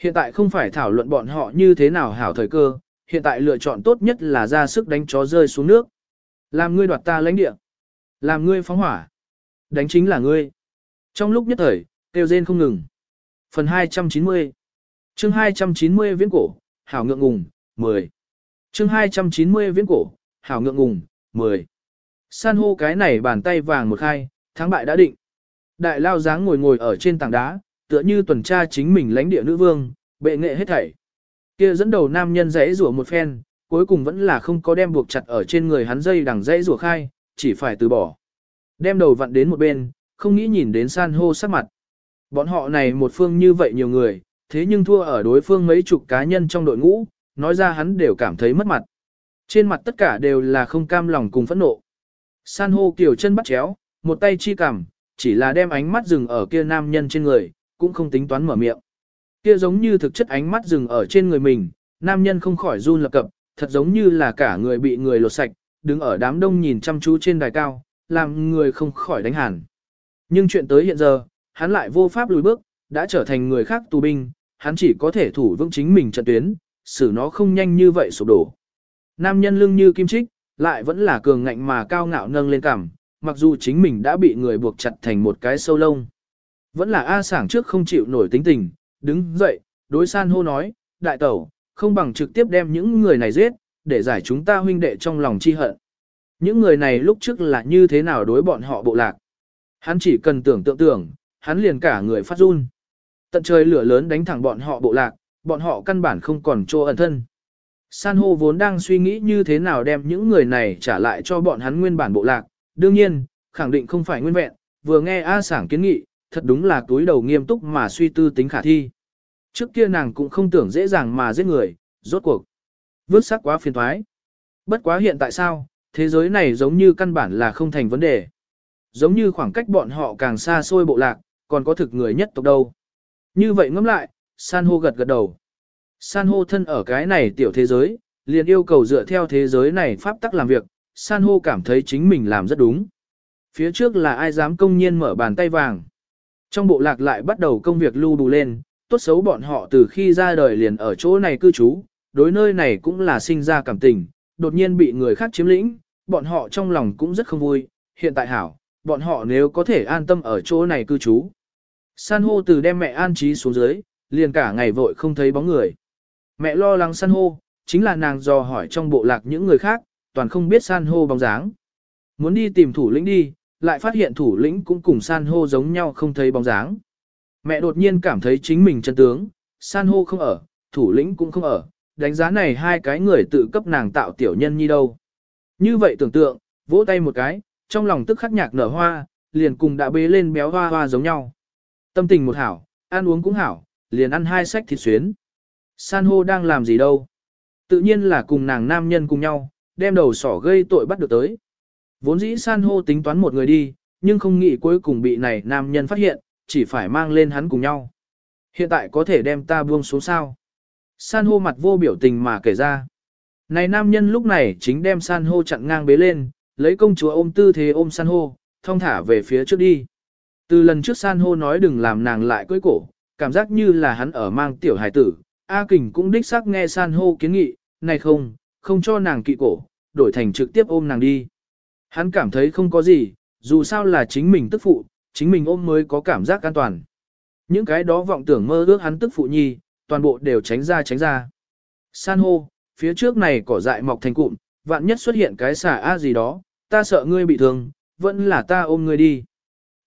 Hiện tại không phải thảo luận bọn họ như thế nào hảo thời cơ, hiện tại lựa chọn tốt nhất là ra sức đánh chó rơi xuống nước. Làm ngươi đoạt ta lãnh địa. Làm ngươi phóng hỏa. Đánh chính là ngươi. Trong lúc nhất thời, kêu rên không ngừng. Phần 290 chương 290 viễn cổ, hảo ngượng ngùng, 10. chương 290 viễn cổ, hảo ngượng ngùng, 10. San hô cái này bàn tay vàng một khai, thắng bại đã định. Đại lao dáng ngồi ngồi ở trên tảng đá, tựa như tuần tra chính mình lãnh địa nữ vương, bệ nghệ hết thảy. Kia dẫn đầu nam nhân rẽ rủa một phen, cuối cùng vẫn là không có đem buộc chặt ở trên người hắn dây đằng rẽ rủa khai, chỉ phải từ bỏ. Đem đầu vặn đến một bên, không nghĩ nhìn đến san hô sắc mặt. Bọn họ này một phương như vậy nhiều người, thế nhưng thua ở đối phương mấy chục cá nhân trong đội ngũ, nói ra hắn đều cảm thấy mất mặt. Trên mặt tất cả đều là không cam lòng cùng phẫn nộ. San hô kiểu chân bắt chéo, một tay chi cằm, chỉ là đem ánh mắt dừng ở kia nam nhân trên người, cũng không tính toán mở miệng. Kia giống như thực chất ánh mắt dừng ở trên người mình, nam nhân không khỏi run lập cập, thật giống như là cả người bị người lột sạch, đứng ở đám đông nhìn chăm chú trên đài cao, làm người không khỏi đánh hàn. Nhưng chuyện tới hiện giờ, hắn lại vô pháp lùi bước, đã trở thành người khác tù binh, hắn chỉ có thể thủ vững chính mình trận tuyến, xử nó không nhanh như vậy sụp đổ. Nam nhân lưng như kim trích, lại vẫn là cường ngạnh mà cao ngạo nâng lên cằm, mặc dù chính mình đã bị người buộc chặt thành một cái sâu lông. Vẫn là A sảng trước không chịu nổi tính tình, đứng dậy, đối san hô nói, đại tẩu, không bằng trực tiếp đem những người này giết, để giải chúng ta huynh đệ trong lòng chi hận. Những người này lúc trước là như thế nào đối bọn họ bộ lạc. Hắn chỉ cần tưởng tượng tưởng, hắn liền cả người phát run. Tận trời lửa lớn đánh thẳng bọn họ bộ lạc, bọn họ căn bản không còn chỗ ẩn thân. San hô vốn đang suy nghĩ như thế nào đem những người này trả lại cho bọn hắn nguyên bản bộ lạc. Đương nhiên, khẳng định không phải nguyên vẹn, vừa nghe A sảng kiến nghị, thật đúng là túi đầu nghiêm túc mà suy tư tính khả thi. Trước kia nàng cũng không tưởng dễ dàng mà giết người, rốt cuộc. Vước sắc quá phiền thoái. Bất quá hiện tại sao, thế giới này giống như căn bản là không thành vấn đề. Giống như khoảng cách bọn họ càng xa xôi bộ lạc, còn có thực người nhất tộc đâu. Như vậy ngẫm lại, san hô gật gật đầu. San hô thân ở cái này tiểu thế giới, liền yêu cầu dựa theo thế giới này pháp tắc làm việc, san hô cảm thấy chính mình làm rất đúng. Phía trước là ai dám công nhiên mở bàn tay vàng. Trong bộ lạc lại bắt đầu công việc lưu đủ lên, tốt xấu bọn họ từ khi ra đời liền ở chỗ này cư trú, đối nơi này cũng là sinh ra cảm tình, đột nhiên bị người khác chiếm lĩnh, bọn họ trong lòng cũng rất không vui, hiện tại hảo, bọn họ nếu có thể an tâm ở chỗ này cư trú. San hô từ đem mẹ an trí xuống dưới, liền cả ngày vội không thấy bóng người. Mẹ lo lắng san hô, chính là nàng dò hỏi trong bộ lạc những người khác, toàn không biết san hô bóng dáng. Muốn đi tìm thủ lĩnh đi, lại phát hiện thủ lĩnh cũng cùng san hô giống nhau không thấy bóng dáng. Mẹ đột nhiên cảm thấy chính mình chân tướng, san hô không ở, thủ lĩnh cũng không ở, đánh giá này hai cái người tự cấp nàng tạo tiểu nhân như đâu. Như vậy tưởng tượng, vỗ tay một cái, trong lòng tức khắc nhạc nở hoa, liền cùng đã bế lên béo hoa hoa giống nhau. Tâm tình một hảo, ăn uống cũng hảo, liền ăn hai sách thịt xuyến. San hô đang làm gì đâu? Tự nhiên là cùng nàng nam nhân cùng nhau, đem đầu sỏ gây tội bắt được tới. Vốn dĩ san hô tính toán một người đi, nhưng không nghĩ cuối cùng bị này nam nhân phát hiện, chỉ phải mang lên hắn cùng nhau. Hiện tại có thể đem ta buông xuống sao? San hô mặt vô biểu tình mà kể ra. Này nam nhân lúc này chính đem san hô chặn ngang bế lên, lấy công chúa ôm tư thế ôm san hô, thong thả về phía trước đi. Từ lần trước san hô nói đừng làm nàng lại cưới cổ, cảm giác như là hắn ở mang tiểu hài tử, A Kình cũng đích xác nghe san hô kiến nghị, này không, không cho nàng kỵ cổ, đổi thành trực tiếp ôm nàng đi. Hắn cảm thấy không có gì, dù sao là chính mình tức phụ, chính mình ôm mới có cảm giác an toàn. Những cái đó vọng tưởng mơ ước hắn tức phụ nhi, toàn bộ đều tránh ra tránh ra. San hô, phía trước này cỏ dại mọc thành cụm, vạn nhất xuất hiện cái xà a gì đó, ta sợ ngươi bị thương, vẫn là ta ôm ngươi đi.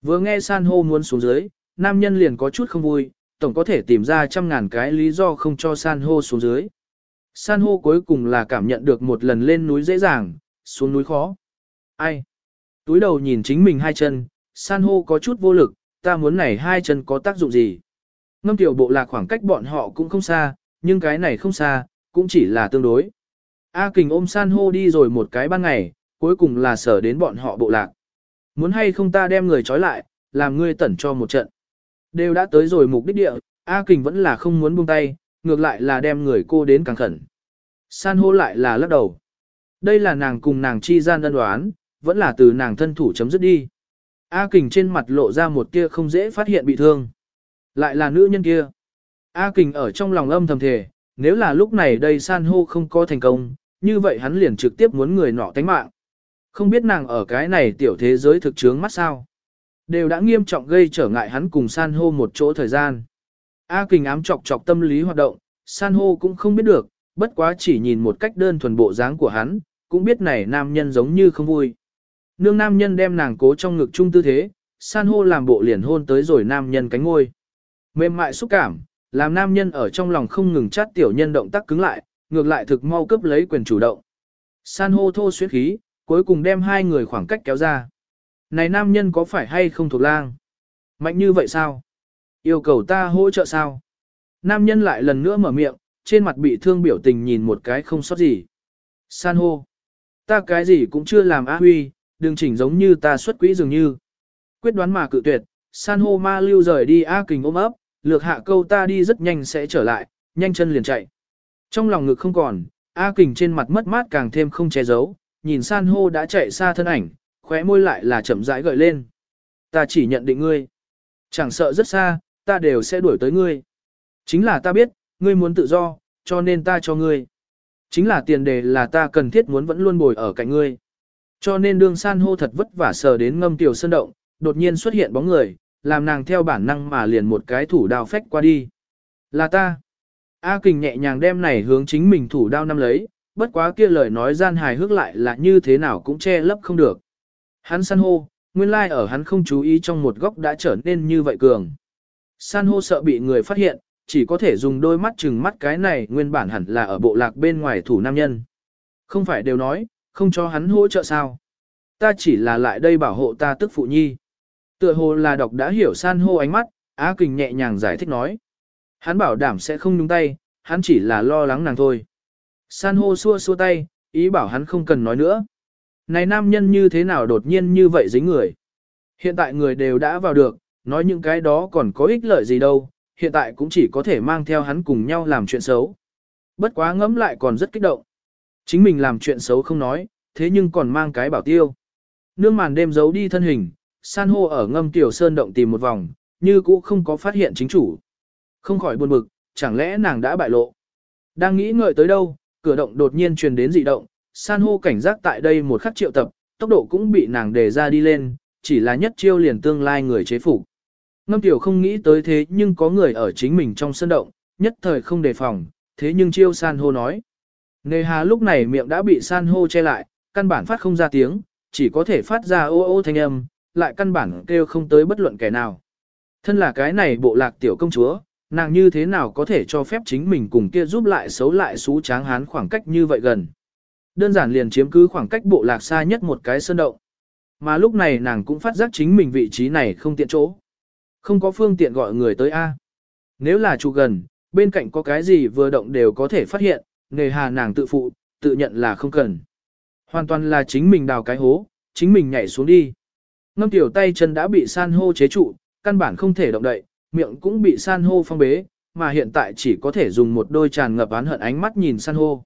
Vừa nghe san hô muốn xuống dưới, nam nhân liền có chút không vui, tổng có thể tìm ra trăm ngàn cái lý do không cho san hô xuống dưới. San hô cuối cùng là cảm nhận được một lần lên núi dễ dàng, xuống núi khó. Ai? Túi đầu nhìn chính mình hai chân, san hô có chút vô lực, ta muốn này hai chân có tác dụng gì? Ngâm tiểu bộ lạc khoảng cách bọn họ cũng không xa, nhưng cái này không xa, cũng chỉ là tương đối. A kình ôm san hô đi rồi một cái ban ngày, cuối cùng là sở đến bọn họ bộ lạc. Muốn hay không ta đem người trói lại, làm ngươi tẩn cho một trận. Đều đã tới rồi mục đích địa, A kình vẫn là không muốn buông tay, ngược lại là đem người cô đến càng khẩn. San hô lại là lắc đầu. Đây là nàng cùng nàng chi gian đơn đoán, vẫn là từ nàng thân thủ chấm dứt đi. A kình trên mặt lộ ra một kia không dễ phát hiện bị thương. Lại là nữ nhân kia. A kình ở trong lòng âm thầm thề, nếu là lúc này đây san hô không có thành công, như vậy hắn liền trực tiếp muốn người nọ tánh mạng. Không biết nàng ở cái này tiểu thế giới thực chướng mắt sao. Đều đã nghiêm trọng gây trở ngại hắn cùng san hô một chỗ thời gian. A kình ám chọc chọc tâm lý hoạt động, san hô cũng không biết được, bất quá chỉ nhìn một cách đơn thuần bộ dáng của hắn, cũng biết này nam nhân giống như không vui. Nương nam nhân đem nàng cố trong ngực chung tư thế, san hô làm bộ liền hôn tới rồi nam nhân cánh ngôi. Mềm mại xúc cảm, làm nam nhân ở trong lòng không ngừng chát tiểu nhân động tác cứng lại, ngược lại thực mau cấp lấy quyền chủ động. San hô thô suyết khí, cuối cùng đem hai người khoảng cách kéo ra. Này nam nhân có phải hay không thuộc lang? Mạnh như vậy sao? Yêu cầu ta hỗ trợ sao? Nam nhân lại lần nữa mở miệng, trên mặt bị thương biểu tình nhìn một cái không sót gì. San hô. Ta cái gì cũng chưa làm á huy, đừng chỉnh giống như ta xuất quỹ dường như. Quyết đoán mà cự tuyệt, san hô ma lưu rời đi A kình ôm ấp, lược hạ câu ta đi rất nhanh sẽ trở lại, nhanh chân liền chạy. Trong lòng ngực không còn, A Kình trên mặt mất mát càng thêm không che giấu, nhìn san hô đã chạy xa thân ảnh, khóe môi lại là chậm rãi gợi lên. Ta chỉ nhận định ngươi. Chẳng sợ rất xa, ta đều sẽ đuổi tới ngươi. Chính là ta biết, ngươi muốn tự do, cho nên ta cho ngươi. Chính là tiền đề là ta cần thiết muốn vẫn luôn bồi ở cạnh ngươi. Cho nên đương san hô thật vất vả sờ đến ngâm tiểu sơn động, đột nhiên xuất hiện bóng người, làm nàng theo bản năng mà liền một cái thủ đao phách qua đi. Là ta. A kình nhẹ nhàng đem này hướng chính mình thủ đao năm lấy, bất quá kia lời nói gian hài hước lại là như thế nào cũng che lấp không được. Hắn san hô, nguyên lai like ở hắn không chú ý trong một góc đã trở nên như vậy cường. San hô sợ bị người phát hiện, chỉ có thể dùng đôi mắt chừng mắt cái này nguyên bản hẳn là ở bộ lạc bên ngoài thủ nam nhân. Không phải đều nói, không cho hắn hỗ trợ sao. Ta chỉ là lại đây bảo hộ ta tức phụ nhi. Tựa hồ là đọc đã hiểu san hô ánh mắt, Á Kình nhẹ nhàng giải thích nói. Hắn bảo đảm sẽ không nhúng tay, hắn chỉ là lo lắng nàng thôi. San hô xua xua tay, ý bảo hắn không cần nói nữa. Này nam nhân như thế nào đột nhiên như vậy dính người. Hiện tại người đều đã vào được, nói những cái đó còn có ích lợi gì đâu, hiện tại cũng chỉ có thể mang theo hắn cùng nhau làm chuyện xấu. Bất quá ngẫm lại còn rất kích động. Chính mình làm chuyện xấu không nói, thế nhưng còn mang cái bảo tiêu. Nương màn đêm giấu đi thân hình, san hô ở ngâm tiểu sơn động tìm một vòng, như cũ không có phát hiện chính chủ. Không khỏi buồn bực, chẳng lẽ nàng đã bại lộ. Đang nghĩ ngợi tới đâu, cửa động đột nhiên truyền đến dị động, san hô cảnh giác tại đây một khắc triệu tập, tốc độ cũng bị nàng đề ra đi lên, chỉ là nhất chiêu liền tương lai người chế phục. Ngâm tiểu không nghĩ tới thế nhưng có người ở chính mình trong sân động, nhất thời không đề phòng, thế nhưng chiêu san hô nói. Nề hà lúc này miệng đã bị san hô che lại, căn bản phát không ra tiếng, chỉ có thể phát ra ô ô thanh âm, lại căn bản kêu không tới bất luận kẻ nào. Thân là cái này bộ lạc tiểu công chúa, nàng như thế nào có thể cho phép chính mình cùng kia giúp lại xấu lại xú tráng hán khoảng cách như vậy gần. Đơn giản liền chiếm cứ khoảng cách bộ lạc xa nhất một cái sơn động. Mà lúc này nàng cũng phát giác chính mình vị trí này không tiện chỗ. Không có phương tiện gọi người tới A. Nếu là chủ gần, bên cạnh có cái gì vừa động đều có thể phát hiện, nề hà nàng tự phụ, tự nhận là không cần. Hoàn toàn là chính mình đào cái hố, chính mình nhảy xuống đi. Ngâm tiểu tay chân đã bị san hô chế trụ, căn bản không thể động đậy, miệng cũng bị san hô phong bế, mà hiện tại chỉ có thể dùng một đôi tràn ngập oán hận ánh mắt nhìn san hô.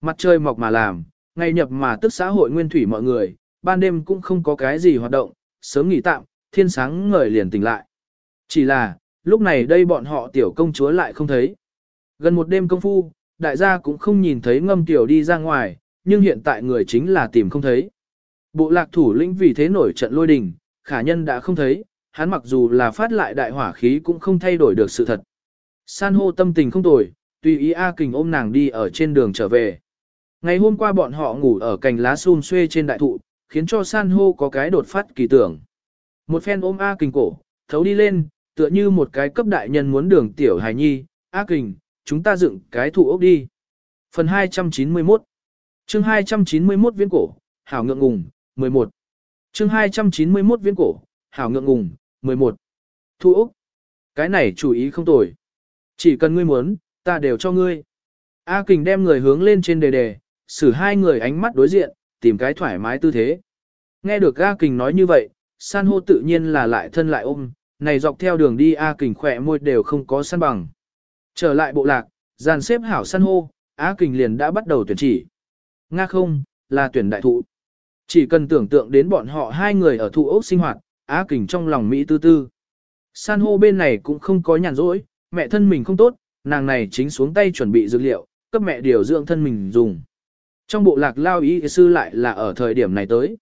Mặt trời mọc mà làm, ngày nhập mà tức xã hội nguyên thủy mọi người, ban đêm cũng không có cái gì hoạt động, sớm nghỉ tạm, thiên sáng ngời liền tỉnh lại. Chỉ là, lúc này đây bọn họ tiểu công chúa lại không thấy. Gần một đêm công phu, đại gia cũng không nhìn thấy ngâm tiểu đi ra ngoài, nhưng hiện tại người chính là tìm không thấy. Bộ lạc thủ lĩnh vì thế nổi trận lôi đình, khả nhân đã không thấy, hắn mặc dù là phát lại đại hỏa khí cũng không thay đổi được sự thật. San hô tâm tình không tồi, tùy ý A Kình ôm nàng đi ở trên đường trở về. Ngày hôm qua bọn họ ngủ ở cành lá xun xuê trên đại thụ, khiến cho san hô có cái đột phát kỳ tưởng. Một phen ôm A Kình cổ, thấu đi lên, tựa như một cái cấp đại nhân muốn đường tiểu hài nhi, A Kình, chúng ta dựng cái thụ ốc đi. Phần 291 chương 291 viễn cổ, hảo ngượng ngùng, 11 chương 291 viễn cổ, hảo ngượng ngùng, 11 Thụ ốc, cái này chủ ý không tồi. Chỉ cần ngươi muốn, ta đều cho ngươi. A Kình đem người hướng lên trên đề đề, xử hai người ánh mắt đối diện, tìm cái thoải mái tư thế. Nghe được A Kình nói như vậy, san hô tự nhiên là lại thân lại ôm, này dọc theo đường đi A Kình khỏe môi đều không có săn bằng. Trở lại bộ lạc, dàn xếp hảo san hô, Á Kình liền đã bắt đầu tuyển chỉ. Nga không, là tuyển đại thụ. Chỉ cần tưởng tượng đến bọn họ hai người ở thụ ốc sinh hoạt, Á Kình trong lòng Mỹ tư tư. San hô bên này cũng không có nhàn rỗi, mẹ thân mình không tốt, nàng này chính xuống tay chuẩn bị dược liệu, cấp mẹ điều dưỡng thân mình dùng. Trong bộ lạc lao y sư lại là ở thời điểm này tới.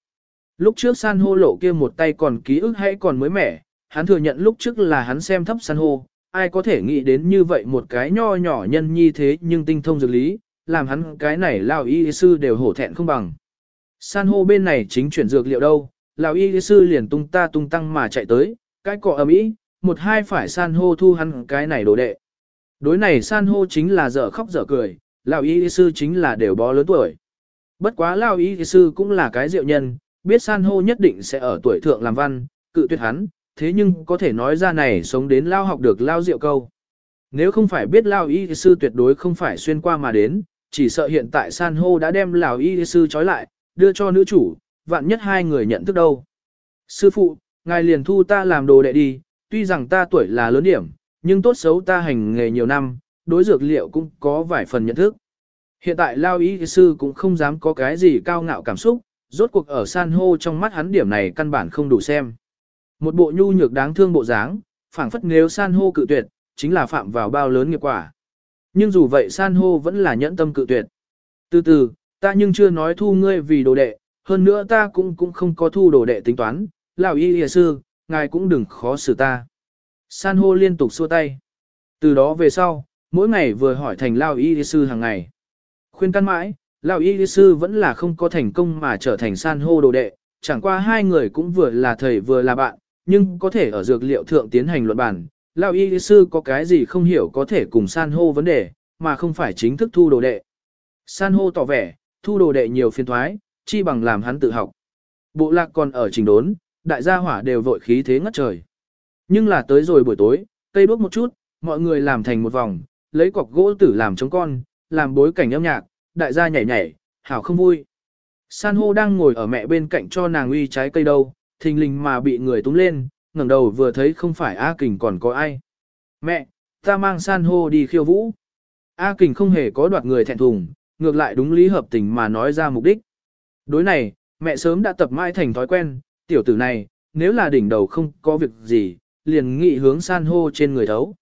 Lúc trước san hô lộ kia một tay còn ký ức hay còn mới mẻ, hắn thừa nhận lúc trước là hắn xem thấp san hô, ai có thể nghĩ đến như vậy một cái nho nhỏ nhân nhi thế nhưng tinh thông dược lý, làm hắn cái này Lão y sư đều hổ thẹn không bằng. San hô bên này chính chuyển dược liệu đâu, lão y sư liền tung ta tung tăng mà chạy tới, cái cọ ầm ĩ, một hai phải san hô thu hắn cái này đồ đệ. Đối này san hô chính là dở khóc dở cười, lão y sư chính là đều bó lớn tuổi. Bất quá lão y sư cũng là cái diệu nhân, biết san hô nhất định sẽ ở tuổi thượng làm văn, cự tuyệt hắn, thế nhưng có thể nói ra này sống đến lao học được lao diệu câu. Nếu không phải biết lao y sư tuyệt đối không phải xuyên qua mà đến, chỉ sợ hiện tại san hô đã đem lão y sư trói lại, đưa cho nữ chủ, vạn nhất hai người nhận thức đâu. Sư phụ, ngài liền thu ta làm đồ đệ đi, tuy rằng ta tuổi là lớn điểm, nhưng tốt xấu ta hành nghề nhiều năm, đối dược liệu cũng có vài phần nhận thức. Hiện tại Lao Y Sư cũng không dám có cái gì cao ngạo cảm xúc, rốt cuộc ở san hô trong mắt hắn điểm này căn bản không đủ xem. Một bộ nhu nhược đáng thương bộ dáng, phảng phất nếu san hô cự tuyệt, chính là phạm vào bao lớn nghiệp quả. Nhưng dù vậy san hô vẫn là nhẫn tâm cự tuyệt. Từ từ, ta nhưng chưa nói thu ngươi vì đồ đệ, hơn nữa ta cũng cũng không có thu đồ đệ tính toán, lão y y sư, ngài cũng đừng khó xử ta. San hô liên tục xua tay. Từ đó về sau, mỗi ngày vừa hỏi thành lão y y sư hàng ngày. Khuyên căn mãi, lão y y sư vẫn là không có thành công mà trở thành san hô đồ đệ, chẳng qua hai người cũng vừa là thầy vừa là bạn, nhưng có thể ở dược liệu thượng tiến hành luận bản. Lão y sư có cái gì không hiểu có thể cùng san hô vấn đề, mà không phải chính thức thu đồ đệ. San hô tỏ vẻ, thu đồ đệ nhiều phiên thoái, chi bằng làm hắn tự học. Bộ lạc còn ở trình đốn, đại gia hỏa đều vội khí thế ngất trời. Nhưng là tới rồi buổi tối, cây đuốc một chút, mọi người làm thành một vòng, lấy cọc gỗ tử làm chống con, làm bối cảnh âm nhạc, đại gia nhảy nhảy, hảo không vui. San hô đang ngồi ở mẹ bên cạnh cho nàng uy trái cây đâu, thình lình mà bị người túm lên, ngẩng đầu vừa thấy không phải A Kình còn có ai. Mẹ, ta mang san hô đi khiêu vũ. A Kình không hề có đoạt người thẹn thùng, ngược lại đúng lý hợp tình mà nói ra mục đích. Đối này, mẹ sớm đã tập mãi thành thói quen, tiểu tử này, nếu là đỉnh đầu không có việc gì, liền nghị hướng san hô trên người thấu.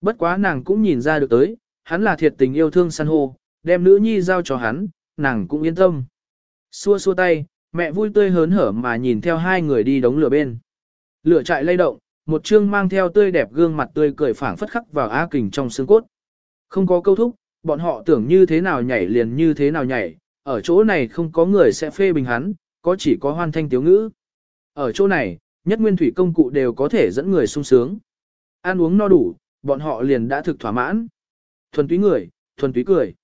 Bất quá nàng cũng nhìn ra được tới, hắn là thiệt tình yêu thương san hô, đem nữ nhi giao cho hắn, nàng cũng yên tâm. Xua xua tay, mẹ vui tươi hớn hở mà nhìn theo hai người đi đống lửa bên. Lửa chạy lay động, một chương mang theo tươi đẹp gương mặt tươi cười phảng phất khắc vào A Kình trong xương cốt. Không có câu thúc, bọn họ tưởng như thế nào nhảy liền như thế nào nhảy, ở chỗ này không có người sẽ phê bình hắn, có chỉ có hoan thanh tiếu ngữ. Ở chỗ này, nhất nguyên thủy công cụ đều có thể dẫn người sung sướng. Ăn uống no đủ, bọn họ liền đã thực thỏa mãn. Thuần túy người, thuần túy cười.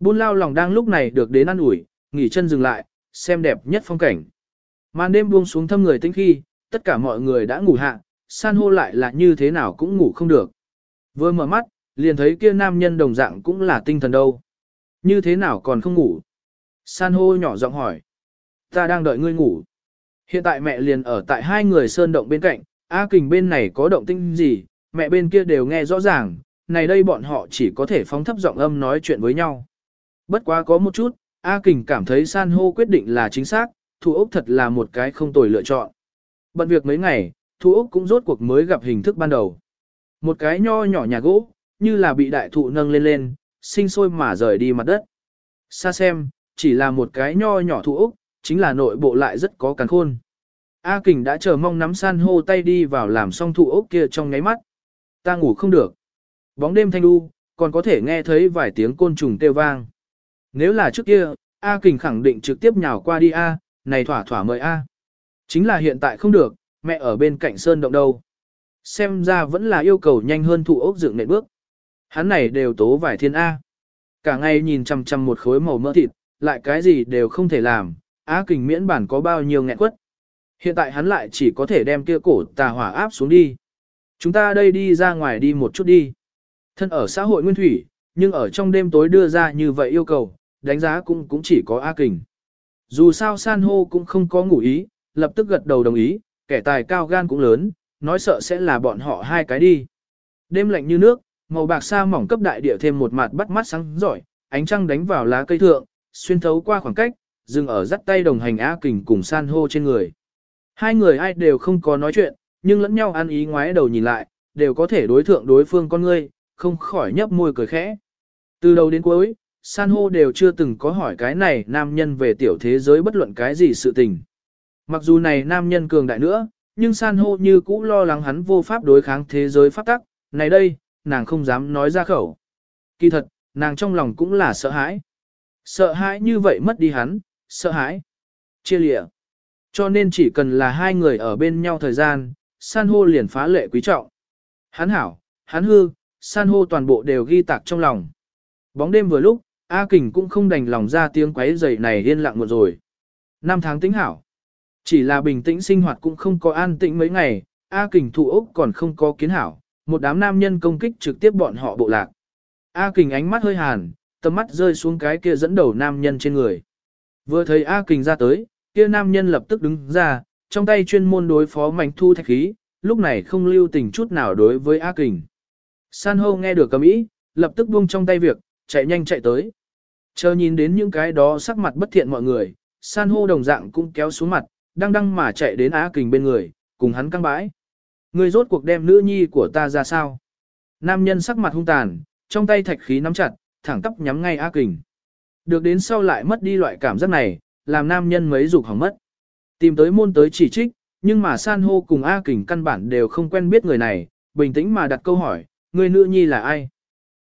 Buôn lao lòng đang lúc này được đến ăn ủi, nghỉ chân dừng lại, xem đẹp nhất phong cảnh. Màn đêm buông xuống thâm người tĩnh khi, tất cả mọi người đã ngủ hạ, san hô lại là như thế nào cũng ngủ không được. Vừa mở mắt, liền thấy kia nam nhân đồng dạng cũng là tinh thần đâu. Như thế nào còn không ngủ? San hô nhỏ giọng hỏi. Ta đang đợi ngươi ngủ. Hiện tại mẹ liền ở tại hai người sơn động bên cạnh, A kình bên này có động tinh gì, mẹ bên kia đều nghe rõ ràng, này đây bọn họ chỉ có thể phóng thấp giọng âm nói chuyện với nhau. Bất quá có một chút, A kình cảm thấy san hô quyết định là chính xác, Thu ốc thật là một cái không tồi lựa chọn. Bận việc mấy ngày, Thu Úc cũng rốt cuộc mới gặp hình thức ban đầu. Một cái nho nhỏ nhà gỗ, như là bị đại thụ nâng lên lên, sinh sôi mà rời đi mặt đất. Xa xem, chỉ là một cái nho nhỏ Thu ốc, chính là nội bộ lại rất có càng khôn. A Kình đã chờ mong nắm san hô tay đi vào làm xong Thu ốc kia trong ngáy mắt. Ta ngủ không được. Bóng đêm thanh u, còn có thể nghe thấy vài tiếng côn trùng kêu vang. Nếu là trước kia, A Kình khẳng định trực tiếp nhào qua đi A, này thỏa thỏa mời A. Chính là hiện tại không được, mẹ ở bên cạnh sơn động đâu. Xem ra vẫn là yêu cầu nhanh hơn thủ ốc dựng nệm bước. Hắn này đều tố vải thiên A. Cả ngày nhìn chăm chăm một khối màu mỡ thịt, lại cái gì đều không thể làm, á kình miễn bản có bao nhiêu nghẹn quất. Hiện tại hắn lại chỉ có thể đem kia cổ tà hỏa áp xuống đi. Chúng ta đây đi ra ngoài đi một chút đi. Thân ở xã hội nguyên thủy, nhưng ở trong đêm tối đưa ra như vậy yêu cầu, đánh giá cũng cũng chỉ có A Kình. Dù sao san hô cũng không có ngủ ý, lập tức gật đầu đồng ý, kẻ tài cao gan cũng lớn, nói sợ sẽ là bọn họ hai cái đi. Đêm lạnh như nước, màu bạc sa mỏng cấp đại địa thêm một mặt bắt mắt sáng giỏi, ánh trăng đánh vào lá cây thượng, xuyên thấu qua khoảng cách, dừng ở dắt tay đồng hành A Kình cùng san hô trên người. Hai người ai đều không có nói chuyện, nhưng lẫn nhau ăn ý ngoái đầu nhìn lại, đều có thể đối thượng đối phương con ngươi, không khỏi nhấp môi cười khẽ. Từ đầu đến cuối, san hô đều chưa từng có hỏi cái này nam nhân về tiểu thế giới bất luận cái gì sự tình. Mặc dù này nam nhân cường đại nữa, nhưng san hô như cũ lo lắng hắn vô pháp đối kháng thế giới pháp tắc, này đây, nàng không dám nói ra khẩu. Kỳ thật, nàng trong lòng cũng là sợ hãi. Sợ hãi như vậy mất đi hắn, sợ hãi. Chia lịa. Cho nên chỉ cần là hai người ở bên nhau thời gian, san hô liền phá lệ quý trọng. Hắn hảo, hắn hư, san hô toàn bộ đều ghi tạc trong lòng. Bóng đêm vừa lúc, A Kình cũng không đành lòng ra tiếng quấy rầy này yên lặng một rồi. Năm tháng tính hảo. Chỉ là bình tĩnh sinh hoạt cũng không có an tĩnh mấy ngày, A Kình thụ ốc còn không có kiến hảo, một đám nam nhân công kích trực tiếp bọn họ bộ lạc. A Kình ánh mắt hơi hàn, tầm mắt rơi xuống cái kia dẫn đầu nam nhân trên người. Vừa thấy A Kình ra tới, kia nam nhân lập tức đứng ra, trong tay chuyên môn đối phó mảnh thu thạch khí, lúc này không lưu tình chút nào đối với A Kình. San hô nghe được cầm ý, lập tức buông trong tay việc, chạy nhanh chạy tới. Chờ nhìn đến những cái đó sắc mặt bất thiện mọi người, san hô đồng dạng cũng kéo xuống mặt, đang đăng mà chạy đến Á Kình bên người, cùng hắn căng bãi. Người rốt cuộc đem nữ nhi của ta ra sao? Nam nhân sắc mặt hung tàn, trong tay thạch khí nắm chặt, thẳng tóc nhắm ngay Á Kình. Được đến sau lại mất đi loại cảm giác này, làm nam nhân mấy dục hỏng mất. Tìm tới môn tới chỉ trích, nhưng mà san hô cùng A Kình căn bản đều không quen biết người này, bình tĩnh mà đặt câu hỏi, người nữ nhi là ai?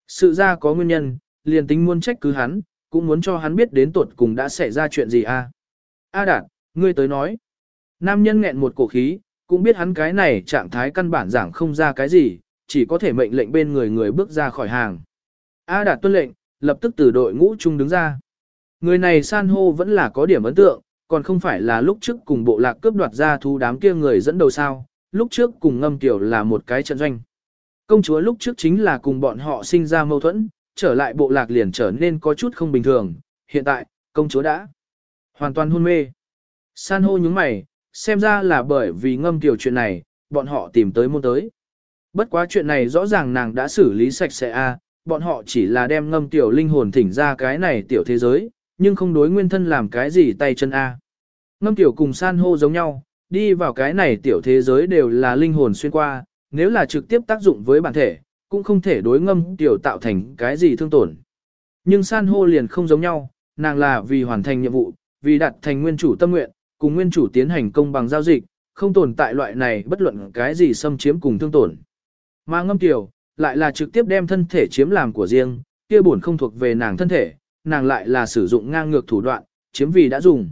Sự ra có nguyên nhân, liền tính muốn trách cứ hắn, cũng muốn cho hắn biết đến tuột cùng đã xảy ra chuyện gì a. A Đạt, ngươi tới nói. Nam nhân nghẹn một cổ khí, cũng biết hắn cái này trạng thái căn bản giảng không ra cái gì, chỉ có thể mệnh lệnh bên người người bước ra khỏi hàng. A Đạt tuân lệnh, lập tức từ đội ngũ chung đứng ra. Người này san hô vẫn là có điểm ấn tượng, còn không phải là lúc trước cùng bộ lạc cướp đoạt ra thú đám kia người dẫn đầu sao, lúc trước cùng ngâm tiểu là một cái trận doanh. Công chúa lúc trước chính là cùng bọn họ sinh ra mâu thuẫn, trở lại bộ lạc liền trở nên có chút không bình thường, hiện tại, công chúa đã hoàn toàn hôn mê. San hô nhúng mày, xem ra là bởi vì ngâm tiểu chuyện này, bọn họ tìm tới môn tới. Bất quá chuyện này rõ ràng nàng đã xử lý sạch sẽ a, bọn họ chỉ là đem ngâm tiểu linh hồn thỉnh ra cái này tiểu thế giới, nhưng không đối nguyên thân làm cái gì tay chân a. Ngâm tiểu cùng san hô giống nhau, đi vào cái này tiểu thế giới đều là linh hồn xuyên qua, nếu là trực tiếp tác dụng với bản thể, cũng không thể đối ngâm tiểu tạo thành cái gì thương tổn. Nhưng san hô liền không giống nhau, nàng là vì hoàn thành nhiệm vụ, vì đạt thành nguyên chủ tâm nguyện, cùng nguyên chủ tiến hành công bằng giao dịch, không tồn tại loại này bất luận cái gì xâm chiếm cùng thương tổn. Mà ngâm tiểu, lại là trực tiếp đem thân thể chiếm làm của riêng, kia buồn không thuộc về nàng thân thể, nàng lại là sử dụng ngang ngược thủ đoạn, chiếm vì đã dùng.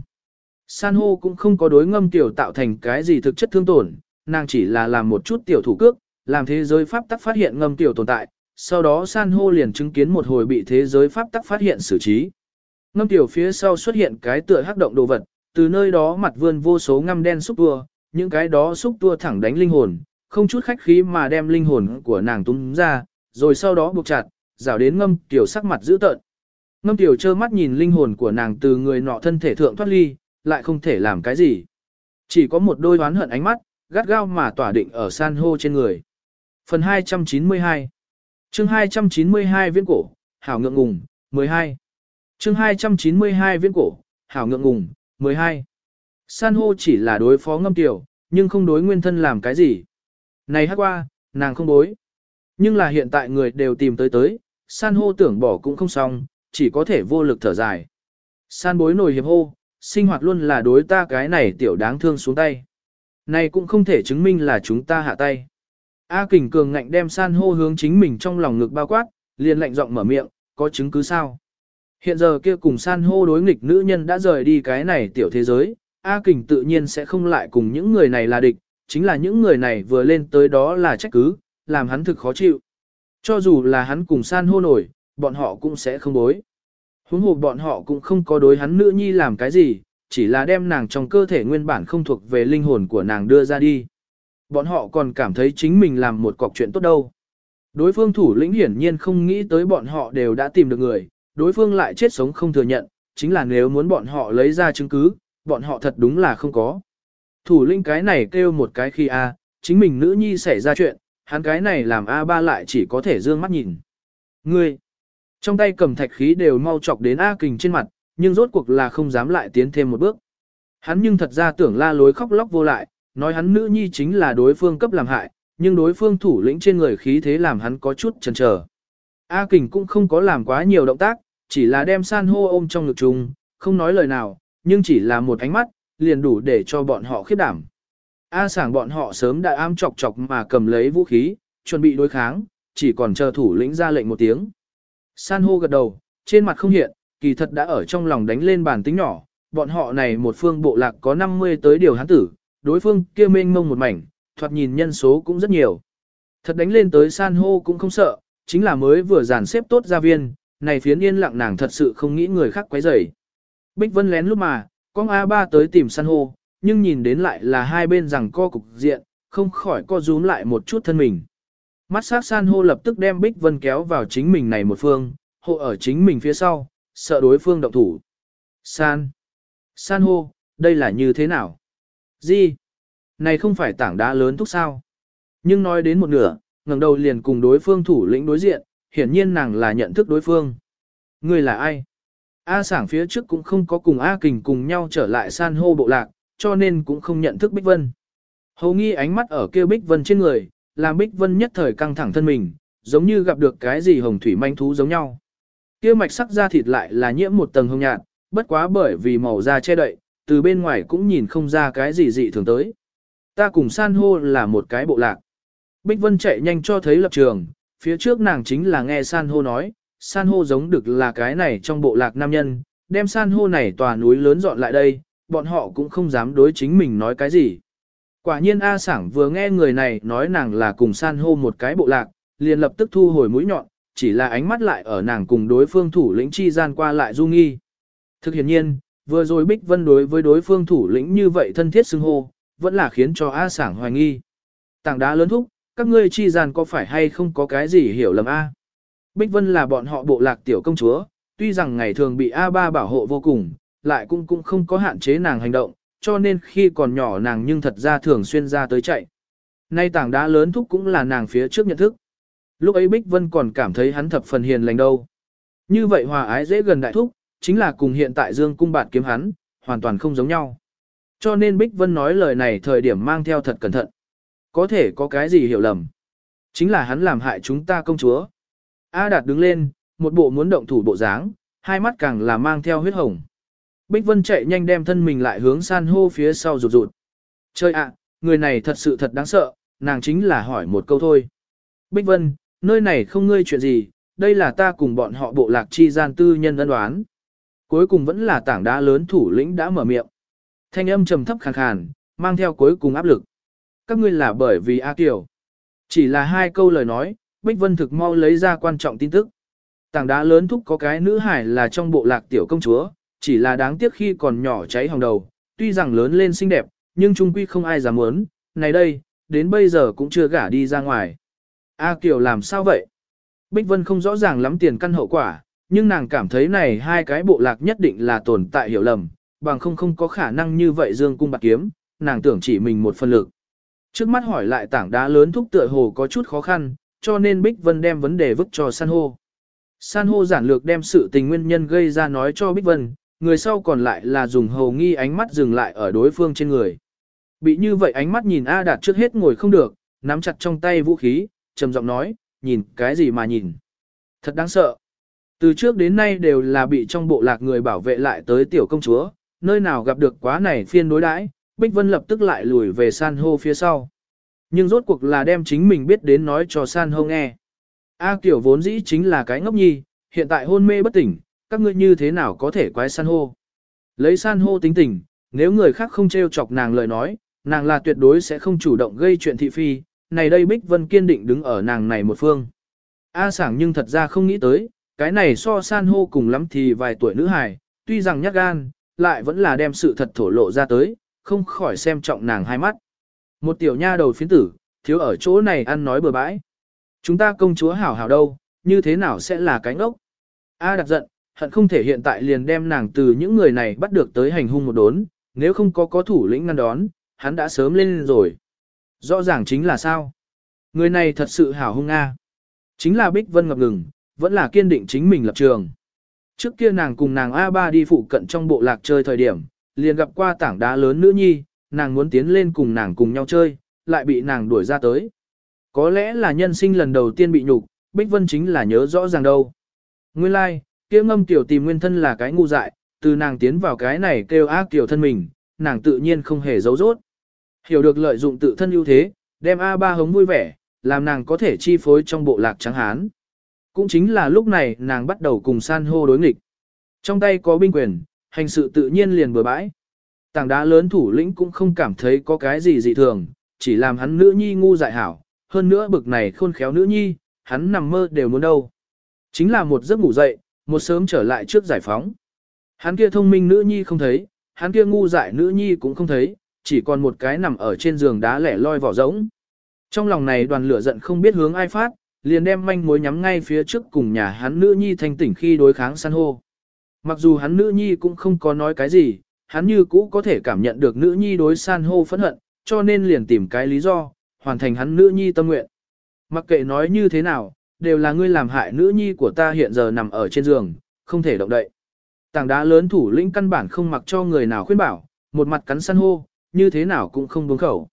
San hô cũng không có đối ngâm tiểu tạo thành cái gì thực chất thương tổn, nàng chỉ là làm một chút tiểu thủ cước, làm thế giới pháp tắc phát hiện ngâm tiểu tồn tại, sau đó san hô liền chứng kiến một hồi bị thế giới pháp tắc phát hiện xử trí. Ngâm tiểu phía sau xuất hiện cái tựa hắc động đồ vật, từ nơi đó mặt vươn vô số ngăm đen xúc tua, những cái đó xúc tua thẳng đánh linh hồn, không chút khách khí mà đem linh hồn của nàng túm ra, rồi sau đó buộc chặt, rảo đến ngâm tiểu sắc mặt dữ tợn. Ngâm tiểu trơ mắt nhìn linh hồn của nàng từ người nọ thân thể thượng thoát ly, lại không thể làm cái gì. Chỉ có một đôi oán hận ánh mắt, gắt gao mà tỏa định ở san hô trên người. Phần 292 chương 292 viễn cổ, hảo ngượng ngùng, 12 chương 292 viễn cổ, hảo ngượng ngùng, 12 San hô chỉ là đối phó ngâm tiểu, nhưng không đối nguyên thân làm cái gì. Này hát qua, nàng không đối. Nhưng là hiện tại người đều tìm tới tới, san hô tưởng bỏ cũng không xong, chỉ có thể vô lực thở dài. San bối nổi hiệp hô, sinh hoạt luôn là đối ta cái này tiểu đáng thương xuống tay. Này cũng không thể chứng minh là chúng ta hạ tay. A kình cường ngạnh đem san hô hướng chính mình trong lòng ngực bao quát, liền lạnh giọng mở miệng, có chứng cứ sao? Hiện giờ kia cùng san hô đối nghịch nữ nhân đã rời đi cái này tiểu thế giới, A kình tự nhiên sẽ không lại cùng những người này là địch, chính là những người này vừa lên tới đó là trách cứ, làm hắn thực khó chịu. Cho dù là hắn cùng san hô nổi, bọn họ cũng sẽ không đối. Huống hồ bọn họ cũng không có đối hắn nữ nhi làm cái gì, chỉ là đem nàng trong cơ thể nguyên bản không thuộc về linh hồn của nàng đưa ra đi. Bọn họ còn cảm thấy chính mình làm một cọc chuyện tốt đâu. Đối phương thủ lĩnh hiển nhiên không nghĩ tới bọn họ đều đã tìm được người, đối phương lại chết sống không thừa nhận, chính là nếu muốn bọn họ lấy ra chứng cứ, bọn họ thật đúng là không có. Thủ lĩnh cái này kêu một cái khi A, chính mình nữ nhi xảy ra chuyện, hắn cái này làm A3 lại chỉ có thể dương mắt nhìn. Ngươi, trong tay cầm thạch khí đều mau chọc đến A kình trên mặt, nhưng rốt cuộc là không dám lại tiến thêm một bước. Hắn nhưng thật ra tưởng la lối khóc lóc vô lại, nói hắn nữ nhi chính là đối phương cấp làm hại, nhưng đối phương thủ lĩnh trên người khí thế làm hắn có chút chần chờ. A kình cũng không có làm quá nhiều động tác, chỉ là đem san hô ôm trong ngực chung, không nói lời nào, nhưng chỉ là một ánh mắt, liền đủ để cho bọn họ khiếp đảm. A sảng bọn họ sớm đã am chọc chọc mà cầm lấy vũ khí, chuẩn bị đối kháng, chỉ còn chờ thủ lĩnh ra lệnh một tiếng. San hô gật đầu, trên mặt không hiện, kỳ thật đã ở trong lòng đánh lên bàn tính nhỏ, bọn họ này một phương bộ lạc có 50 tới điều hán tử, đối phương kia mênh mông một mảnh, thoạt nhìn nhân số cũng rất nhiều. Thật đánh lên tới san hô cũng không sợ, chính là mới vừa dàn xếp tốt gia viên, này phiến yên lặng nàng thật sự không nghĩ người khác quấy rầy. Bích Vân lén lúc mà, con A3 tới tìm san hô, nhưng nhìn đến lại là hai bên rằng co cục diện, không khỏi co rúm lại một chút thân mình. Mắt sắc san hô lập tức đem Bích Vân kéo vào chính mình này một phương, hộ ở chính mình phía sau, sợ đối phương động thủ. San. San hô, đây là như thế nào? Gì? Này không phải tảng đá lớn thúc sao? Nhưng nói đến một nửa, ngẩng đầu liền cùng đối phương thủ lĩnh đối diện, hiển nhiên nàng là nhận thức đối phương. Người là ai? A sảng phía trước cũng không có cùng A kình cùng nhau trở lại san hô bộ lạc, cho nên cũng không nhận thức Bích Vân. Hầu nghi ánh mắt ở kêu Bích Vân trên người, làm Bích Vân nhất thời căng thẳng thân mình, giống như gặp được cái gì hồng thủy manh thú giống nhau. Kia mạch sắc da thịt lại là nhiễm một tầng hồng nhạt, bất quá bởi vì màu da che đậy, từ bên ngoài cũng nhìn không ra cái gì dị thường tới. Ta cùng san hô là một cái bộ lạc. Bích Vân chạy nhanh cho thấy lập trường, phía trước nàng chính là nghe san hô nói, san hô giống được là cái này trong bộ lạc nam nhân, đem san hô này tòa núi lớn dọn lại đây, bọn họ cũng không dám đối chính mình nói cái gì. Quả nhiên A sảng vừa nghe người này nói nàng là cùng san hô một cái bộ lạc, liền lập tức thu hồi mũi nhọn, chỉ là ánh mắt lại ở nàng cùng đối phương thủ lĩnh chi gian qua lại du nghi. Thực hiện nhiên, vừa rồi Bích Vân đối với đối phương thủ lĩnh như vậy thân thiết xưng hô, vẫn là khiến cho A sảng hoài nghi. Tảng đá lớn thúc, các ngươi chi gian có phải hay không có cái gì hiểu lầm A. Bích Vân là bọn họ bộ lạc tiểu công chúa, tuy rằng ngày thường bị A3 bảo hộ vô cùng, lại cũng cũng không có hạn chế nàng hành động, cho nên khi còn nhỏ nàng nhưng thật ra thường xuyên ra tới chạy. Nay tảng đá lớn thúc cũng là nàng phía trước nhận thức. Lúc ấy Bích Vân còn cảm thấy hắn thập phần hiền lành đâu. Như vậy hòa ái dễ gần đại thúc, chính là cùng hiện tại Dương cung bạn kiếm hắn, hoàn toàn không giống nhau. Cho nên Bích Vân nói lời này thời điểm mang theo thật cẩn thận. Có thể có cái gì hiểu lầm. Chính là hắn làm hại chúng ta công chúa. A Đạt đứng lên, một bộ muốn động thủ bộ dáng, hai mắt càng là mang theo huyết hồng. Bích Vân chạy nhanh đem thân mình lại hướng san hô phía sau rụt rụt. Chơi ạ, người này thật sự thật đáng sợ, nàng chính là hỏi một câu thôi. Bích Vân, nơi này không ngươi chuyện gì, đây là ta cùng bọn họ bộ lạc chi gian tư nhân ân đoán. Cuối cùng vẫn là tảng đá lớn thủ lĩnh đã mở miệng. Thanh âm trầm thấp khàn khàn, mang theo cuối cùng áp lực. Các ngươi là bởi vì A Kiều. Chỉ là hai câu lời nói, Bích Vân thực mau lấy ra quan trọng tin tức. Tảng đá lớn thúc có cái nữ hải là trong bộ lạc tiểu công chúa, chỉ là đáng tiếc khi còn nhỏ cháy hồng đầu, tuy rằng lớn lên xinh đẹp, nhưng trung quy không ai dám muốn, này đây, đến bây giờ cũng chưa gả đi ra ngoài. A Kiều làm sao vậy? Bích Vân không rõ ràng lắm tiền căn hậu quả, nhưng nàng cảm thấy này hai cái bộ lạc nhất định là tồn tại hiểu lầm, bằng không không có khả năng như vậy dương cung bạc kiếm, nàng tưởng chỉ mình một phần lực. Trước mắt hỏi lại tảng đá lớn thúc tựa hồ có chút khó khăn, cho nên Bích Vân đem vấn đề vứt cho san hô. San hô giản lược đem sự tình nguyên nhân gây ra nói cho Bích Vân, người sau còn lại là dùng hầu nghi ánh mắt dừng lại ở đối phương trên người. Bị như vậy ánh mắt nhìn A Đạt trước hết ngồi không được, nắm chặt trong tay vũ khí, trầm giọng nói, nhìn cái gì mà nhìn. Thật đáng sợ. Từ trước đến nay đều là bị trong bộ lạc người bảo vệ lại tới tiểu công chúa, nơi nào gặp được quá này phiên đối đãi, Bích Vân lập tức lại lùi về san hô phía sau. Nhưng rốt cuộc là đem chính mình biết đến nói cho san hô nghe. A Kiều vốn dĩ chính là cái ngốc nhi, hiện tại hôn mê bất tỉnh, các ngươi như thế nào có thể quái san hô. Lấy san hô tính tình, nếu người khác không trêu chọc nàng lời nói, nàng là tuyệt đối sẽ không chủ động gây chuyện thị phi, này đây Bích Vân kiên định đứng ở nàng này một phương. A sảng nhưng thật ra không nghĩ tới, cái này so san hô cùng lắm thì vài tuổi nữ hài, tuy rằng nhát gan, lại vẫn là đem sự thật thổ lộ ra tới, không khỏi xem trọng nàng hai mắt. Một tiểu nha đầu phiến tử, thiếu ở chỗ này ăn nói bừa bãi. Chúng ta công chúa hảo hảo đâu, như thế nào sẽ là cái ốc? A đặt giận, hận không thể hiện tại liền đem nàng từ những người này bắt được tới hành hung một đốn, nếu không có có thủ lĩnh ngăn đón, hắn đã sớm lên rồi. Rõ ràng chính là sao? Người này thật sự hảo hung a. Chính là Bích Vân ngập ngừng, vẫn là kiên định chính mình lập trường. Trước kia nàng cùng nàng A3 đi phụ cận trong bộ lạc chơi thời điểm, liền gặp qua tảng đá lớn nữ nhi, nàng muốn tiến lên cùng nàng cùng nhau chơi, lại bị nàng đuổi ra tới. Có lẽ là nhân sinh lần đầu tiên bị nhục, Bích Vân chính là nhớ rõ ràng đâu. Nguyên lai, like, kia ngâm tiểu tìm nguyên thân là cái ngu dại, từ nàng tiến vào cái này kêu ác tiểu thân mình, nàng tự nhiên không hề giấu rốt. Hiểu được lợi dụng tự thân ưu thế, đem A3 hống vui vẻ, làm nàng có thể chi phối trong bộ lạc trắng hán. Cũng chính là lúc này nàng bắt đầu cùng san hô đối nghịch. Trong tay có binh quyền, hành sự tự nhiên liền bừa bãi. Tảng đá lớn thủ lĩnh cũng không cảm thấy có cái gì dị thường, chỉ làm hắn nữ nhi ngu dại hảo, hơn nữa bực này khôn khéo nữ nhi, hắn nằm mơ đều muốn đâu. Chính là một giấc ngủ dậy, một sớm trở lại trước giải phóng. Hắn kia thông minh nữ nhi không thấy, hắn kia ngu dại nữ nhi cũng không thấy, chỉ còn một cái nằm ở trên giường đá lẻ loi vỏ rỗng. Trong lòng này đoàn lửa giận không biết hướng ai phát, liền đem manh mối nhắm ngay phía trước cùng nhà hắn nữ nhi thanh tỉnh khi đối kháng san hô. Mặc dù hắn nữ nhi cũng không có nói cái gì, hắn như cũ có thể cảm nhận được nữ nhi đối san hô phẫn hận, cho nên liền tìm cái lý do, hoàn thành hắn nữ nhi tâm nguyện. Mặc kệ nói như thế nào, đều là ngươi làm hại nữ nhi của ta hiện giờ nằm ở trên giường, không thể động đậy. Tảng đá lớn thủ lĩnh căn bản không mặc cho người nào khuyên bảo, một mặt cắn san hô, như thế nào cũng không buông khẩu.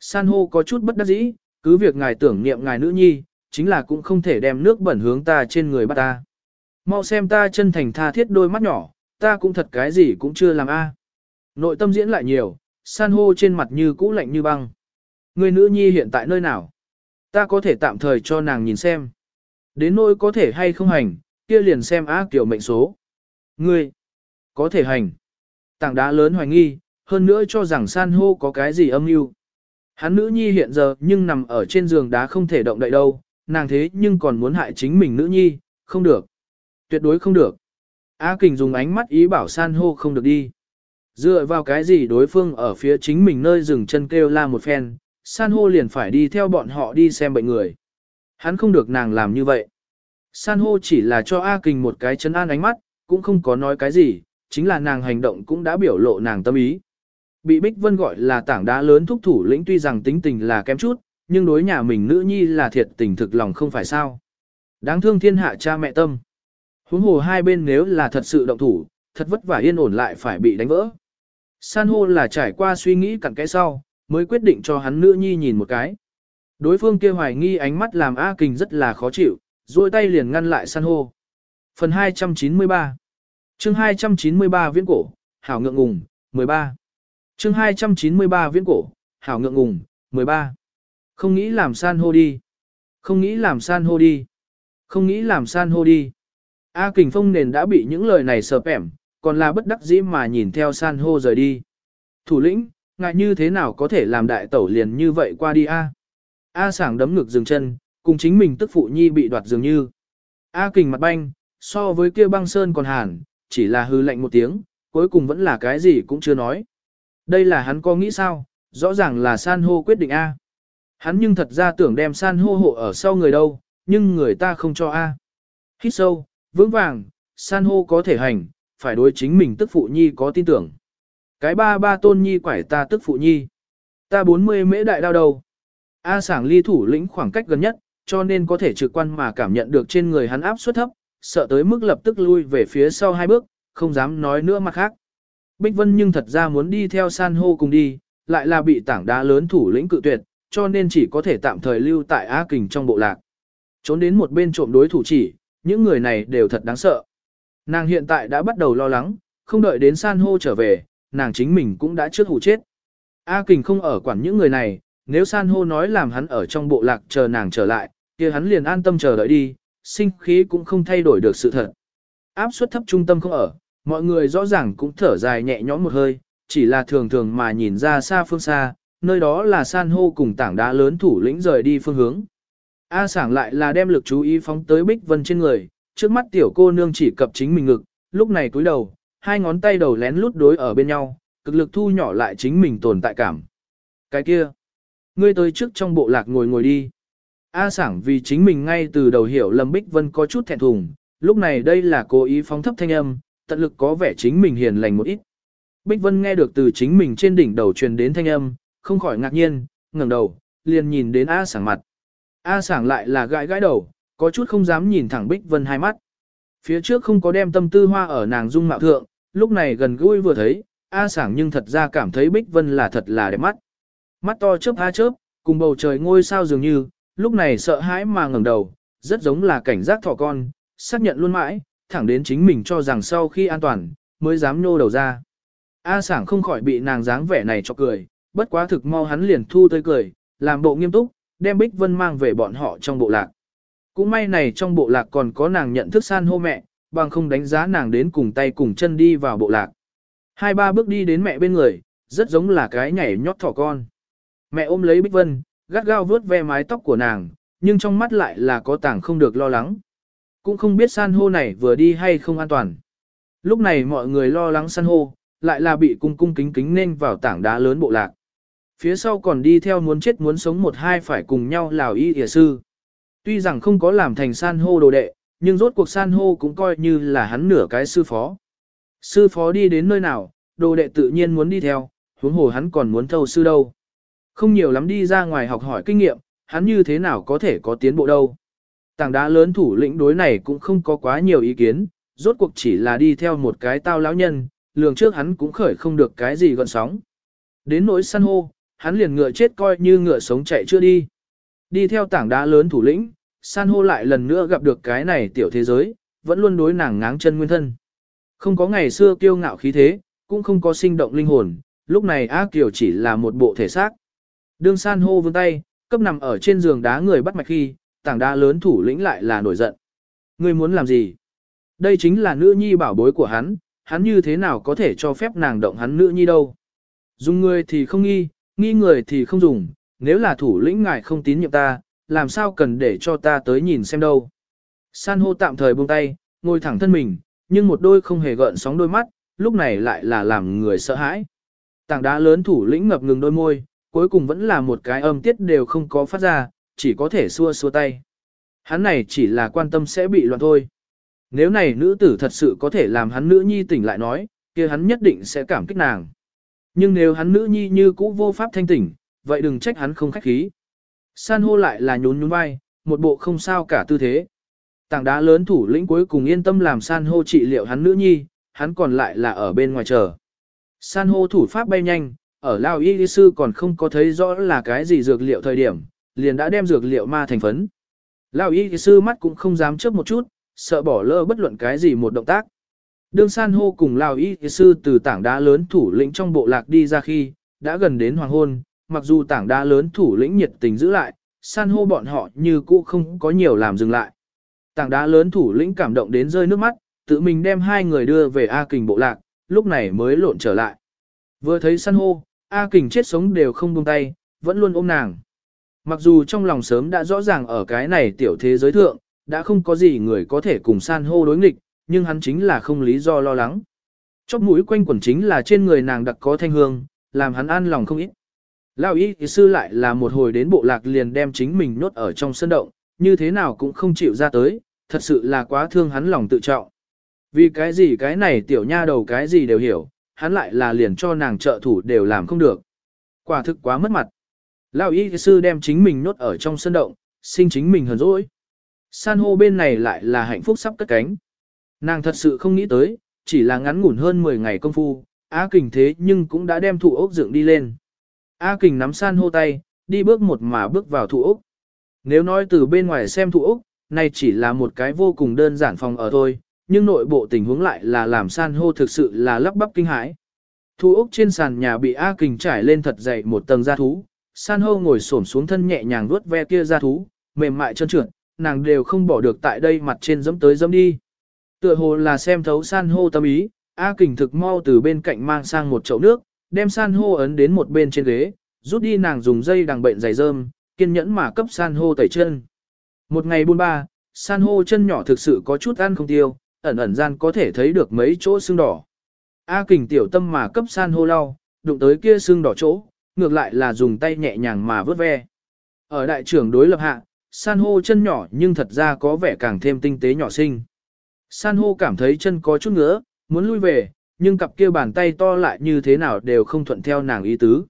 San hô có chút bất đắc dĩ, cứ việc ngài tưởng niệm ngài nữ nhi, chính là cũng không thể đem nước bẩn hướng ta trên người bắt ta. Mau xem ta chân thành tha thiết đôi mắt nhỏ, ta cũng thật cái gì cũng chưa làm a. Nội tâm diễn lại nhiều, san hô trên mặt như cũ lạnh như băng. Người nữ nhi hiện tại nơi nào? Ta có thể tạm thời cho nàng nhìn xem. Đến nỗi có thể hay không hành, kia liền xem á kiểu mệnh số. Ngươi, có thể hành. Tảng đá lớn hoài nghi, hơn nữa cho rằng san hô có cái gì âm mưu. Hắn nữ nhi hiện giờ nhưng nằm ở trên giường đá không thể động đậy đâu, nàng thế nhưng còn muốn hại chính mình nữ nhi, không được. Tuyệt đối không được. A Kình dùng ánh mắt ý bảo san hô không được đi. Dựa vào cái gì đối phương ở phía chính mình nơi dừng chân kêu la một phen, san hô liền phải đi theo bọn họ đi xem bệnh người. Hắn không được nàng làm như vậy. San hô chỉ là cho A Kình một cái chân an ánh mắt, cũng không có nói cái gì, chính là nàng hành động cũng đã biểu lộ nàng tâm ý. Bị Bích Vân gọi là tảng đá lớn thúc thủ lĩnh tuy rằng tính tình là kém chút, nhưng đối nhà mình nữ nhi là thiệt tình thực lòng không phải sao. Đáng thương thiên hạ cha mẹ tâm. Huống hồ hai bên nếu là thật sự động thủ, thật vất vả yên ổn lại phải bị đánh vỡ. San hô là trải qua suy nghĩ cặn kẽ sau, mới quyết định cho hắn nữ nhi nhìn một cái. Đối phương kia hoài nghi ánh mắt làm A Kình rất là khó chịu, duỗi tay liền ngăn lại san hô. Phần 293 chương 293 viễn cổ, hảo ngượng ngùng, 13 chương 293 viễn cổ, hảo ngượng ngùng, 13 không nghĩ làm san hô đi. Không nghĩ làm san hô đi. Không nghĩ làm san hô đi. A Kình Phong nền đã bị những lời này sợp ẻm, còn là bất đắc dĩ mà nhìn theo san hô rời đi. Thủ lĩnh, ngại như thế nào có thể làm đại tẩu liền như vậy qua đi A. A sảng đấm ngực dừng chân, cùng chính mình tức phụ nhi bị đoạt dường như. A Kình mặt banh, so với kia băng sơn còn hàn, chỉ là hư lạnh một tiếng, cuối cùng vẫn là cái gì cũng chưa nói. Đây là hắn có nghĩ sao, rõ ràng là san hô quyết định A. Hắn nhưng thật ra tưởng đem san hô hộ ở sau người đâu, nhưng người ta không cho A. Hít sâu, vững vàng, san hô có thể hành, phải đối chính mình tức phụ nhi có tin tưởng. Cái ba ba tôn nhi quải ta tức phụ nhi. Ta 40 mễ đại đao đầu. A sảng ly thủ lĩnh khoảng cách gần nhất, cho nên có thể trực quan mà cảm nhận được trên người hắn áp suất thấp, sợ tới mức lập tức lui về phía sau hai bước, không dám nói nữa mặt khác. Bích Vân nhưng thật ra muốn đi theo san hô cùng đi, lại là bị tảng đá lớn thủ lĩnh cự tuyệt, cho nên chỉ có thể tạm thời lưu tại A Kình trong bộ lạc. Trốn đến một bên trộm đối thủ chỉ, những người này đều thật đáng sợ. Nàng hiện tại đã bắt đầu lo lắng, không đợi đến san hô trở về, nàng chính mình cũng đã trước hủ chết. A Kình không ở quản những người này, nếu san hô nói làm hắn ở trong bộ lạc chờ nàng trở lại, kia hắn liền an tâm chờ đợi đi, sinh khí cũng không thay đổi được sự thật. Áp suất thấp trung tâm không ở, mọi người rõ ràng cũng thở dài nhẹ nhõm một hơi, chỉ là thường thường mà nhìn ra xa phương xa, nơi đó là san hô cùng tảng đá lớn thủ lĩnh rời đi phương hướng. A sảng lại là đem lực chú ý phóng tới Bích Vân trên người, trước mắt tiểu cô nương chỉ cập chính mình ngực, lúc này cúi đầu, hai ngón tay đầu lén lút đối ở bên nhau, cực lực thu nhỏ lại chính mình tồn tại cảm. Cái kia, ngươi tới trước trong bộ lạc ngồi ngồi đi. A sảng vì chính mình ngay từ đầu hiểu lầm Bích Vân có chút thẹn thùng, lúc này đây là cố ý phóng thấp thanh âm, tận lực có vẻ chính mình hiền lành một ít. Bích Vân nghe được từ chính mình trên đỉnh đầu truyền đến thanh âm, không khỏi ngạc nhiên, ngẩng đầu, liền nhìn đến A sảng mặt. A sảng lại là gãi gãi đầu, có chút không dám nhìn thẳng Bích Vân hai mắt. Phía trước không có đem tâm tư hoa ở nàng dung mạo thượng, lúc này gần gũi vừa thấy, A sảng nhưng thật ra cảm thấy Bích Vân là thật là đẹp mắt. Mắt to chớp a chớp, cùng bầu trời ngôi sao dường như, lúc này sợ hãi mà ngẩng đầu, rất giống là cảnh giác thỏ con, xác nhận luôn mãi, thẳng đến chính mình cho rằng sau khi an toàn, mới dám nhô đầu ra. A sảng không khỏi bị nàng dáng vẻ này cho cười, bất quá thực mau hắn liền thu tới cười, làm bộ nghiêm túc, đem Bích Vân mang về bọn họ trong bộ lạc. Cũng may này trong bộ lạc còn có nàng nhận thức san hô mẹ, bằng không đánh giá nàng đến cùng tay cùng chân đi vào bộ lạc. Hai ba bước đi đến mẹ bên người, rất giống là cái nhảy nhót thỏ con. Mẹ ôm lấy Bích Vân, gắt gao vướt ve mái tóc của nàng, nhưng trong mắt lại là có tảng không được lo lắng. Cũng không biết san hô này vừa đi hay không an toàn. Lúc này mọi người lo lắng san hô, lại là bị cung cung kính kính nên vào tảng đá lớn bộ lạc. Phía sau còn đi theo muốn chết muốn sống một hai phải cùng nhau lào y hìa sư. Tuy rằng không có làm thành san hô đồ đệ, nhưng rốt cuộc san hô cũng coi như là hắn nửa cái sư phó. Sư phó đi đến nơi nào, đồ đệ tự nhiên muốn đi theo, huống hồ hắn còn muốn thâu sư đâu. Không nhiều lắm đi ra ngoài học hỏi kinh nghiệm, hắn như thế nào có thể có tiến bộ đâu. Tảng đá lớn thủ lĩnh đối này cũng không có quá nhiều ý kiến, rốt cuộc chỉ là đi theo một cái tao lão nhân, lường trước hắn cũng khởi không được cái gì gọn sóng. Đến nỗi san hô, hắn liền ngựa chết coi như ngựa sống chạy chưa đi. Đi theo tảng đá lớn thủ lĩnh, san hô lại lần nữa gặp được cái này tiểu thế giới, vẫn luôn đối nàng ngáng chân nguyên thân. Không có ngày xưa kiêu ngạo khí thế, cũng không có sinh động linh hồn, lúc này A Kiều chỉ là một bộ thể xác. Đương san hô vươn tay, cấp nằm ở trên giường đá người bắt mạch khi, tảng đá lớn thủ lĩnh lại là nổi giận. Ngươi muốn làm gì? Đây chính là nữ nhi bảo bối của hắn, hắn như thế nào có thể cho phép nàng động hắn nữ nhi đâu? Dùng người thì không nghi, nghi người thì không dùng, nếu là thủ lĩnh ngài không tín nhiệm ta, làm sao cần để cho ta tới nhìn xem đâu. San hô tạm thời buông tay, ngồi thẳng thân mình, nhưng một đôi không hề gợn sóng đôi mắt, lúc này lại là làm người sợ hãi. Tảng đá lớn thủ lĩnh ngập ngừng đôi môi, cuối cùng vẫn là một cái âm tiết đều không có phát ra, chỉ có thể xua xua tay. Hắn này chỉ là quan tâm sẽ bị loạn thôi. Nếu này nữ tử thật sự có thể làm hắn nữ nhi tỉnh lại nói, kia hắn nhất định sẽ cảm kích nàng. Nhưng nếu hắn nữ nhi như cũ vô pháp thanh tỉnh, vậy đừng trách hắn không khách khí. San hô lại là nhún nhún vai, một bộ không sao cả tư thế. Tảng đá lớn thủ lĩnh cuối cùng yên tâm làm san hô trị liệu hắn nữ nhi, hắn còn lại là ở bên ngoài chờ. San hô thủ pháp bay nhanh, ở Lao Y sư còn không có thấy rõ là cái gì dược liệu thời điểm, liền đã đem dược liệu ma thành phấn. Lao Y sư mắt cũng không dám chớp một chút, sợ bỏ lỡ bất luận cái gì một động tác. Đương san hô cùng Lao Y sư từ tảng đá lớn thủ lĩnh trong bộ lạc đi ra khi, đã gần đến hoàng hôn, mặc dù tảng đá lớn thủ lĩnh nhiệt tình giữ lại, san hô bọn họ như cũ không có nhiều làm dừng lại. Tảng đá lớn thủ lĩnh cảm động đến rơi nước mắt, tự mình đem hai người đưa về A Kình bộ lạc, lúc này mới lộn trở lại. Vừa thấy san hô, A Kình chết sống đều không buông tay, vẫn luôn ôm nàng. Mặc dù trong lòng sớm đã rõ ràng ở cái này tiểu thế giới thượng, đã không có gì người có thể cùng san hô đối nghịch, nhưng hắn chính là không lý do lo lắng. Chóp mũi quanh quẩn chính là trên người nàng đặc có thanh hương, làm hắn an lòng không ít. Lão y thì sư lại là một hồi đến bộ lạc liền đem chính mình nốt ở trong sân động, như thế nào cũng không chịu ra tới, thật sự là quá thương hắn lòng tự trọng. Vì cái gì cái này tiểu nha đầu cái gì đều hiểu, hắn lại là liền cho nàng trợ thủ đều làm không được. Quả thực quá mất mặt. Lão y sư đem chính mình nốt ở trong sân động, sinh chính mình hờn dỗi. San hô bên này lại là hạnh phúc sắp cất cánh. Nàng thật sự không nghĩ tới, chỉ là ngắn ngủn hơn 10 ngày công phu, á kình thế nhưng cũng đã đem thụ ốc dựng đi lên. A Kình nắm san hô tay, đi bước một mà bước vào thụ ốc. Nếu nói từ bên ngoài xem thụ ốc, này chỉ là một cái vô cùng đơn giản phòng ở thôi, nhưng nội bộ tình huống lại là làm san hô thực sự là lắp bắp kinh hãi. Thụ ốc trên sàn nhà bị A Kình trải lên thật dày một tầng da thú, san hô ngồi xổm xuống thân nhẹ nhàng vuốt ve kia da thú, mềm mại trơn trượt, nàng đều không bỏ được tại đây mặt trên dẫm tới dẫm đi. Tựa hồ là xem thấu san hô tâm ý, A Kình thực mau từ bên cạnh mang sang một chậu nước, đem san hô ấn đến một bên trên ghế, rút đi nàng dùng dây đằng bệnh dày rơm, kiên nhẫn mà cấp san hô tẩy chân. Một ngày buôn ba, san hô chân nhỏ thực sự có chút ăn không tiêu, ẩn ẩn gian có thể thấy được mấy chỗ xương đỏ. A kình tiểu tâm mà cấp san hô lau, đụng tới kia xương đỏ chỗ, ngược lại là dùng tay nhẹ nhàng mà vớt ve. Ở đại trưởng đối lập hạ, san hô chân nhỏ nhưng thật ra có vẻ càng thêm tinh tế nhỏ xinh. San hô cảm thấy chân có chút ngứa, muốn lui về, nhưng cặp kia bàn tay to lại như thế nào đều không thuận theo nàng ý tứ.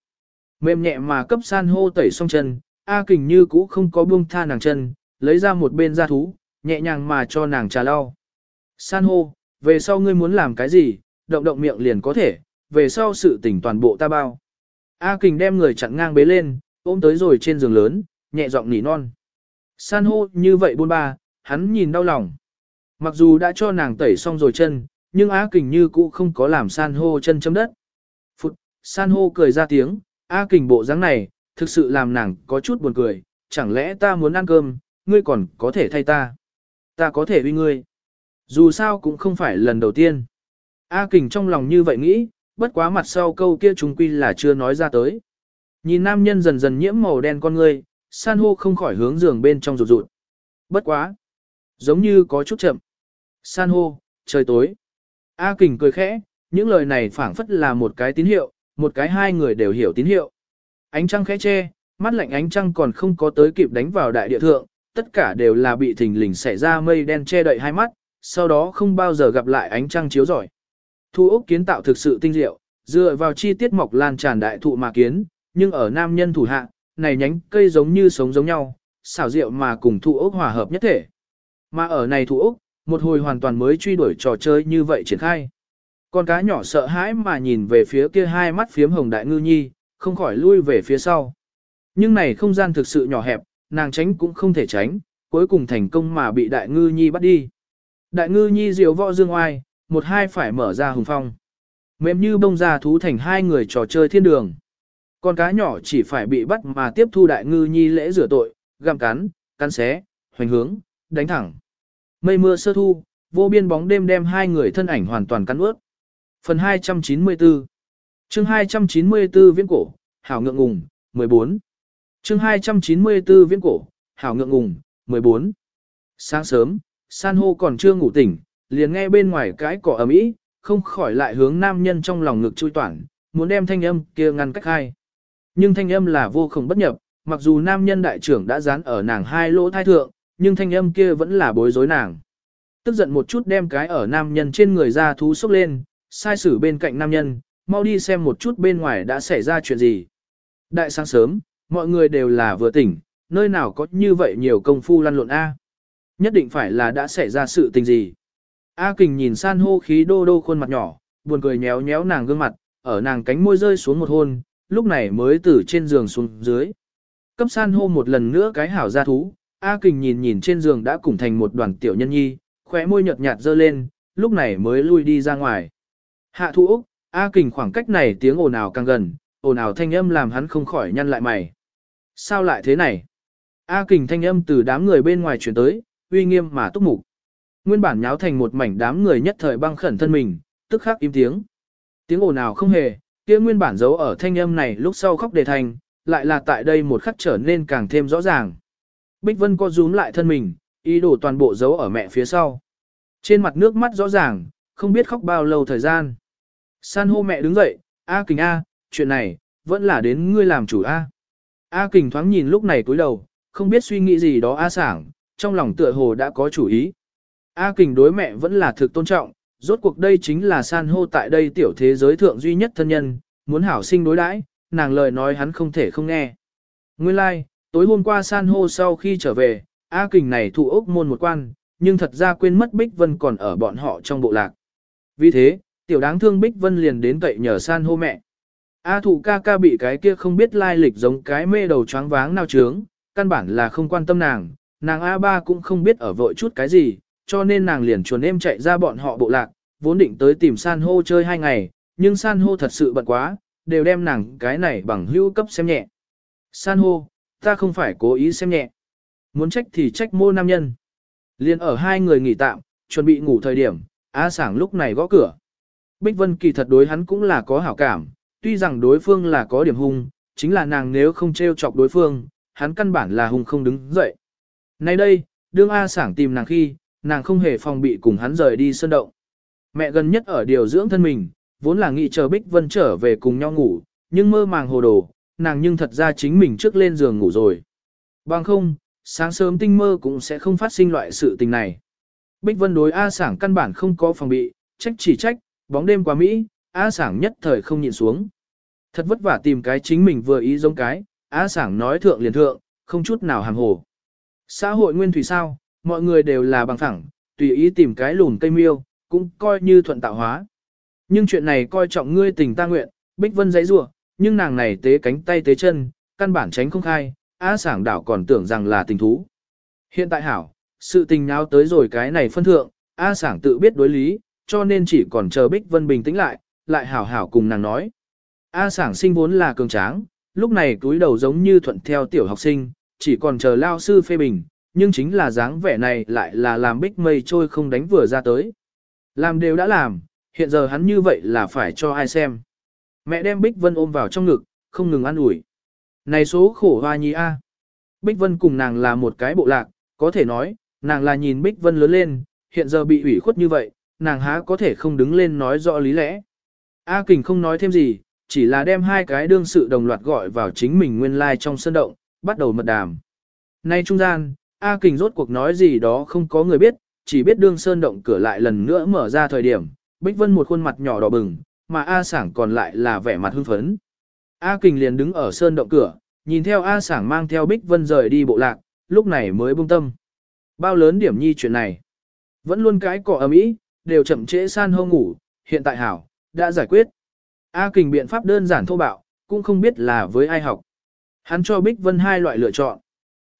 Mềm nhẹ mà cấp san hô tẩy xong chân, A kình như cũ không có buông tha nàng chân, lấy ra một bên da thú, nhẹ nhàng mà cho nàng trà lau. San hô, về sau ngươi muốn làm cái gì, động động miệng liền có thể, về sau sự tỉnh toàn bộ ta bao. A kình đem người chặn ngang bế lên, ôm tới rồi trên giường lớn, nhẹ giọng nỉ non. San hô như vậy buôn ba, hắn nhìn đau lòng. Mặc dù đã cho nàng tẩy xong rồi chân, nhưng Á Kình như cũ không có làm san hô chân chấm đất. Phụt, san hô cười ra tiếng, Á Kình bộ dáng này, thực sự làm nàng có chút buồn cười, chẳng lẽ ta muốn ăn cơm, ngươi còn có thể thay ta. Ta có thể uy ngươi. Dù sao cũng không phải lần đầu tiên. A Kình trong lòng như vậy nghĩ, bất quá mặt sau câu kia chúng quy là chưa nói ra tới. Nhìn nam nhân dần dần nhiễm màu đen con ngươi, san hô không khỏi hướng giường bên trong rụt rụt. Bất quá. Giống như có chút chậm. San hô, trời tối. A Kình cười khẽ, những lời này phảng phất là một cái tín hiệu, một cái hai người đều hiểu tín hiệu. Ánh trăng khẽ che, mắt lạnh ánh trăng còn không có tới kịp đánh vào đại địa thượng, tất cả đều là bị thình lình xảy ra mây đen che đậy hai mắt, sau đó không bao giờ gặp lại ánh trăng chiếu rọi. Thu ốc kiến tạo thực sự tinh diệu, dựa vào chi tiết mọc lan tràn đại thụ mà kiến, nhưng ở nam nhân thủ hạ, này nhánh cây giống như sống giống nhau, xảo diệu mà cùng thu ốc hòa hợp nhất thể. Mà ở này thủ Úc, một hồi hoàn toàn mới truy đuổi trò chơi như vậy triển khai. Con cá nhỏ sợ hãi mà nhìn về phía kia hai mắt phiếm hồng đại ngư nhi, không khỏi lui về phía sau. Nhưng này không gian thực sự nhỏ hẹp, nàng tránh cũng không thể tránh, cuối cùng thành công mà bị đại ngư nhi bắt đi. Đại ngư nhi diều võ dương oai, một hai phải mở ra hùng phong. Mềm như bông ra thú thành hai người trò chơi thiên đường. Con cá nhỏ chỉ phải bị bắt mà tiếp thu đại ngư nhi lễ rửa tội, gặm cắn, cắn xé, hoành hướng, đánh thẳng. Mây mưa sơ thu, vô biên bóng đêm đem hai người thân ảnh hoàn toàn cắn ướt. Phần 294 chương 294 viễn cổ, hảo ngượng ngùng, 14 chương 294 viễn cổ, hảo ngượng ngùng, 14 Sáng sớm, san hô còn chưa ngủ tỉnh, liền nghe bên ngoài cái cỏ ầm ĩ, không khỏi lại hướng nam nhân trong lòng ngực chui toản, muốn đem thanh âm kia ngăn cách hai. Nhưng thanh âm là vô cùng bất nhập, mặc dù nam nhân đại trưởng đã dán ở nàng hai lỗ thai thượng, nhưng thanh âm kia vẫn là bối rối nàng. Tức giận một chút đem cái ở nam nhân trên người ra thú xúc lên, sai xử bên cạnh nam nhân, mau đi xem một chút bên ngoài đã xảy ra chuyện gì. Đại sáng sớm, mọi người đều là vừa tỉnh, nơi nào có như vậy nhiều công phu lăn lộn A. Nhất định phải là đã xảy ra sự tình gì. A kình nhìn san hô khí đô đô khuôn mặt nhỏ, buồn cười nhéo nhéo nàng gương mặt, ở nàng cánh môi rơi xuống một hôn, lúc này mới từ trên giường xuống dưới. Cấp san hô một lần nữa cái hảo ra thú, A kình nhìn nhìn trên giường đã cùng thành một đoàn tiểu nhân nhi, khóe môi nhợt nhạt dơ lên, lúc này mới lui đi ra ngoài. Hạ thu Úc, A kình khoảng cách này tiếng ồn ào càng gần, ồn ào thanh âm làm hắn không khỏi nhăn lại mày. Sao lại thế này? A kình thanh âm từ đám người bên ngoài chuyển tới, uy nghiêm mà túc mục. Nguyên bản nháo thành một mảnh đám người nhất thời băng khẩn thân mình, tức khắc im tiếng. Tiếng ồn ào không hề, kia nguyên bản giấu ở thanh âm này lúc sau khóc đề thành, lại là tại đây một khắc trở nên càng thêm rõ ràng. Bích Vân co rúm lại thân mình, ý đồ toàn bộ giấu ở mẹ phía sau. Trên mặt nước mắt rõ ràng, không biết khóc bao lâu thời gian. San hô mẹ đứng dậy, A kình A, chuyện này, vẫn là đến ngươi làm chủ A. A kình thoáng nhìn lúc này cúi đầu, không biết suy nghĩ gì đó A sảng, trong lòng tựa hồ đã có chủ ý. A kình đối mẹ vẫn là thực tôn trọng, rốt cuộc đây chính là san hô tại đây tiểu thế giới thượng duy nhất thân nhân, muốn hảo sinh đối đãi, nàng lời nói hắn không thể không nghe. Nguyên lai, like, tối hôm qua san hô sau khi trở về, A kình này thụ ốc môn một quan, nhưng thật ra quên mất Bích Vân còn ở bọn họ trong bộ lạc. Vì thế, tiểu đáng thương Bích Vân liền đến cậy nhờ san hô mẹ. A thụ ca ca bị cái kia không biết lai lịch giống cái mê đầu choáng váng nào trướng, căn bản là không quan tâm nàng, nàng A ba cũng không biết ở vội chút cái gì, cho nên nàng liền chuồn em chạy ra bọn họ bộ lạc, vốn định tới tìm san hô chơi hai ngày, nhưng san hô thật sự bận quá, đều đem nàng cái này bằng hữu cấp xem nhẹ. San hô, ta không phải cố ý xem nhẹ. Muốn trách thì trách mô nam nhân. Liên ở hai người nghỉ tạm, chuẩn bị ngủ thời điểm, A sảng lúc này gõ cửa. Bích Vân kỳ thật đối hắn cũng là có hảo cảm, tuy rằng đối phương là có điểm hung, chính là nàng nếu không trêu chọc đối phương, hắn căn bản là hung không đứng dậy. Nay đây, đương A sảng tìm nàng khi, nàng không hề phòng bị cùng hắn rời đi sơn động. Mẹ gần nhất ở điều dưỡng thân mình, vốn là nghĩ chờ Bích Vân trở về cùng nhau ngủ, nhưng mơ màng hồ đồ, nàng nhưng thật ra chính mình trước lên giường ngủ rồi. Bằng không, sáng sớm tinh mơ cũng sẽ không phát sinh loại sự tình này. Bích Vân đối A sảng căn bản không có phòng bị, trách chỉ trách, bóng đêm quá Mỹ, A sảng nhất thời không nhìn xuống. Thật vất vả tìm cái chính mình vừa ý giống cái, A sảng nói thượng liền thượng, không chút nào hàng hồ. Xã hội nguyên thủy sao, mọi người đều là bằng phẳng, tùy ý tìm cái lùn cây miêu, cũng coi như thuận tạo hóa. Nhưng chuyện này coi trọng ngươi tình ta nguyện, Bích Vân giấy rủa nhưng nàng này tế cánh tay tế chân, căn bản tránh không khai, A sảng đảo còn tưởng rằng là tình thú. Hiện tại hảo, sự tình nháo tới rồi cái này phân thượng, A sảng tự biết đối lý, cho nên chỉ còn chờ Bích Vân bình tĩnh lại, lại hảo hảo cùng nàng nói. A sảng sinh vốn là cường tráng, lúc này túi đầu giống như thuận theo tiểu học sinh, chỉ còn chờ lao sư phê bình, nhưng chính là dáng vẻ này lại là làm bích mây trôi không đánh vừa ra tới. Làm đều đã làm, hiện giờ hắn như vậy là phải cho ai xem. Mẹ đem Bích Vân ôm vào trong ngực, không ngừng ăn ủi. Này số khổ hoa nhi a. Bích Vân cùng nàng là một cái bộ lạc, có thể nói, nàng là nhìn Bích Vân lớn lên, hiện giờ bị ủy khuất như vậy, nàng há có thể không đứng lên nói rõ lý lẽ. A Kình không nói thêm gì, chỉ là đem hai cái đương sự đồng loạt gọi vào chính mình nguyên lai like trong sân động, bắt đầu mật đàm. Nay trung gian, A Kình rốt cuộc nói gì đó không có người biết, chỉ biết đương sơn động cửa lại lần nữa mở ra thời điểm, Bích Vân một khuôn mặt nhỏ đỏ bừng, mà A Sảng còn lại là vẻ mặt hưng phấn. A Kình liền đứng ở sơn động cửa, nhìn theo A Sảng mang theo Bích Vân rời đi bộ lạc, lúc này mới buông tâm. Bao lớn điểm nhi chuyện này. Vẫn luôn cái cỏ ấm ý, đều chậm trễ san hô ngủ, hiện tại hảo, đã giải quyết. A kình biện pháp đơn giản thô bạo, cũng không biết là với ai học. Hắn cho Bích Vân hai loại lựa chọn.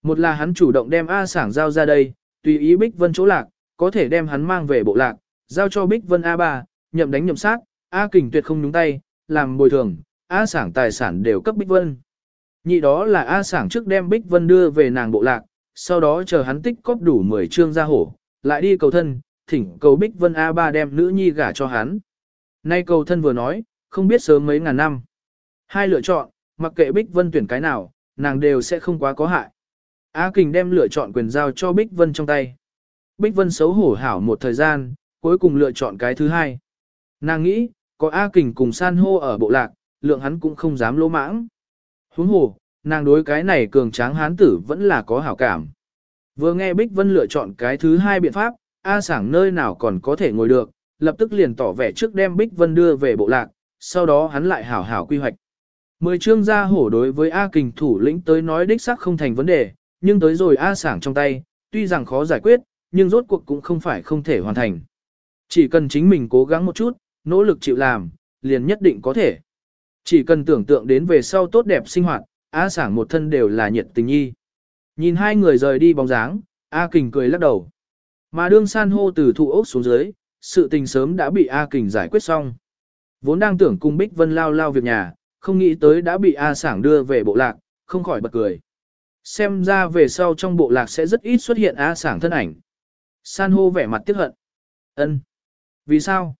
Một là hắn chủ động đem A sảng giao ra đây, tùy ý Bích Vân chỗ lạc, có thể đem hắn mang về bộ lạc, giao cho Bích Vân A3, nhậm đánh nhậm sát, A kình tuyệt không nhúng tay, làm bồi thường, A sảng tài sản đều cấp Bích Vân. Nhị đó là A sảng trước đem Bích Vân đưa về nàng bộ lạc, sau đó chờ hắn tích cóp đủ 10 trương ra hổ, lại đi cầu thân, thỉnh cầu Bích Vân A3 đem nữ nhi gả cho hắn. Nay cầu thân vừa nói, không biết sớm mấy ngàn năm. Hai lựa chọn, mặc kệ Bích Vân tuyển cái nào, nàng đều sẽ không quá có hại. A Kình đem lựa chọn quyền giao cho Bích Vân trong tay. Bích Vân xấu hổ hảo một thời gian, cuối cùng lựa chọn cái thứ hai. Nàng nghĩ, có A Kình cùng san hô ở bộ lạc, lượng hắn cũng không dám lỗ mãng. Huống hồ, nàng đối cái này cường tráng hán tử vẫn là có hảo cảm. Vừa nghe Bích Vân lựa chọn cái thứ hai biện pháp, A sảng nơi nào còn có thể ngồi được, lập tức liền tỏ vẻ trước đem Bích Vân đưa về bộ lạc, sau đó hắn lại hảo hảo quy hoạch. Mười chương gia hổ đối với A kình thủ lĩnh tới nói đích xác không thành vấn đề, nhưng tới rồi A sảng trong tay, tuy rằng khó giải quyết, nhưng rốt cuộc cũng không phải không thể hoàn thành. Chỉ cần chính mình cố gắng một chút, nỗ lực chịu làm, liền nhất định có thể. Chỉ cần tưởng tượng đến về sau tốt đẹp sinh hoạt, A sảng một thân đều là nhiệt tình nhi. Nhìn hai người rời đi bóng dáng, A kình cười lắc đầu. Mà đương san hô từ thụ ốc xuống dưới, sự tình sớm đã bị A kình giải quyết xong. Vốn đang tưởng cung Bích Vân lao lao việc nhà, không nghĩ tới đã bị A sảng đưa về bộ lạc, không khỏi bật cười. Xem ra về sau trong bộ lạc sẽ rất ít xuất hiện A sảng thân ảnh. San hô vẻ mặt tiếc hận. ân Vì sao?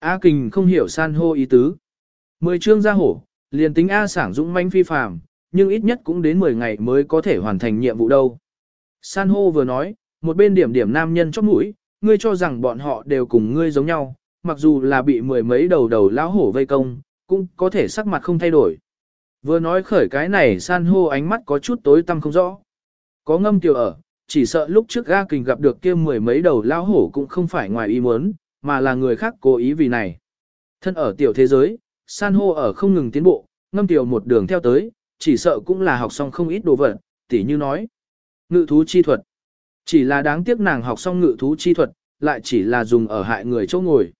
A kình không hiểu san hô ý tứ. Mười chương ra hổ, liền tính A sảng dũng manh phi phàm, nhưng ít nhất cũng đến 10 ngày mới có thể hoàn thành nhiệm vụ đâu. San hô vừa nói, một bên điểm điểm nam nhân chóp mũi, ngươi cho rằng bọn họ đều cùng ngươi giống nhau, mặc dù là bị mười mấy đầu đầu lão hổ vây công, cũng có thể sắc mặt không thay đổi. Vừa nói khởi cái này san hô ánh mắt có chút tối tăm không rõ. Có ngâm tiểu ở, chỉ sợ lúc trước A kình gặp được kia mười mấy đầu lão hổ cũng không phải ngoài ý muốn, mà là người khác cố ý vì này. Thân ở tiểu thế giới, san hô ở không ngừng tiến bộ, ngâm tiểu một đường theo tới, chỉ sợ cũng là học xong không ít đồ vật, tỉ như nói. Ngự thú chi thuật. Chỉ là đáng tiếc nàng học xong ngự thú chi thuật, lại chỉ là dùng ở hại người chỗ ngồi.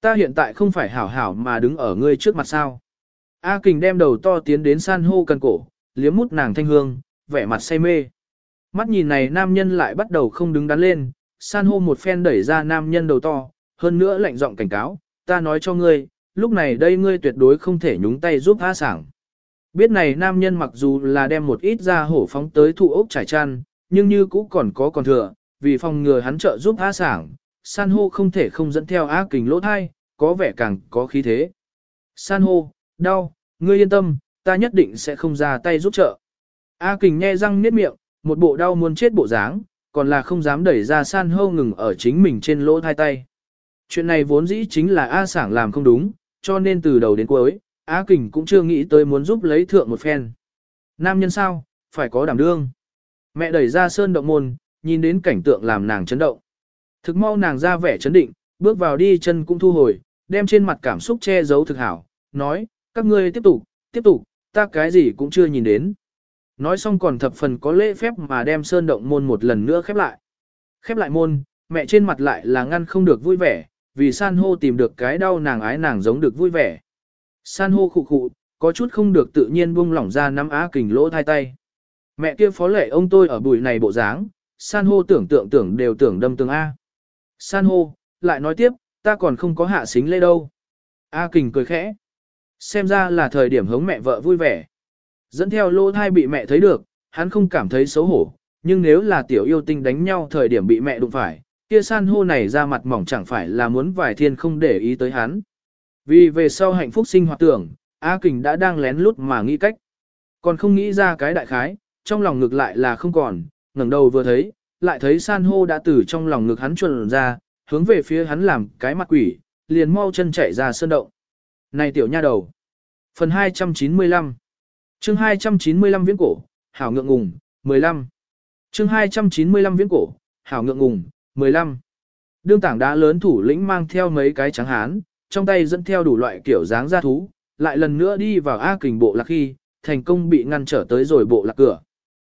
Ta hiện tại không phải hảo hảo mà đứng ở ngươi trước mặt sao. A kình đem đầu to tiến đến san hô cần cổ, liếm mút nàng thanh hương, vẻ mặt say mê. Mắt nhìn này nam nhân lại bắt đầu không đứng đắn lên, san hô một phen đẩy ra nam nhân đầu to, hơn nữa lạnh giọng cảnh cáo, ta nói cho ngươi, lúc này đây ngươi tuyệt đối không thể nhúng tay giúp A sảng. Biết này nam nhân mặc dù là đem một ít ra hổ phóng tới thụ ốc trải chăn, nhưng như cũ còn có còn thừa, vì phòng ngừa hắn trợ giúp A sảng, san hô không thể không dẫn theo A kình lỗ thai, có vẻ càng có khí thế. San hô, đau, ngươi yên tâm, ta nhất định sẽ không ra tay giúp trợ. A kình nhe răng niết miệng, một bộ đau muốn chết bộ dáng, còn là không dám đẩy ra san hô ngừng ở chính mình trên lỗ thai tay. Chuyện này vốn dĩ chính là A sảng làm không đúng, cho nên từ đầu đến cuối, A kình cũng chưa nghĩ tới muốn giúp lấy thượng một phen. Nam nhân sao, phải có đảm đương. Mẹ đẩy ra sơn động môn, nhìn đến cảnh tượng làm nàng chấn động. Thực mau nàng ra vẻ chấn định, bước vào đi chân cũng thu hồi, đem trên mặt cảm xúc che giấu thực hảo, nói, các ngươi tiếp tục, tiếp tục, ta cái gì cũng chưa nhìn đến. Nói xong còn thập phần có lễ phép mà đem sơn động môn một lần nữa khép lại. Khép lại môn, mẹ trên mặt lại là ngăn không được vui vẻ, vì san hô tìm được cái đau nàng ái nàng giống được vui vẻ. San hô khụ khụ, có chút không được tự nhiên buông lỏng ra nắm á kình lỗ thai tay. Mẹ kia phó lệ ông tôi ở bụi này bộ dáng, san hô tưởng tượng tưởng đều tưởng đâm tường A. San hô, lại nói tiếp, ta còn không có hạ xính lê đâu. A kình cười khẽ. Xem ra là thời điểm hống mẹ vợ vui vẻ. Dẫn theo lỗ thai bị mẹ thấy được, hắn không cảm thấy xấu hổ, nhưng nếu là tiểu yêu tinh đánh nhau thời điểm bị mẹ đụng phải, kia san hô này ra mặt mỏng chẳng phải là muốn vài thiên không để ý tới hắn. Vì về sau hạnh phúc sinh hoạt tưởng, A Kình đã đang lén lút mà nghĩ cách. Còn không nghĩ ra cái đại khái, trong lòng ngực lại là không còn, ngẩng đầu vừa thấy, lại thấy san hô đã từ trong lòng ngực hắn chuẩn ra, hướng về phía hắn làm cái mặt quỷ, liền mau chân chạy ra sơn động. Này tiểu nha đầu. Phần 295 chương 295 viễn cổ, hảo ngượng ngùng, 15. chương 295 viễn cổ, hảo ngượng ngùng, 15. Đương tảng đá lớn thủ lĩnh mang theo mấy cái trắng hán, trong tay dẫn theo đủ loại kiểu dáng gia thú, lại lần nữa đi vào A kình bộ lạc khi, thành công bị ngăn trở tới rồi bộ lạc cửa.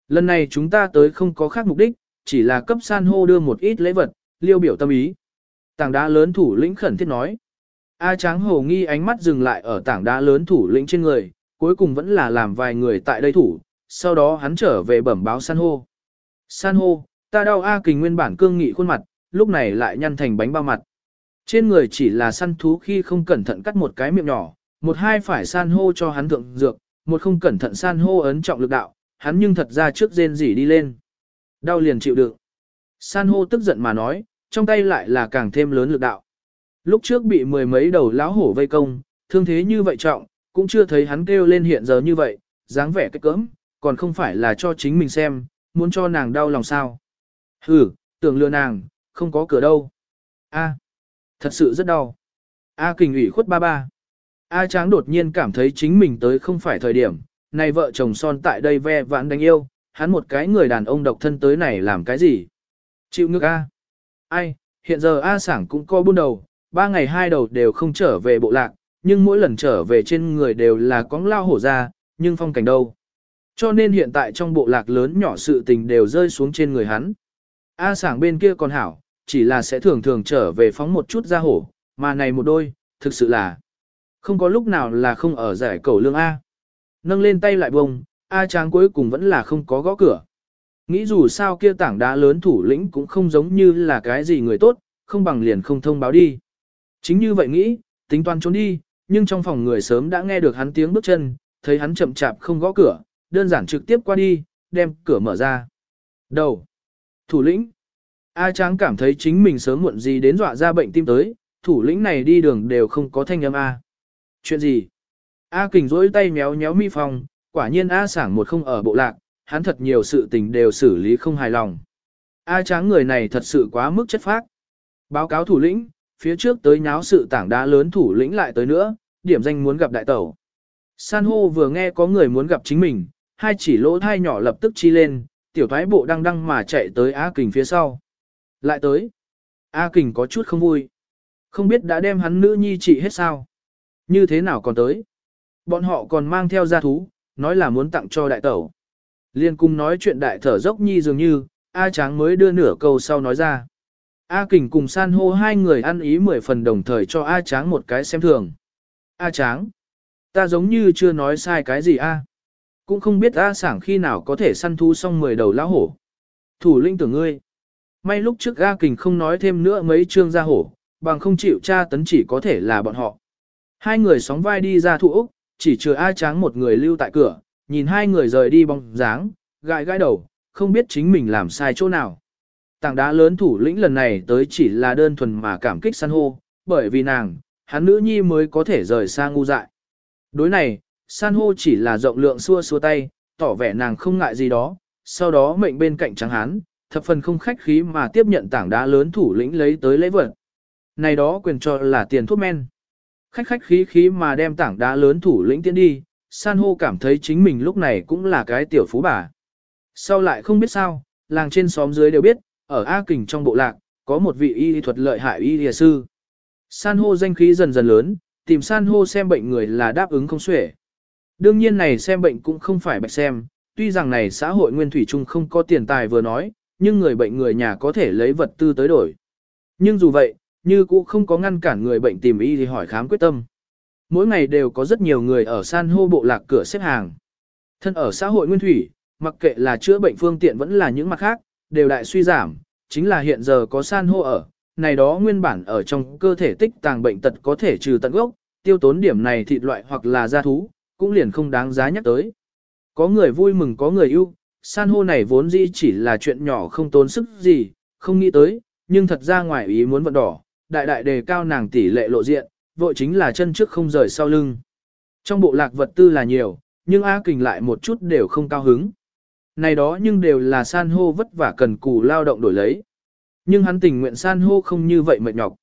Lần này chúng ta tới không có khác mục đích, chỉ là cấp san hô đưa một ít lễ vật, liêu biểu tâm ý. Tảng đá lớn thủ lĩnh khẩn thiết nói. A tráng hồ nghi ánh mắt dừng lại ở tảng đá lớn thủ lĩnh trên người, cuối cùng vẫn là làm vài người tại đây thủ, sau đó hắn trở về bẩm báo san hô. San hô, ta đau A kình nguyên bản cương nghị khuôn mặt, lúc này lại nhăn thành bánh bao mặt. Trên người chỉ là săn thú khi không cẩn thận cắt một cái miệng nhỏ, một hai phải san hô cho hắn thượng dược, một không cẩn thận san hô ấn trọng lực đạo, hắn nhưng thật ra trước rên rỉ đi lên. Đau liền chịu đựng. San hô tức giận mà nói, trong tay lại là càng thêm lớn lực đạo. Lúc trước bị mười mấy đầu lão hổ vây công, thương thế như vậy trọng, cũng chưa thấy hắn kêu lên hiện giờ như vậy, dáng vẻ cái cỡm, còn không phải là cho chính mình xem, muốn cho nàng đau lòng sao. Hừ, tưởng lừa nàng, không có cửa đâu. A, thật sự rất đau. A kình ủy khuất ba ba. A tráng đột nhiên cảm thấy chính mình tới không phải thời điểm, này vợ chồng son tại đây ve vãn đánh yêu, hắn một cái người đàn ông độc thân tới này làm cái gì? Chịu ngược A. Ai, hiện giờ A sảng cũng co buôn đầu, ba ngày hai đầu đều không trở về bộ lạc, nhưng mỗi lần trở về trên người đều là cóng lao hổ ra, nhưng phong cảnh đâu. Cho nên hiện tại trong bộ lạc lớn nhỏ sự tình đều rơi xuống trên người hắn. A sảng bên kia còn hảo, chỉ là sẽ thường thường trở về phóng một chút ra hổ, mà này một đôi, thực sự là không có lúc nào là không ở giải cầu lương A. Nâng lên tay lại bông, A tráng cuối cùng vẫn là không có gõ cửa. Nghĩ dù sao kia tảng đá lớn thủ lĩnh cũng không giống như là cái gì người tốt, không bằng liền không thông báo đi. Chính như vậy nghĩ, tính toán trốn đi, nhưng trong phòng người sớm đã nghe được hắn tiếng bước chân, thấy hắn chậm chạp không gõ cửa, đơn giản trực tiếp qua đi, đem cửa mở ra. Đầu. Thủ lĩnh. A Tráng cảm thấy chính mình sớm muộn gì đến dọa ra bệnh tim tới, thủ lĩnh này đi đường đều không có thanh âm A. Chuyện gì? A Kình rỗi tay méo méo mi phòng, quả nhiên A sảng một không ở bộ lạc, hắn thật nhiều sự tình đều xử lý không hài lòng. A Tráng người này thật sự quá mức chất phác. Báo cáo thủ lĩnh, phía trước tới nháo sự tảng đá lớn thủ lĩnh lại tới nữa, điểm danh muốn gặp đại tẩu. San hô vừa nghe có người muốn gặp chính mình, hai chỉ lỗ thai nhỏ lập tức chi lên, tiểu thoái bộ đang đăng mà chạy tới A Kình phía sau. Lại tới. A Kình có chút không vui. Không biết đã đem hắn nữ nhi trị hết sao. Như thế nào còn tới. Bọn họ còn mang theo gia thú, nói là muốn tặng cho đại tẩu. Liên cung nói chuyện đại thở dốc nhi dường như, A Tráng mới đưa nửa câu sau nói ra. A Kình cùng san hô hai người ăn ý mười phần đồng thời cho A Tráng một cái xem thường. A Tráng, ta giống như chưa nói sai cái gì A. Cũng không biết A Sảng khi nào có thể săn thu xong mười đầu lão hổ. Thủ lĩnh tưởng ngươi. May lúc trước A Kình không nói thêm nữa mấy chương ra hổ, bằng không chịu tra tấn chỉ có thể là bọn họ. Hai người sóng vai đi ra thủ Úc, chỉ chừa A Tráng một người lưu tại cửa, nhìn hai người rời đi bóng dáng, gãi gãi đầu, không biết chính mình làm sai chỗ nào. Tảng đá lớn thủ lĩnh lần này tới chỉ là đơn thuần mà cảm kích san hô, bởi vì nàng, hắn nữ nhi mới có thể rời xa ngu dại. Đối này, san hô chỉ là rộng lượng xua xua tay, tỏ vẻ nàng không ngại gì đó, sau đó mệnh bên cạnh trắng hán, thập phần không khách khí mà tiếp nhận tảng đá lớn thủ lĩnh lấy tới lễ vật. Này đó quyền cho là tiền thuốc men. Khách khách khí khí mà đem tảng đá lớn thủ lĩnh tiến đi, san hô cảm thấy chính mình lúc này cũng là cái tiểu phú bà. Sau lại không biết sao, làng trên xóm dưới đều biết, ở A Kình trong bộ lạc, có một vị y thuật lợi hại y địa sư. San hô danh khí dần dần lớn, tìm san hô xem bệnh người là đáp ứng không xuể. Đương nhiên này xem bệnh cũng không phải bạch xem, tuy rằng này xã hội nguyên thủy chung không có tiền tài vừa nói, nhưng người bệnh người nhà có thể lấy vật tư tới đổi. Nhưng dù vậy, như cũng không có ngăn cản người bệnh tìm y thì hỏi khám quyết tâm. Mỗi ngày đều có rất nhiều người ở san hô bộ lạc cửa xếp hàng. Thân ở xã hội nguyên thủy, mặc kệ là chữa bệnh phương tiện vẫn là những mặt khác, đều đại suy giảm, chính là hiện giờ có san hô ở, này đó nguyên bản ở trong cơ thể tích tàng bệnh tật có thể trừ tận gốc, tiêu tốn điểm này thịt loại hoặc là gia thú, cũng liền không đáng giá nhắc tới. Có người vui mừng có người yêu, san hô này vốn dĩ chỉ là chuyện nhỏ không tốn sức gì, không nghĩ tới, nhưng thật ra ngoài ý muốn vận đỏ, đại đại đề cao nàng tỷ lệ lộ diện, vội chính là chân trước không rời sau lưng. Trong bộ lạc vật tư là nhiều, nhưng A Kình lại một chút đều không cao hứng. Này đó nhưng đều là san hô vất vả cần cù lao động đổi lấy. Nhưng hắn tình nguyện san hô không như vậy mệt nhọc.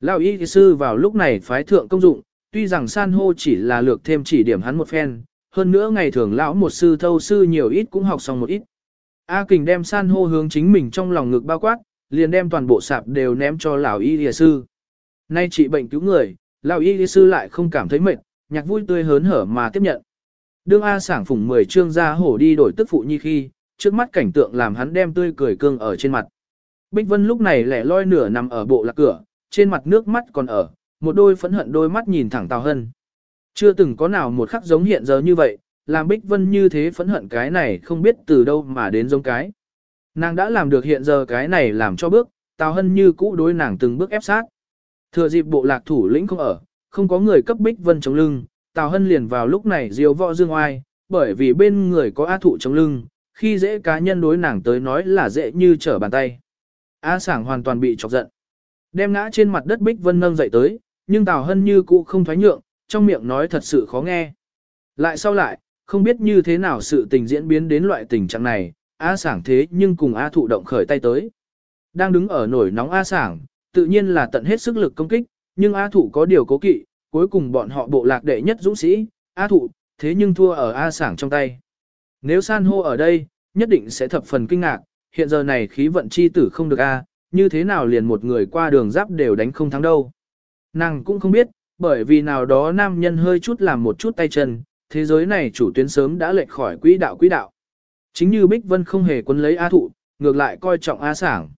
Lao y sư vào lúc này phái thượng công dụng, tuy rằng san hô chỉ là lược thêm chỉ điểm hắn một phen, hơn nữa ngày thường lão một sư thâu sư nhiều ít cũng học xong một ít. A Kình đem san hô hướng chính mình trong lòng ngực bao quát, liền đem toàn bộ sạp đều ném cho lão y sư. Nay trị bệnh cứu người, lão y sư lại không cảm thấy mệt, nhạc vui tươi hớn hở mà tiếp nhận. Đương A sảng phủng 10 trương ra hổ đi đổi tức phụ nhi khi, trước mắt cảnh tượng làm hắn đem tươi cười cương ở trên mặt. Bích Vân lúc này lẻ loi nửa nằm ở bộ lạc cửa, trên mặt nước mắt còn ở, một đôi phẫn hận đôi mắt nhìn thẳng Tào Hân. Chưa từng có nào một khắc giống hiện giờ như vậy, làm Bích Vân như thế phẫn hận cái này không biết từ đâu mà đến giống cái. Nàng đã làm được hiện giờ cái này làm cho bước, Tào Hân như cũ đối nàng từng bước ép sát. Thừa dịp bộ lạc thủ lĩnh không ở, không có người cấp Bích Vân chống lưng, Tào Hân liền vào lúc này diều võ dương oai, bởi vì bên người có A thụ chống lưng, khi dễ cá nhân đối nàng tới nói là dễ như trở bàn tay. A sảng hoàn toàn bị chọc giận. Đem ngã trên mặt đất Bích Vân nâng dậy tới, nhưng Tào Hân như cũ không thoái nhượng, trong miệng nói thật sự khó nghe. Lại sau lại, không biết như thế nào sự tình diễn biến đến loại tình trạng này, A sảng thế nhưng cùng A thụ động khởi tay tới. Đang đứng ở nổi nóng A sảng, tự nhiên là tận hết sức lực công kích, nhưng A thụ có điều cố kỵ, cuối cùng bọn họ bộ lạc đệ nhất dũng sĩ, A thụ, thế nhưng thua ở A sảng trong tay. Nếu san hô ở đây, nhất định sẽ thập phần kinh ngạc, hiện giờ này khí vận chi tử không được A, như thế nào liền một người qua đường giáp đều đánh không thắng đâu. Nàng cũng không biết, bởi vì nào đó nam nhân hơi chút làm một chút tay chân, thế giới này chủ tuyến sớm đã lệch khỏi quỹ đạo quỹ đạo. Chính như Bích Vân không hề quấn lấy A thụ, ngược lại coi trọng A sảng.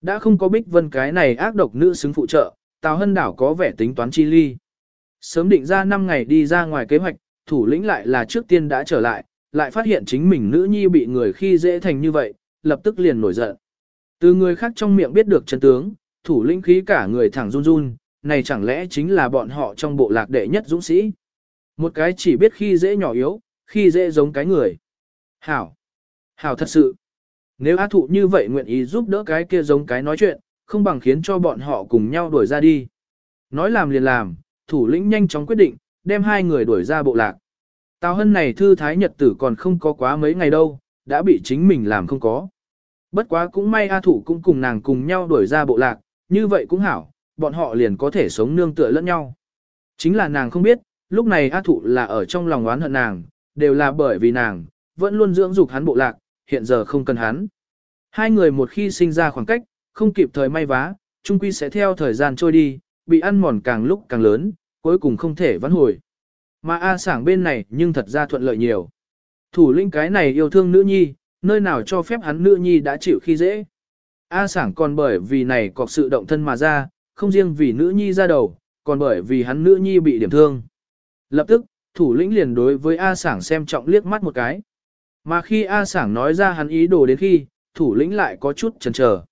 Đã không có Bích Vân cái này ác độc nữ xứng phụ trợ, Tào Hân Đảo có vẻ tính toán chi ly. Sớm định ra 5 ngày đi ra ngoài kế hoạch, thủ lĩnh lại là trước tiên đã trở lại, lại phát hiện chính mình nữ nhi bị người khi dễ thành như vậy, lập tức liền nổi giận. Từ người khác trong miệng biết được chân tướng, thủ lĩnh khí cả người thẳng run run, này chẳng lẽ chính là bọn họ trong bộ lạc đệ nhất dũng sĩ. Một cái chỉ biết khi dễ nhỏ yếu, khi dễ giống cái người. Hảo. Hảo thật sự. Nếu á thụ như vậy nguyện ý giúp đỡ cái kia giống cái nói chuyện, không bằng khiến cho bọn họ cùng nhau đuổi ra đi. Nói làm liền làm, thủ lĩnh nhanh chóng quyết định, đem hai người đuổi ra bộ lạc. Tào hân này thư thái nhật tử còn không có quá mấy ngày đâu, đã bị chính mình làm không có. Bất quá cũng may A thủ cũng cùng nàng cùng nhau đuổi ra bộ lạc, như vậy cũng hảo, bọn họ liền có thể sống nương tựa lẫn nhau. Chính là nàng không biết, lúc này A thụ là ở trong lòng oán hận nàng, đều là bởi vì nàng, vẫn luôn dưỡng dục hắn bộ lạc, hiện giờ không cần hắn. Hai người một khi sinh ra khoảng cách, không kịp thời may vá, chung quy sẽ theo thời gian trôi đi, bị ăn mòn càng lúc càng lớn, cuối cùng không thể vãn hồi. Mà A sảng bên này nhưng thật ra thuận lợi nhiều. Thủ lĩnh cái này yêu thương nữ nhi, nơi nào cho phép hắn nữ nhi đã chịu khi dễ. A sảng còn bởi vì này có sự động thân mà ra, không riêng vì nữ nhi ra đầu, còn bởi vì hắn nữ nhi bị điểm thương. Lập tức, thủ lĩnh liền đối với A sảng xem trọng liếc mắt một cái. Mà khi A sảng nói ra hắn ý đồ đến khi, thủ lĩnh lại có chút chần chờ.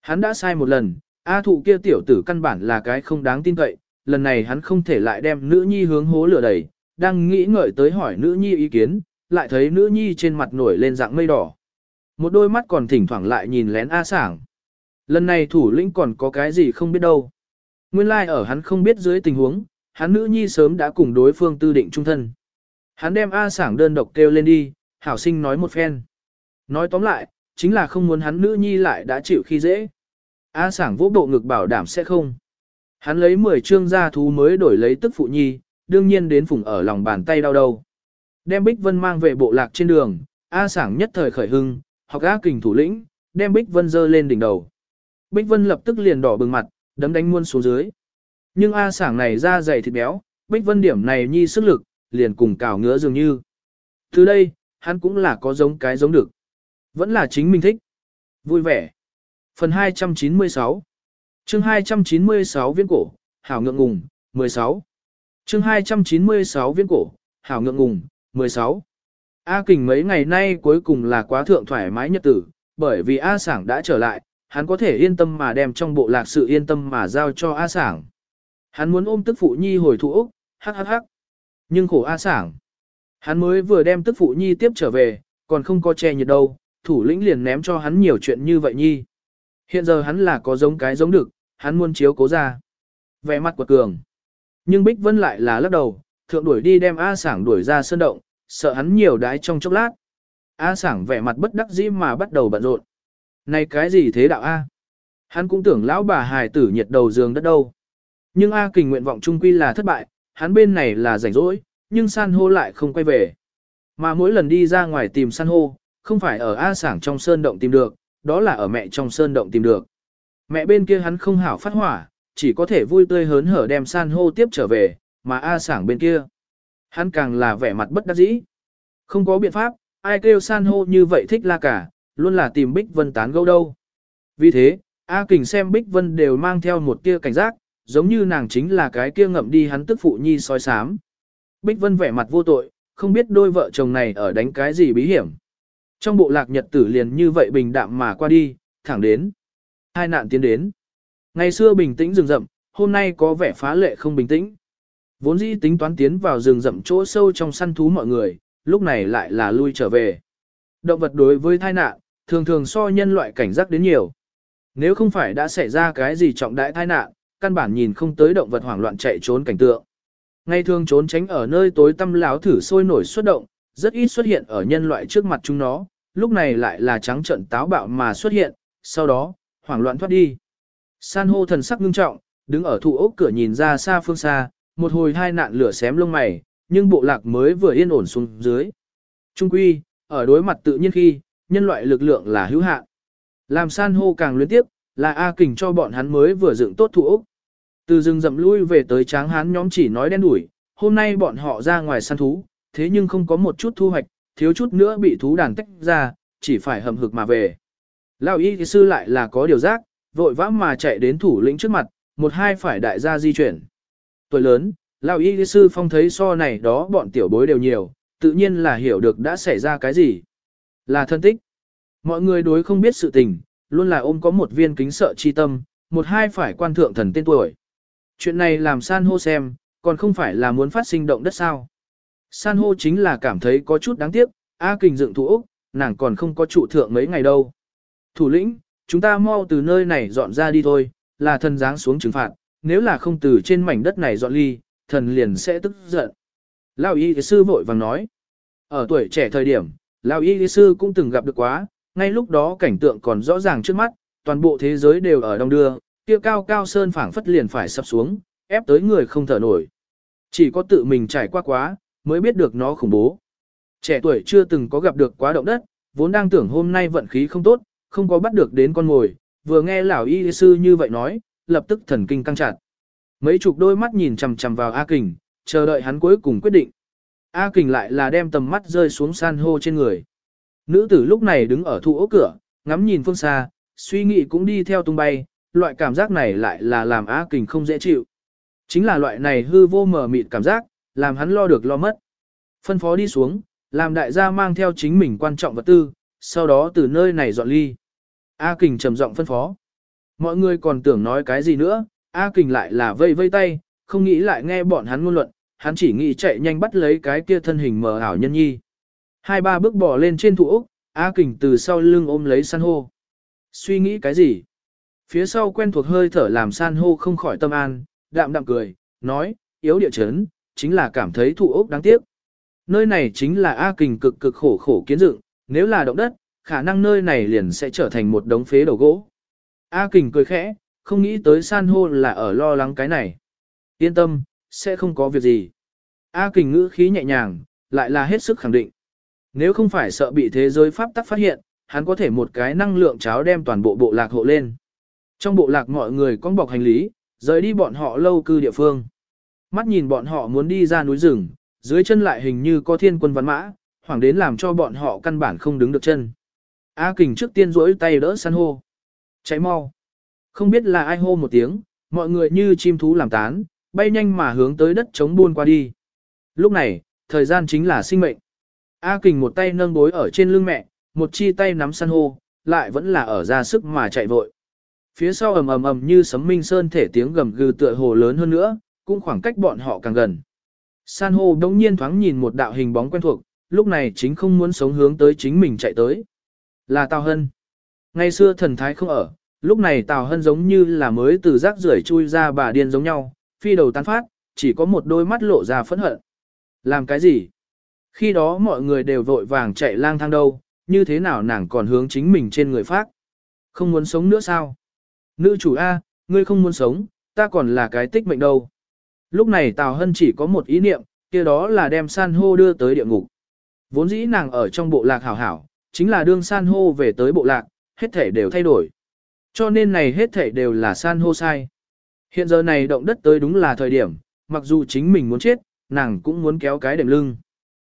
Hắn đã sai một lần, A thụ kia tiểu tử căn bản là cái không đáng tin cậy, lần này hắn không thể lại đem nữ nhi hướng hố lửa đẩy, đang nghĩ ngợi tới hỏi nữ nhi ý kiến, lại thấy nữ nhi trên mặt nổi lên dạng mây đỏ. Một đôi mắt còn thỉnh thoảng lại nhìn lén A sảng. Lần này thủ lĩnh còn có cái gì không biết đâu. Nguyên lai like ở hắn không biết dưới tình huống, hắn nữ nhi sớm đã cùng đối phương tư định trung thân. Hắn đem A sảng đơn độc kêu lên đi, hảo sinh nói một phen. Nói tóm lại, chính là không muốn hắn nữ nhi lại đã chịu khi dễ. A sảng vỗ bộ ngực bảo đảm sẽ không. Hắn lấy 10 trương gia thú mới đổi lấy tức phụ nhi, đương nhiên đến phủng ở lòng bàn tay đau đầu. Đem Bích Vân mang về bộ lạc trên đường, A sảng nhất thời khởi hưng, học A kình thủ lĩnh, đem Bích Vân dơ lên đỉnh đầu. Bích Vân lập tức liền đỏ bừng mặt, đấm đánh muôn xuống dưới. Nhưng A sảng này ra dày thịt béo, Bích Vân điểm này nhi sức lực, liền cùng cào ngứa dường như. Từ đây, hắn cũng là có giống cái giống được. Vẫn là chính mình thích. Vui vẻ. Phần 296 chương 296 viên cổ, hảo ngượng ngùng, 16. chương 296 viên cổ, hảo ngượng ngùng, 16. A kình mấy ngày nay cuối cùng là quá thượng thoải mái nhật tử, bởi vì A sảng đã trở lại, hắn có thể yên tâm mà đem trong bộ lạc sự yên tâm mà giao cho A sảng. Hắn muốn ôm tức phụ nhi hồi thủ Úc, hắc hắc hắc. Nhưng khổ A sảng. Hắn mới vừa đem tức phụ nhi tiếp trở về, còn không có che nhiệt đâu, thủ lĩnh liền ném cho hắn nhiều chuyện như vậy nhi. Hiện giờ hắn là có giống cái giống được, hắn muốn chiếu cố ra. Vẻ mặt quật cường. Nhưng Bích Vân lại là lắc đầu, thượng đuổi đi đem A sảng đuổi ra sơn động, sợ hắn nhiều đái trong chốc lát. A sảng vẻ mặt bất đắc dĩ mà bắt đầu bận rộn. Này cái gì thế đạo A? Hắn cũng tưởng lão bà hài tử nhiệt đầu giường đất đâu. Nhưng A kình nguyện vọng trung quy là thất bại, hắn bên này là rảnh rỗi, nhưng san hô lại không quay về. Mà mỗi lần đi ra ngoài tìm san hô, không phải ở A sảng trong sơn động tìm được, đó là ở mẹ trong sơn động tìm được. Mẹ bên kia hắn không hảo phát hỏa, chỉ có thể vui tươi hớn hở đem san hô tiếp trở về, mà A sảng bên kia. Hắn càng là vẻ mặt bất đắc dĩ. Không có biện pháp, ai kêu san hô như vậy thích la cả, luôn là tìm Bích Vân tán gẫu đâu. Vì thế, A Kình xem Bích Vân đều mang theo một tia cảnh giác, giống như nàng chính là cái kia ngậm đi hắn tức phụ nhi soi sám. Bích Vân vẻ mặt vô tội, không biết đôi vợ chồng này ở đánh cái gì bí hiểm. Trong bộ lạc nhật tử liền như vậy bình đạm mà qua đi, thẳng đến. Hai nạn tiến đến. Ngày xưa bình tĩnh rừng rậm, hôm nay có vẻ phá lệ không bình tĩnh. Vốn dĩ tính toán tiến vào rừng rậm chỗ sâu trong săn thú mọi người, lúc này lại là lui trở về. Động vật đối với thai nạn, thường thường so nhân loại cảnh giác đến nhiều. Nếu không phải đã xảy ra cái gì trọng đại tai nạn, căn bản nhìn không tới động vật hoảng loạn chạy trốn cảnh tượng. Ngày thường trốn tránh ở nơi tối tăm láo thử sôi nổi xuất động, rất ít xuất hiện ở nhân loại trước mặt chúng nó, lúc này lại là trắng trận táo bạo mà xuất hiện, sau đó, hoảng loạn thoát đi. San hô thần sắc ngưng trọng, đứng ở thụ ốc cửa nhìn ra xa phương xa, một hồi hai nạn lửa xém lông mày, nhưng bộ lạc mới vừa yên ổn xuống dưới. Trung quy, ở đối mặt tự nhiên khi, nhân loại lực lượng là hữu hạn. Làm san hô càng luyến tiếp, là A Kình cho bọn hắn mới vừa dựng tốt thủ Úc. Từ rừng rậm lui về tới tráng hán nhóm chỉ nói đen đủi, hôm nay bọn họ ra ngoài săn thú, thế nhưng không có một chút thu hoạch, thiếu chút nữa bị thú đàn tách ra, chỉ phải hầm hực mà về. Lão y sư lại là có điều giác, vội vã mà chạy đến thủ lĩnh trước mặt, một hai phải đại gia di chuyển. Tuổi lớn, Lão y sư phong thấy so này đó bọn tiểu bối đều nhiều, tự nhiên là hiểu được đã xảy ra cái gì. Là thân tích. Mọi người đối không biết sự tình, luôn là ôm có một viên kính sợ chi tâm, một hai phải quan thượng thần tên tuổi. Chuyện này làm san hô xem, còn không phải là muốn phát sinh động đất sao. San hô chính là cảm thấy có chút đáng tiếc, A kình dựng thủ Úc, nàng còn không có trụ thượng mấy ngày đâu. Thủ lĩnh, chúng ta mau từ nơi này dọn ra đi thôi, là thần giáng xuống trừng phạt, nếu là không từ trên mảnh đất này dọn ly, thần liền sẽ tức giận. Lão y sư vội vàng nói, ở tuổi trẻ thời điểm, Lão y sư cũng từng gặp được quá, ngay lúc đó cảnh tượng còn rõ ràng trước mắt, toàn bộ thế giới đều ở đông đưa, kia cao cao sơn phảng phất liền phải sập xuống, ép tới người không thở nổi. Chỉ có tự mình trải qua quá, mới biết được nó khủng bố. Trẻ tuổi chưa từng có gặp được quá động đất, vốn đang tưởng hôm nay vận khí không tốt, không có bắt được đến con ngồi, vừa nghe lão y sư như vậy nói, lập tức thần kinh căng chặt. Mấy chục đôi mắt nhìn chằm chằm vào A Kình, chờ đợi hắn cuối cùng quyết định. A Kình lại là đem tầm mắt rơi xuống san hô trên người. Nữ tử lúc này đứng ở thụ ốc cửa, ngắm nhìn phương xa, suy nghĩ cũng đi theo tung bay, loại cảm giác này lại là làm A Kình không dễ chịu. Chính là loại này hư vô mờ mịt cảm giác, làm hắn lo được lo mất. Phân phó đi xuống, làm đại gia mang theo chính mình quan trọng vật tư, sau đó từ nơi này dọn ly. A Kình trầm giọng phân phó. Mọi người còn tưởng nói cái gì nữa, A Kình lại là vây vây tay, không nghĩ lại nghe bọn hắn ngôn luận, hắn chỉ nghĩ chạy nhanh bắt lấy cái kia thân hình mờ ảo nhân nhi. Hai ba bước bỏ lên trên thủ úc, A Kình từ sau lưng ôm lấy san hô. Suy nghĩ cái gì? Phía sau quen thuộc hơi thở làm san hô không khỏi tâm an, đạm đạm cười, nói, yếu địa chấn, chính là cảm thấy thụ ốc đáng tiếc. Nơi này chính là A Kình cực cực khổ khổ kiến dựng, nếu là động đất, khả năng nơi này liền sẽ trở thành một đống phế đầu gỗ. A Kình cười khẽ, không nghĩ tới san hô là ở lo lắng cái này. Yên tâm, sẽ không có việc gì. A Kình ngữ khí nhẹ nhàng, lại là hết sức khẳng định. Nếu không phải sợ bị thế giới pháp tắc phát hiện, hắn có thể một cái năng lượng cháo đem toàn bộ bộ lạc hộ lên. Trong bộ lạc mọi người con bọc hành lý, rời đi bọn họ lâu cư địa phương. Mắt nhìn bọn họ muốn đi ra núi rừng, dưới chân lại hình như có thiên quân văn mã, hoảng đến làm cho bọn họ căn bản không đứng được chân. A kình trước tiên rỗi tay đỡ san hô. Cháy mau. Không biết là ai hô một tiếng, mọi người như chim thú làm tán, bay nhanh mà hướng tới đất chống buôn qua đi. Lúc này, thời gian chính là sinh mệnh. A kình một tay nâng bối ở trên lưng mẹ, một chi tay nắm san hô, lại vẫn là ở ra sức mà chạy vội. Phía sau ầm ầm ầm như sấm minh sơn thể tiếng gầm gừ tựa hồ lớn hơn nữa, cũng khoảng cách bọn họ càng gần. San hô đống nhiên thoáng nhìn một đạo hình bóng quen thuộc, lúc này chính không muốn sống hướng tới chính mình chạy tới. Là Tào Hân. Ngày xưa thần thái không ở, lúc này Tào Hân giống như là mới từ rác rưởi chui ra bà điên giống nhau, phi đầu tán phát, chỉ có một đôi mắt lộ ra phẫn hận. Làm cái gì? Khi đó mọi người đều vội vàng chạy lang thang đâu, như thế nào nàng còn hướng chính mình trên người phát? Không muốn sống nữa sao? Nữ chủ A, ngươi không muốn sống, ta còn là cái tích mệnh đâu. Lúc này Tào Hân chỉ có một ý niệm, kia đó là đem san hô đưa tới địa ngục. Vốn dĩ nàng ở trong bộ lạc hảo hảo, chính là đương san hô về tới bộ lạc, hết thể đều thay đổi. Cho nên này hết thể đều là san hô sai. Hiện giờ này động đất tới đúng là thời điểm, mặc dù chính mình muốn chết, nàng cũng muốn kéo cái đệm lưng.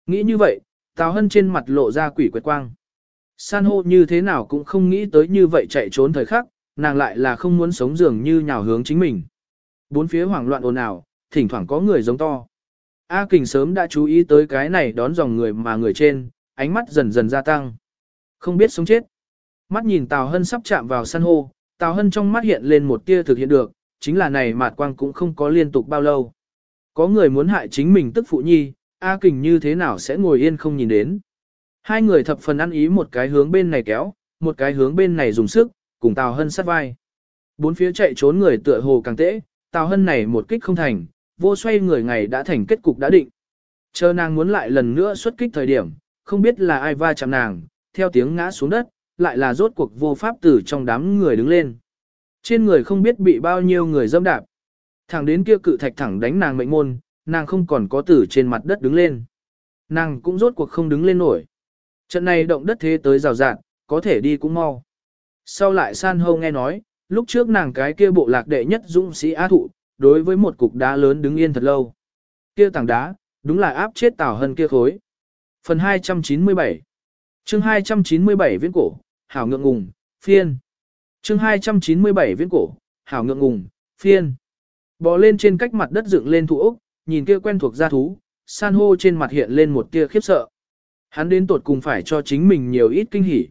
Nghĩ như vậy, Tào Hân trên mặt lộ ra quỷ quệt quang. San hô như thế nào cũng không nghĩ tới như vậy chạy trốn thời khắc, nàng lại là không muốn sống dường như nhào hướng chính mình. Bốn phía hoảng loạn ồn ào, thỉnh thoảng có người giống to. A Kình sớm đã chú ý tới cái này đón dòng người mà người trên, ánh mắt dần dần gia tăng. Không biết sống chết. Mắt nhìn Tào Hân sắp chạm vào san hô, Tào Hân trong mắt hiện lên một tia thực hiện được, chính là này mạt quang cũng không có liên tục bao lâu. Có người muốn hại chính mình tức phụ nhi, A Kình như thế nào sẽ ngồi yên không nhìn đến. Hai người thập phần ăn ý một cái hướng bên này kéo, một cái hướng bên này dùng sức, cùng Tào Hân sát vai. Bốn phía chạy trốn người tựa hồ càng tễ, Tào Hân này một kích không thành, vô xoay người ngày đã thành kết cục đã định. Chờ nàng muốn lại lần nữa xuất kích thời điểm, không biết là ai va chạm nàng, theo tiếng ngã xuống đất, lại là rốt cuộc vô pháp tử trong đám người đứng lên. Trên người không biết bị bao nhiêu người dâm đạp. Thẳng đến kia cự thạch thẳng đánh nàng mệnh môn, nàng không còn có tử trên mặt đất đứng lên. Nàng cũng rốt cuộc không đứng lên nổi. Trận này động đất thế tới rào rạt, có thể đi cũng mau. Sau lại san hâu nghe nói, lúc trước nàng cái kia bộ lạc đệ nhất dũng sĩ á thụ, đối với một cục đá lớn đứng yên thật lâu. Kia tảng đá, đúng là áp chết tảo Hân kia khối. Phần 297 chương 297 viễn cổ, hảo ngượng ngùng, phiên chương 297 viễn cổ, hảo ngượng ngùng, phiên. Bò lên trên cách mặt đất dựng lên thủ ốc, nhìn kia quen thuộc gia thú, san hô trên mặt hiện lên một tia khiếp sợ. Hắn đến tột cùng phải cho chính mình nhiều ít kinh hỉ.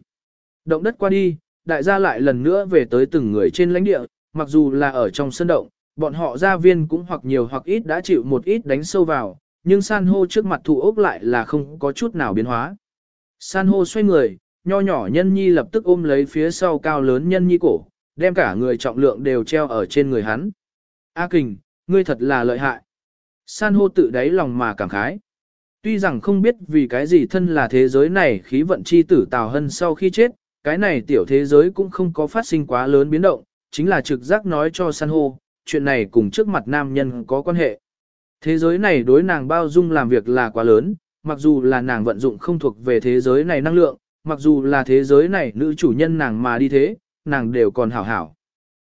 Động đất qua đi, đại gia lại lần nữa về tới từng người trên lãnh địa, mặc dù là ở trong sân động, bọn họ gia viên cũng hoặc nhiều hoặc ít đã chịu một ít đánh sâu vào, nhưng san hô trước mặt thủ ốc lại là không có chút nào biến hóa. San hô xoay người, nho nhỏ nhân nhi lập tức ôm lấy phía sau cao lớn nhân nhi cổ, đem cả người trọng lượng đều treo ở trên người hắn. A kình, ngươi thật là lợi hại. San hô tự đáy lòng mà cảm khái. Tuy rằng không biết vì cái gì thân là thế giới này khí vận chi tử Tào Hân sau khi chết, cái này tiểu thế giới cũng không có phát sinh quá lớn biến động, chính là trực giác nói cho san hô, chuyện này cùng trước mặt nam nhân có quan hệ. Thế giới này đối nàng bao dung làm việc là quá lớn, mặc dù là nàng vận dụng không thuộc về thế giới này năng lượng, mặc dù là thế giới này nữ chủ nhân nàng mà đi thế, nàng đều còn hảo hảo.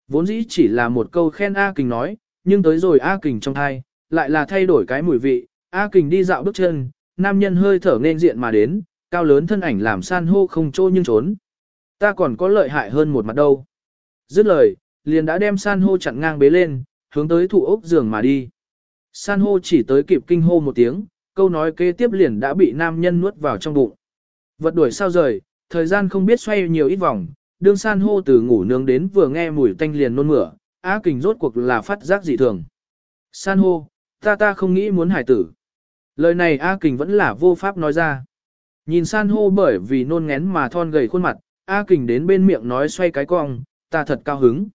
Vốn dĩ chỉ là một câu khen A Kình nói, nhưng tới rồi A Kình trong thai, lại là thay đổi cái mùi vị, A Kình đi dạo bước chân, nam nhân hơi thở nên diện mà đến, cao lớn thân ảnh làm san hô không trô nhưng trốn. Ta còn có lợi hại hơn một mặt đâu. Dứt lời, liền đã đem san hô chặn ngang bế lên, hướng tới thụ ốc giường mà đi. San hô chỉ tới kịp kinh hô một tiếng, câu nói kế tiếp liền đã bị nam nhân nuốt vào trong bụng. Vật đuổi sao rời, thời gian không biết xoay nhiều ít vòng, đương san hô từ ngủ nướng đến vừa nghe mùi tanh liền nôn mửa, A kình rốt cuộc là phát giác dị thường. San hô, ta ta không nghĩ muốn hải tử. Lời này A kình vẫn là vô pháp nói ra. Nhìn san hô bởi vì nôn ngén mà thon gầy khuôn mặt, A kình đến bên miệng nói xoay cái cong, ta thật cao hứng.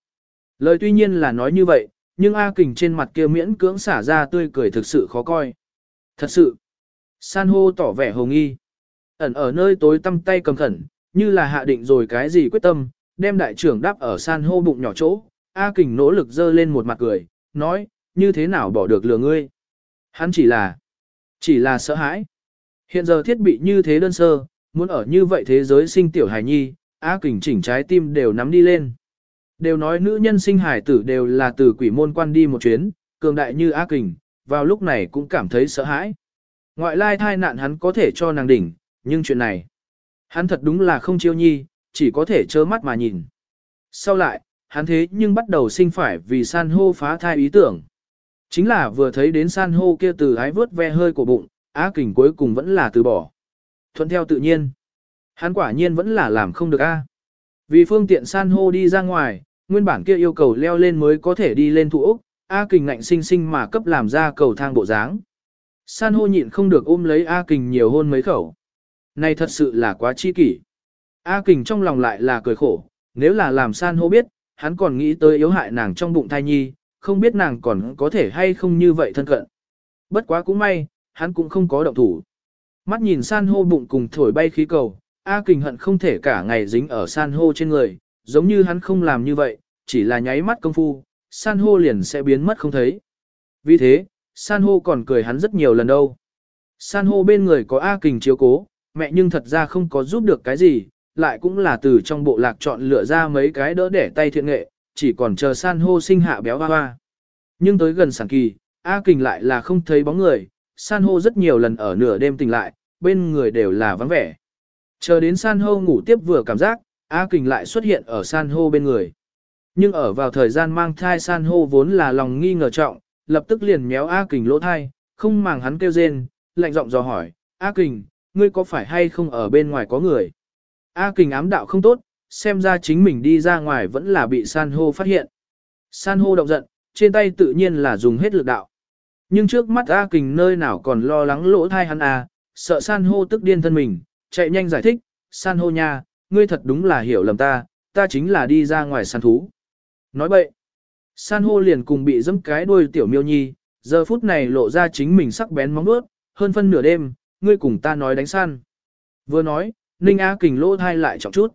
Lời tuy nhiên là nói như vậy, nhưng A kình trên mặt kia miễn cưỡng xả ra tươi cười thực sự khó coi. Thật sự, san hô tỏ vẻ hồng nghi. Ẩn ở nơi tối tăm tay cầm khẩn, như là hạ định rồi cái gì quyết tâm, đem đại trưởng đáp ở san hô bụng nhỏ chỗ. A kình nỗ lực dơ lên một mặt cười, nói, như thế nào bỏ được lừa ngươi. Hắn chỉ là, chỉ là sợ hãi. Hiện giờ thiết bị như thế đơn sơ, muốn ở như vậy thế giới sinh tiểu hài nhi, A kình chỉnh trái tim đều nắm đi lên. Đều nói nữ nhân sinh hải tử đều là từ quỷ môn quan đi một chuyến, cường đại như A kình, vào lúc này cũng cảm thấy sợ hãi. Ngoại lai thai nạn hắn có thể cho nàng đỉnh, nhưng chuyện này, hắn thật đúng là không chiêu nhi, chỉ có thể trơ mắt mà nhìn. Sau lại, hắn thế nhưng bắt đầu sinh phải vì san hô phá thai ý tưởng. Chính là vừa thấy đến san hô kia từ ái vớt ve hơi của bụng, á kình cuối cùng vẫn là từ bỏ. Thuận theo tự nhiên. Hắn quả nhiên vẫn là làm không được a. Vì phương tiện san hô đi ra ngoài, nguyên bản kia yêu cầu leo lên mới có thể đi lên thủ Úc, A Kình ngạnh sinh sinh mà cấp làm ra cầu thang bộ dáng. San hô nhịn không được ôm lấy A Kình nhiều hôn mấy khẩu. Này thật sự là quá chi kỷ. A Kình trong lòng lại là cười khổ, nếu là làm san hô biết, hắn còn nghĩ tới yếu hại nàng trong bụng thai nhi, không biết nàng còn có thể hay không như vậy thân cận. Bất quá cũng may, hắn cũng không có động thủ. Mắt nhìn san hô bụng cùng thổi bay khí cầu, A Kình hận không thể cả ngày dính ở san hô trên người, giống như hắn không làm như vậy, chỉ là nháy mắt công phu, san hô liền sẽ biến mất không thấy. Vì thế, san hô còn cười hắn rất nhiều lần đâu. San hô bên người có A Kình chiếu cố, mẹ nhưng thật ra không có giúp được cái gì, lại cũng là từ trong bộ lạc chọn lựa ra mấy cái đỡ để tay thiện nghệ, chỉ còn chờ san hô sinh hạ béo hoa hoa. Nhưng tới gần sản kỳ, A Kình lại là không thấy bóng người, san hô rất nhiều lần ở nửa đêm tỉnh lại, bên người đều là vắng vẻ. Chờ đến san hô ngủ tiếp vừa cảm giác, A Kình lại xuất hiện ở san hô bên người. Nhưng ở vào thời gian mang thai san hô vốn là lòng nghi ngờ trọng, lập tức liền méo A Kình lỗ thai, không màng hắn kêu rên, lạnh giọng dò hỏi, A Kình, ngươi có phải hay không ở bên ngoài có người? A Kình ám đạo không tốt, xem ra chính mình đi ra ngoài vẫn là bị san hô phát hiện. San hô động giận, trên tay tự nhiên là dùng hết lực đạo. Nhưng trước mắt A Kình nơi nào còn lo lắng lỗ thai hắn à, sợ san hô tức điên thân mình, chạy nhanh giải thích, san hô nha, ngươi thật đúng là hiểu lầm ta, ta chính là đi ra ngoài săn thú. Nói bậy, san hô liền cùng bị dẫm cái đuôi tiểu miêu nhi, giờ phút này lộ ra chính mình sắc bén móng bước, hơn phân nửa đêm, ngươi cùng ta nói đánh săn. Vừa nói, Ninh A Kình lỗ thai lại trọng chút.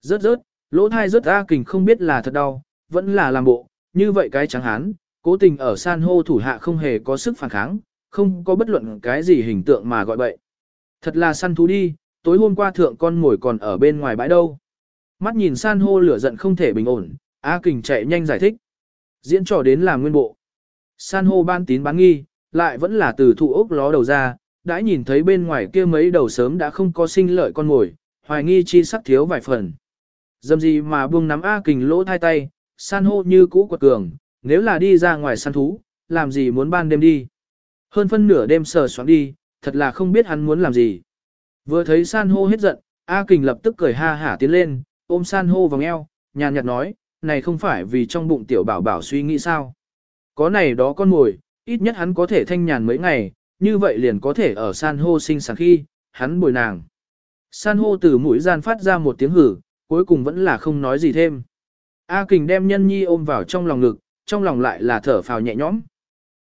Rớt rớt, lỗ thai rớt A Kình không biết là thật đau, vẫn là làm bộ, như vậy cái trắng hán, cố tình ở san hô thủ hạ không hề có sức phản kháng, không có bất luận cái gì hình tượng mà gọi bậy. Thật là săn thú đi, tối hôm qua thượng con ngồi còn ở bên ngoài bãi đâu. Mắt nhìn san hô lửa giận không thể bình ổn, A Kình chạy nhanh giải thích. Diễn trò đến làm nguyên bộ. San hô ban tín bán nghi, lại vẫn là từ thụ ốc ló đầu ra, đã nhìn thấy bên ngoài kia mấy đầu sớm đã không có sinh lợi con ngồi, hoài nghi chi sắc thiếu vài phần. Dầm gì mà buông nắm A Kình lỗ thai tay, san hô như cũ quật cường, nếu là đi ra ngoài săn thú, làm gì muốn ban đêm đi. Hơn phân nửa đêm sờ soạn đi, thật là không biết hắn muốn làm gì. Vừa thấy san hô hết giận, A Kình lập tức cười ha hả tiến lên, ôm san hô vòng eo, nhàn nhạt nói, này không phải vì trong bụng tiểu bảo bảo suy nghĩ sao. Có này đó con ngồi, ít nhất hắn có thể thanh nhàn mấy ngày, như vậy liền có thể ở san hô sinh sản khi, hắn bồi nàng. San hô từ mũi gian phát ra một tiếng hử, cuối cùng vẫn là không nói gì thêm. A Kình đem nhân nhi ôm vào trong lòng ngực, trong lòng lại là thở phào nhẹ nhõm.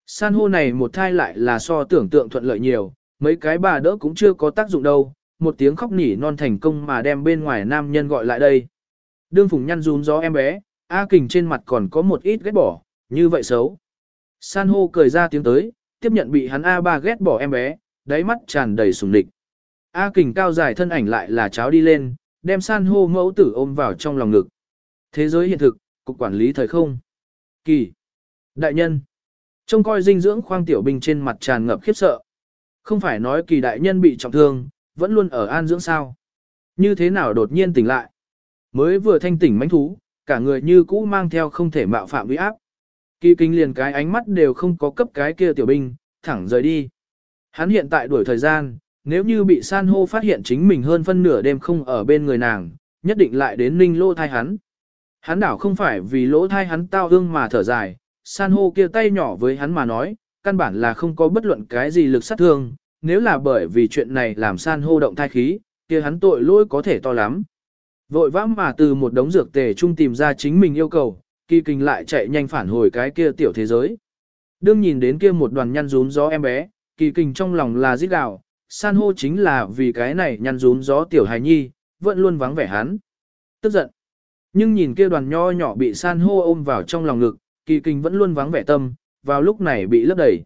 San hô này một thai lại là so tưởng tượng thuận lợi nhiều, mấy cái bà đỡ cũng chưa có tác dụng đâu, một tiếng khóc nỉ non thành công mà đem bên ngoài nam nhân gọi lại đây. Đương phùng nhăn rún gió em bé, A Kình trên mặt còn có một ít ghét bỏ, như vậy xấu. San hô cười ra tiếng tới, tiếp nhận bị hắn A3 ghét bỏ em bé, đáy mắt tràn đầy sùng địch. A Kình cao dài thân ảnh lại là cháo đi lên, đem san hô mẫu tử ôm vào trong lòng ngực. Thế giới hiện thực, cục quản lý thời không. Kỳ. Đại nhân. Trông coi dinh dưỡng khoang tiểu binh trên mặt tràn ngập khiếp sợ. Không phải nói kỳ đại nhân bị trọng thương, vẫn luôn ở an dưỡng sao. Như thế nào đột nhiên tỉnh lại. Mới vừa thanh tỉnh mánh thú, cả người như cũ mang theo không thể mạo phạm uy áp. Kỳ kinh liền cái ánh mắt đều không có cấp cái kia tiểu binh, thẳng rời đi. Hắn hiện tại đuổi thời gian, nếu như bị san hô phát hiện chính mình hơn phân nửa đêm không ở bên người nàng, nhất định lại đến ninh lô thai hắn. Hắn đảo không phải vì lỗ thai hắn tao hương mà thở dài, san hô kia tay nhỏ với hắn mà nói, căn bản là không có bất luận cái gì lực sát thương, nếu là bởi vì chuyện này làm san hô động thai khí, kia hắn tội lỗi có thể to lắm. Vội vã mà từ một đống dược tề trung tìm ra chính mình yêu cầu, kỳ kinh lại chạy nhanh phản hồi cái kia tiểu thế giới. Đương nhìn đến kia một đoàn nhăn rún gió em bé, kỳ kinh trong lòng là giết đạo, san hô chính là vì cái này nhăn rún gió tiểu hài nhi, vẫn luôn vắng vẻ hắn. Tức giận. Nhưng nhìn kia đoàn nho nhỏ bị san hô ôm vào trong lòng ngực, kỳ kinh vẫn luôn vắng vẻ tâm, vào lúc này bị lấp đầy.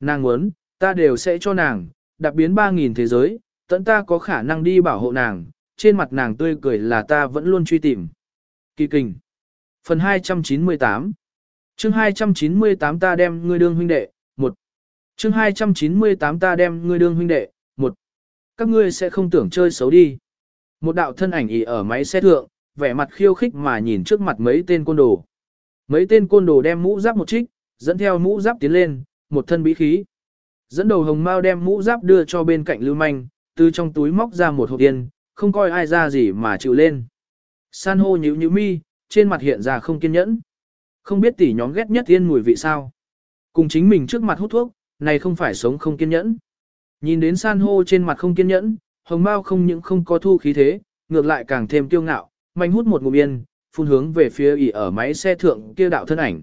Nàng muốn, ta đều sẽ cho nàng, đặc biến 3.000 thế giới, tận ta có khả năng đi bảo hộ nàng, trên mặt nàng tươi cười là ta vẫn luôn truy tìm. Kỳ kinh. Phần 298 chương 298 ta đem ngươi đương huynh đệ, một chương 298 ta đem ngươi đương huynh đệ, một Các ngươi sẽ không tưởng chơi xấu đi. Một đạo thân ảnh ỉ ở máy xe thượng, vẻ mặt khiêu khích mà nhìn trước mặt mấy tên côn đồ. Mấy tên côn đồ đem mũ giáp một trích, dẫn theo mũ giáp tiến lên, một thân bí khí. Dẫn đầu hồng mao đem mũ giáp đưa cho bên cạnh lưu manh, từ trong túi móc ra một hộp tiền, không coi ai ra gì mà chịu lên. San hô nhíu nhíu mi, trên mặt hiện ra không kiên nhẫn. Không biết tỷ nhóm ghét nhất tiên mùi vị sao. Cùng chính mình trước mặt hút thuốc, này không phải sống không kiên nhẫn. Nhìn đến san hô trên mặt không kiên nhẫn, hồng mao không những không có thu khí thế, ngược lại càng thêm kiêu ngạo, mạnh hút một ngụm yên, phun hướng về phía ỉ ở máy xe thượng kia đạo thân ảnh.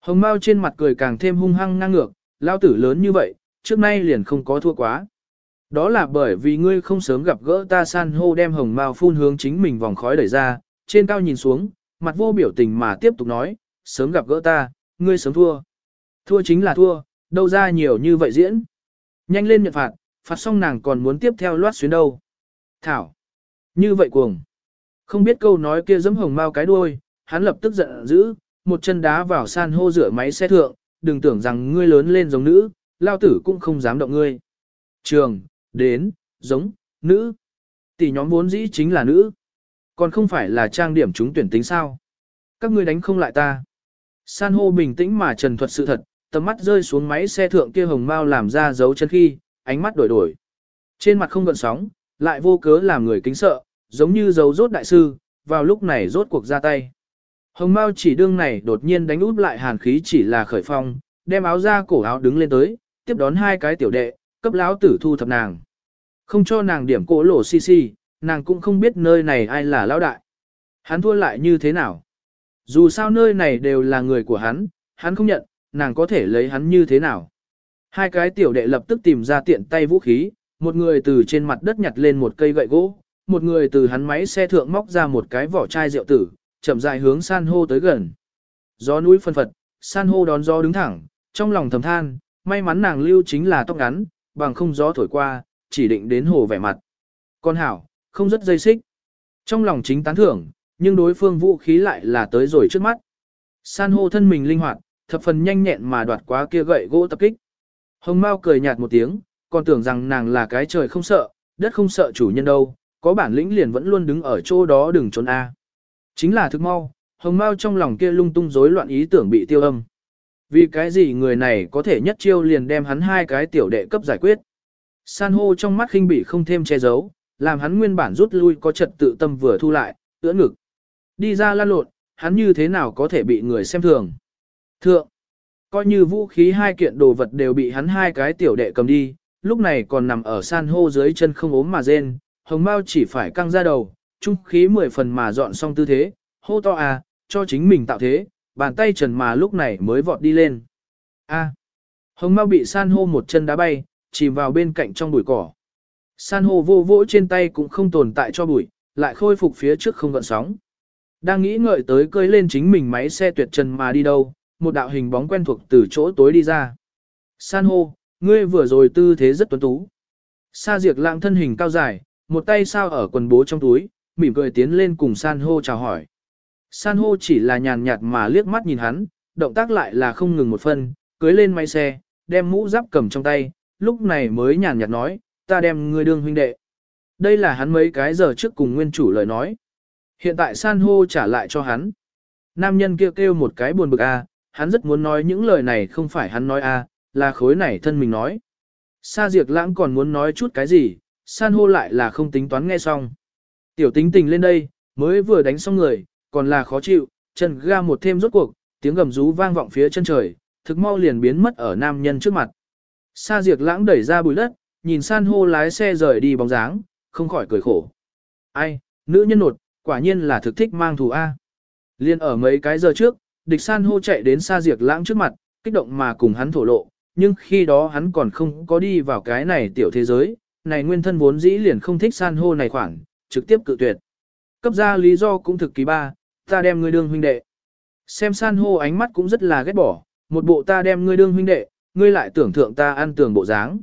Hồng Mao trên mặt cười càng thêm hung hăng ngang ngược, lao tử lớn như vậy, trước nay liền không có thua quá. Đó là bởi vì ngươi không sớm gặp gỡ ta san hô đem hồng mao phun hướng chính mình vòng khói đẩy ra, trên cao nhìn xuống, mặt vô biểu tình mà tiếp tục nói, sớm gặp gỡ ta, ngươi sớm thua. Thua chính là thua, đâu ra nhiều như vậy diễn. Nhanh lên nhận phạt, phạt xong nàng còn muốn tiếp theo loát xuyến đâu. Thảo. Như vậy cuồng. Không biết câu nói kia dẫm hồng mau cái đuôi, hắn lập tức giận dữ, một chân đá vào san hô rửa máy xe thượng, đừng tưởng rằng ngươi lớn lên giống nữ, lao tử cũng không dám động ngươi. Trường, đến, giống, nữ. Tỷ nhóm vốn dĩ chính là nữ. Còn không phải là trang điểm chúng tuyển tính sao. Các ngươi đánh không lại ta. San hô bình tĩnh mà trần thuật sự thật, tầm mắt rơi xuống máy xe thượng kia hồng mau làm ra dấu chân khi, ánh mắt đổi đổi. Trên mặt không gợn sóng, lại vô cớ làm người kính sợ, giống như dấu rốt đại sư, vào lúc này rốt cuộc ra tay. Hồng Mao chỉ đương này đột nhiên đánh út lại hàn khí chỉ là khởi phong, đem áo ra cổ áo đứng lên tới, tiếp đón hai cái tiểu đệ, cấp lão tử thu thập nàng. Không cho nàng điểm cổ lộ xi xi, nàng cũng không biết nơi này ai là lão đại. Hắn thua lại như thế nào? Dù sao nơi này đều là người của hắn, hắn không nhận, nàng có thể lấy hắn như thế nào? Hai cái tiểu đệ lập tức tìm ra tiện tay vũ khí, một người từ trên mặt đất nhặt lên một cây gậy gỗ, một người từ hắn máy xe thượng móc ra một cái vỏ chai rượu tử, chậm rãi hướng san hô tới gần. Gió núi phân phật, san hô đón gió đứng thẳng, trong lòng thầm than, may mắn nàng lưu chính là tóc ngắn, bằng không gió thổi qua, chỉ định đến hồ vẻ mặt. Con hảo, không rất dây xích. Trong lòng chính tán thưởng, nhưng đối phương vũ khí lại là tới rồi trước mắt. San hô thân mình linh hoạt, thập phần nhanh nhẹn mà đoạt quá kia gậy gỗ tập kích. Hồng Mao cười nhạt một tiếng, còn tưởng rằng nàng là cái trời không sợ, đất không sợ chủ nhân đâu, có bản lĩnh liền vẫn luôn đứng ở chỗ đó đừng trốn a. Chính là thức mau, Hồng Mao trong lòng kia lung tung rối loạn ý tưởng bị tiêu âm. Vì cái gì người này có thể nhất chiêu liền đem hắn hai cái tiểu đệ cấp giải quyết. San hô trong mắt khinh bị không thêm che giấu, làm hắn nguyên bản rút lui có trật tự tâm vừa thu lại, ưỡn ngực. Đi ra lan lộn, hắn như thế nào có thể bị người xem thường. Thượng, coi như vũ khí hai kiện đồ vật đều bị hắn hai cái tiểu đệ cầm đi, lúc này còn nằm ở san hô dưới chân không ốm mà rên, hồng mao chỉ phải căng ra đầu, trung khí mười phần mà dọn xong tư thế, hô to à, cho chính mình tạo thế, bàn tay trần mà lúc này mới vọt đi lên. A. Hồng Mao bị san hô một chân đá bay, chìm vào bên cạnh trong bụi cỏ. San hô vô vỗ trên tay cũng không tồn tại cho bụi, lại khôi phục phía trước không gợn sóng. Đang nghĩ ngợi tới cơi lên chính mình máy xe tuyệt trần mà đi đâu, một đạo hình bóng quen thuộc từ chỗ tối đi ra. San hô, ngươi vừa rồi tư thế rất tuấn tú. Sa diệt lạng thân hình cao dài, một tay sao ở quần bố trong túi, mỉm cười tiến lên cùng san hô chào hỏi. San hô chỉ là nhàn nhạt mà liếc mắt nhìn hắn, động tác lại là không ngừng một phân, cưới lên máy xe, đem mũ giáp cầm trong tay, lúc này mới nhàn nhạt nói, ta đem ngươi đương huynh đệ. Đây là hắn mấy cái giờ trước cùng nguyên chủ lời nói. Hiện tại san hô trả lại cho hắn. Nam nhân kia kêu, kêu một cái buồn bực a, hắn rất muốn nói những lời này không phải hắn nói a, là khối này thân mình nói. Sa diệt Lãng còn muốn nói chút cái gì, san hô lại là không tính toán nghe xong. Tiểu tính tình lên đây, mới vừa đánh xong người, còn là khó chịu, chân ga một thêm rốt cuộc, tiếng gầm rú vang vọng phía chân trời, thực mau liền biến mất ở nam nhân trước mặt. Sa diệt lãng đẩy ra bùi đất, nhìn san hô lái xe rời đi bóng dáng, không khỏi cười khổ. Ai, nữ nhân nột, quả nhiên là thực thích mang thù A. Liên ở mấy cái giờ trước, địch san hô chạy đến xa diệt lãng trước mặt, kích động mà cùng hắn thổ lộ, nhưng khi đó hắn còn không có đi vào cái này tiểu thế giới, này nguyên thân vốn dĩ liền không thích san hô này khoảng, trực tiếp cự tuyệt. Cấp ra lý do cũng thực kỳ ba, ta đem ngươi đương huynh đệ. Xem san hô ánh mắt cũng rất là ghét bỏ, một bộ ta đem ngươi đương huynh đệ, ngươi lại tưởng thượng ta ăn tường bộ dáng.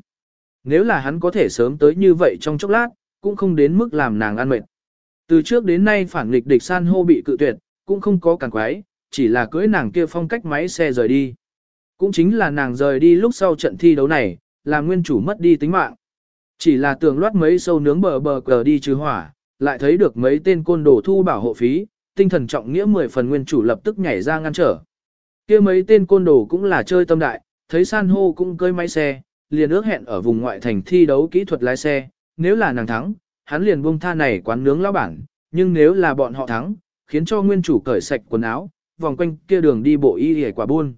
Nếu là hắn có thể sớm tới như vậy trong chốc lát, cũng không đến mức làm nàng ăn mệt. Từ trước đến nay phản nghịch địch san hô bị cự tuyệt, cũng không có càng quái, chỉ là cưới nàng kia phong cách máy xe rời đi. Cũng chính là nàng rời đi lúc sau trận thi đấu này, làm nguyên chủ mất đi tính mạng. Chỉ là tường loát mấy sâu nướng bờ bờ cờ đi trừ hỏa, lại thấy được mấy tên côn đồ thu bảo hộ phí, tinh thần trọng nghĩa mười phần nguyên chủ lập tức nhảy ra ngăn trở. kia mấy tên côn đồ cũng là chơi tâm đại, thấy san hô cũng cơi máy xe, liền ước hẹn ở vùng ngoại thành thi đấu kỹ thuật lái xe, nếu là nàng thắng, hắn liền buông tha này quán nướng lão bản, nhưng nếu là bọn họ thắng, khiến cho nguyên chủ cởi sạch quần áo, vòng quanh kia đường đi bộ y hề quả buôn.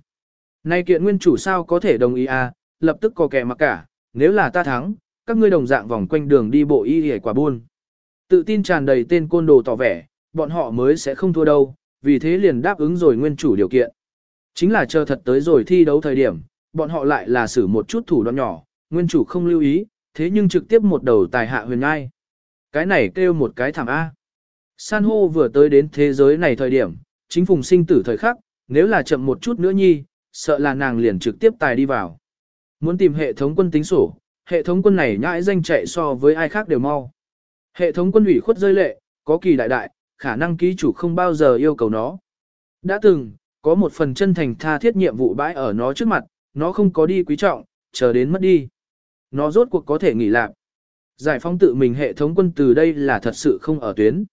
Nay kiện nguyên chủ sao có thể đồng ý à, lập tức có kẻ mặc cả, nếu là ta thắng, các ngươi đồng dạng vòng quanh đường đi bộ y hề quả buôn. Tự tin tràn đầy tên côn đồ tỏ vẻ, bọn họ mới sẽ không thua đâu, vì thế liền đáp ứng rồi nguyên chủ điều kiện. Chính là chờ thật tới rồi thi đấu thời điểm, bọn họ lại là xử một chút thủ đoạn nhỏ, nguyên chủ không lưu ý, thế nhưng trực tiếp một đầu tài hạ huyền ngai. Cái này kêu một cái thảm A. San hô vừa tới đến thế giới này thời điểm, chính phùng sinh tử thời khắc, nếu là chậm một chút nữa nhi, sợ là nàng liền trực tiếp tài đi vào. Muốn tìm hệ thống quân tính sổ, hệ thống quân này nhãi danh chạy so với ai khác đều mau. Hệ thống quân ủy khuất rơi lệ, có kỳ đại đại, khả năng ký chủ không bao giờ yêu cầu nó. Đã từng, có một phần chân thành tha thiết nhiệm vụ bãi ở nó trước mặt, nó không có đi quý trọng, chờ đến mất đi. Nó rốt cuộc có thể nghỉ lạc. Giải phóng tự mình hệ thống quân từ đây là thật sự không ở tuyến.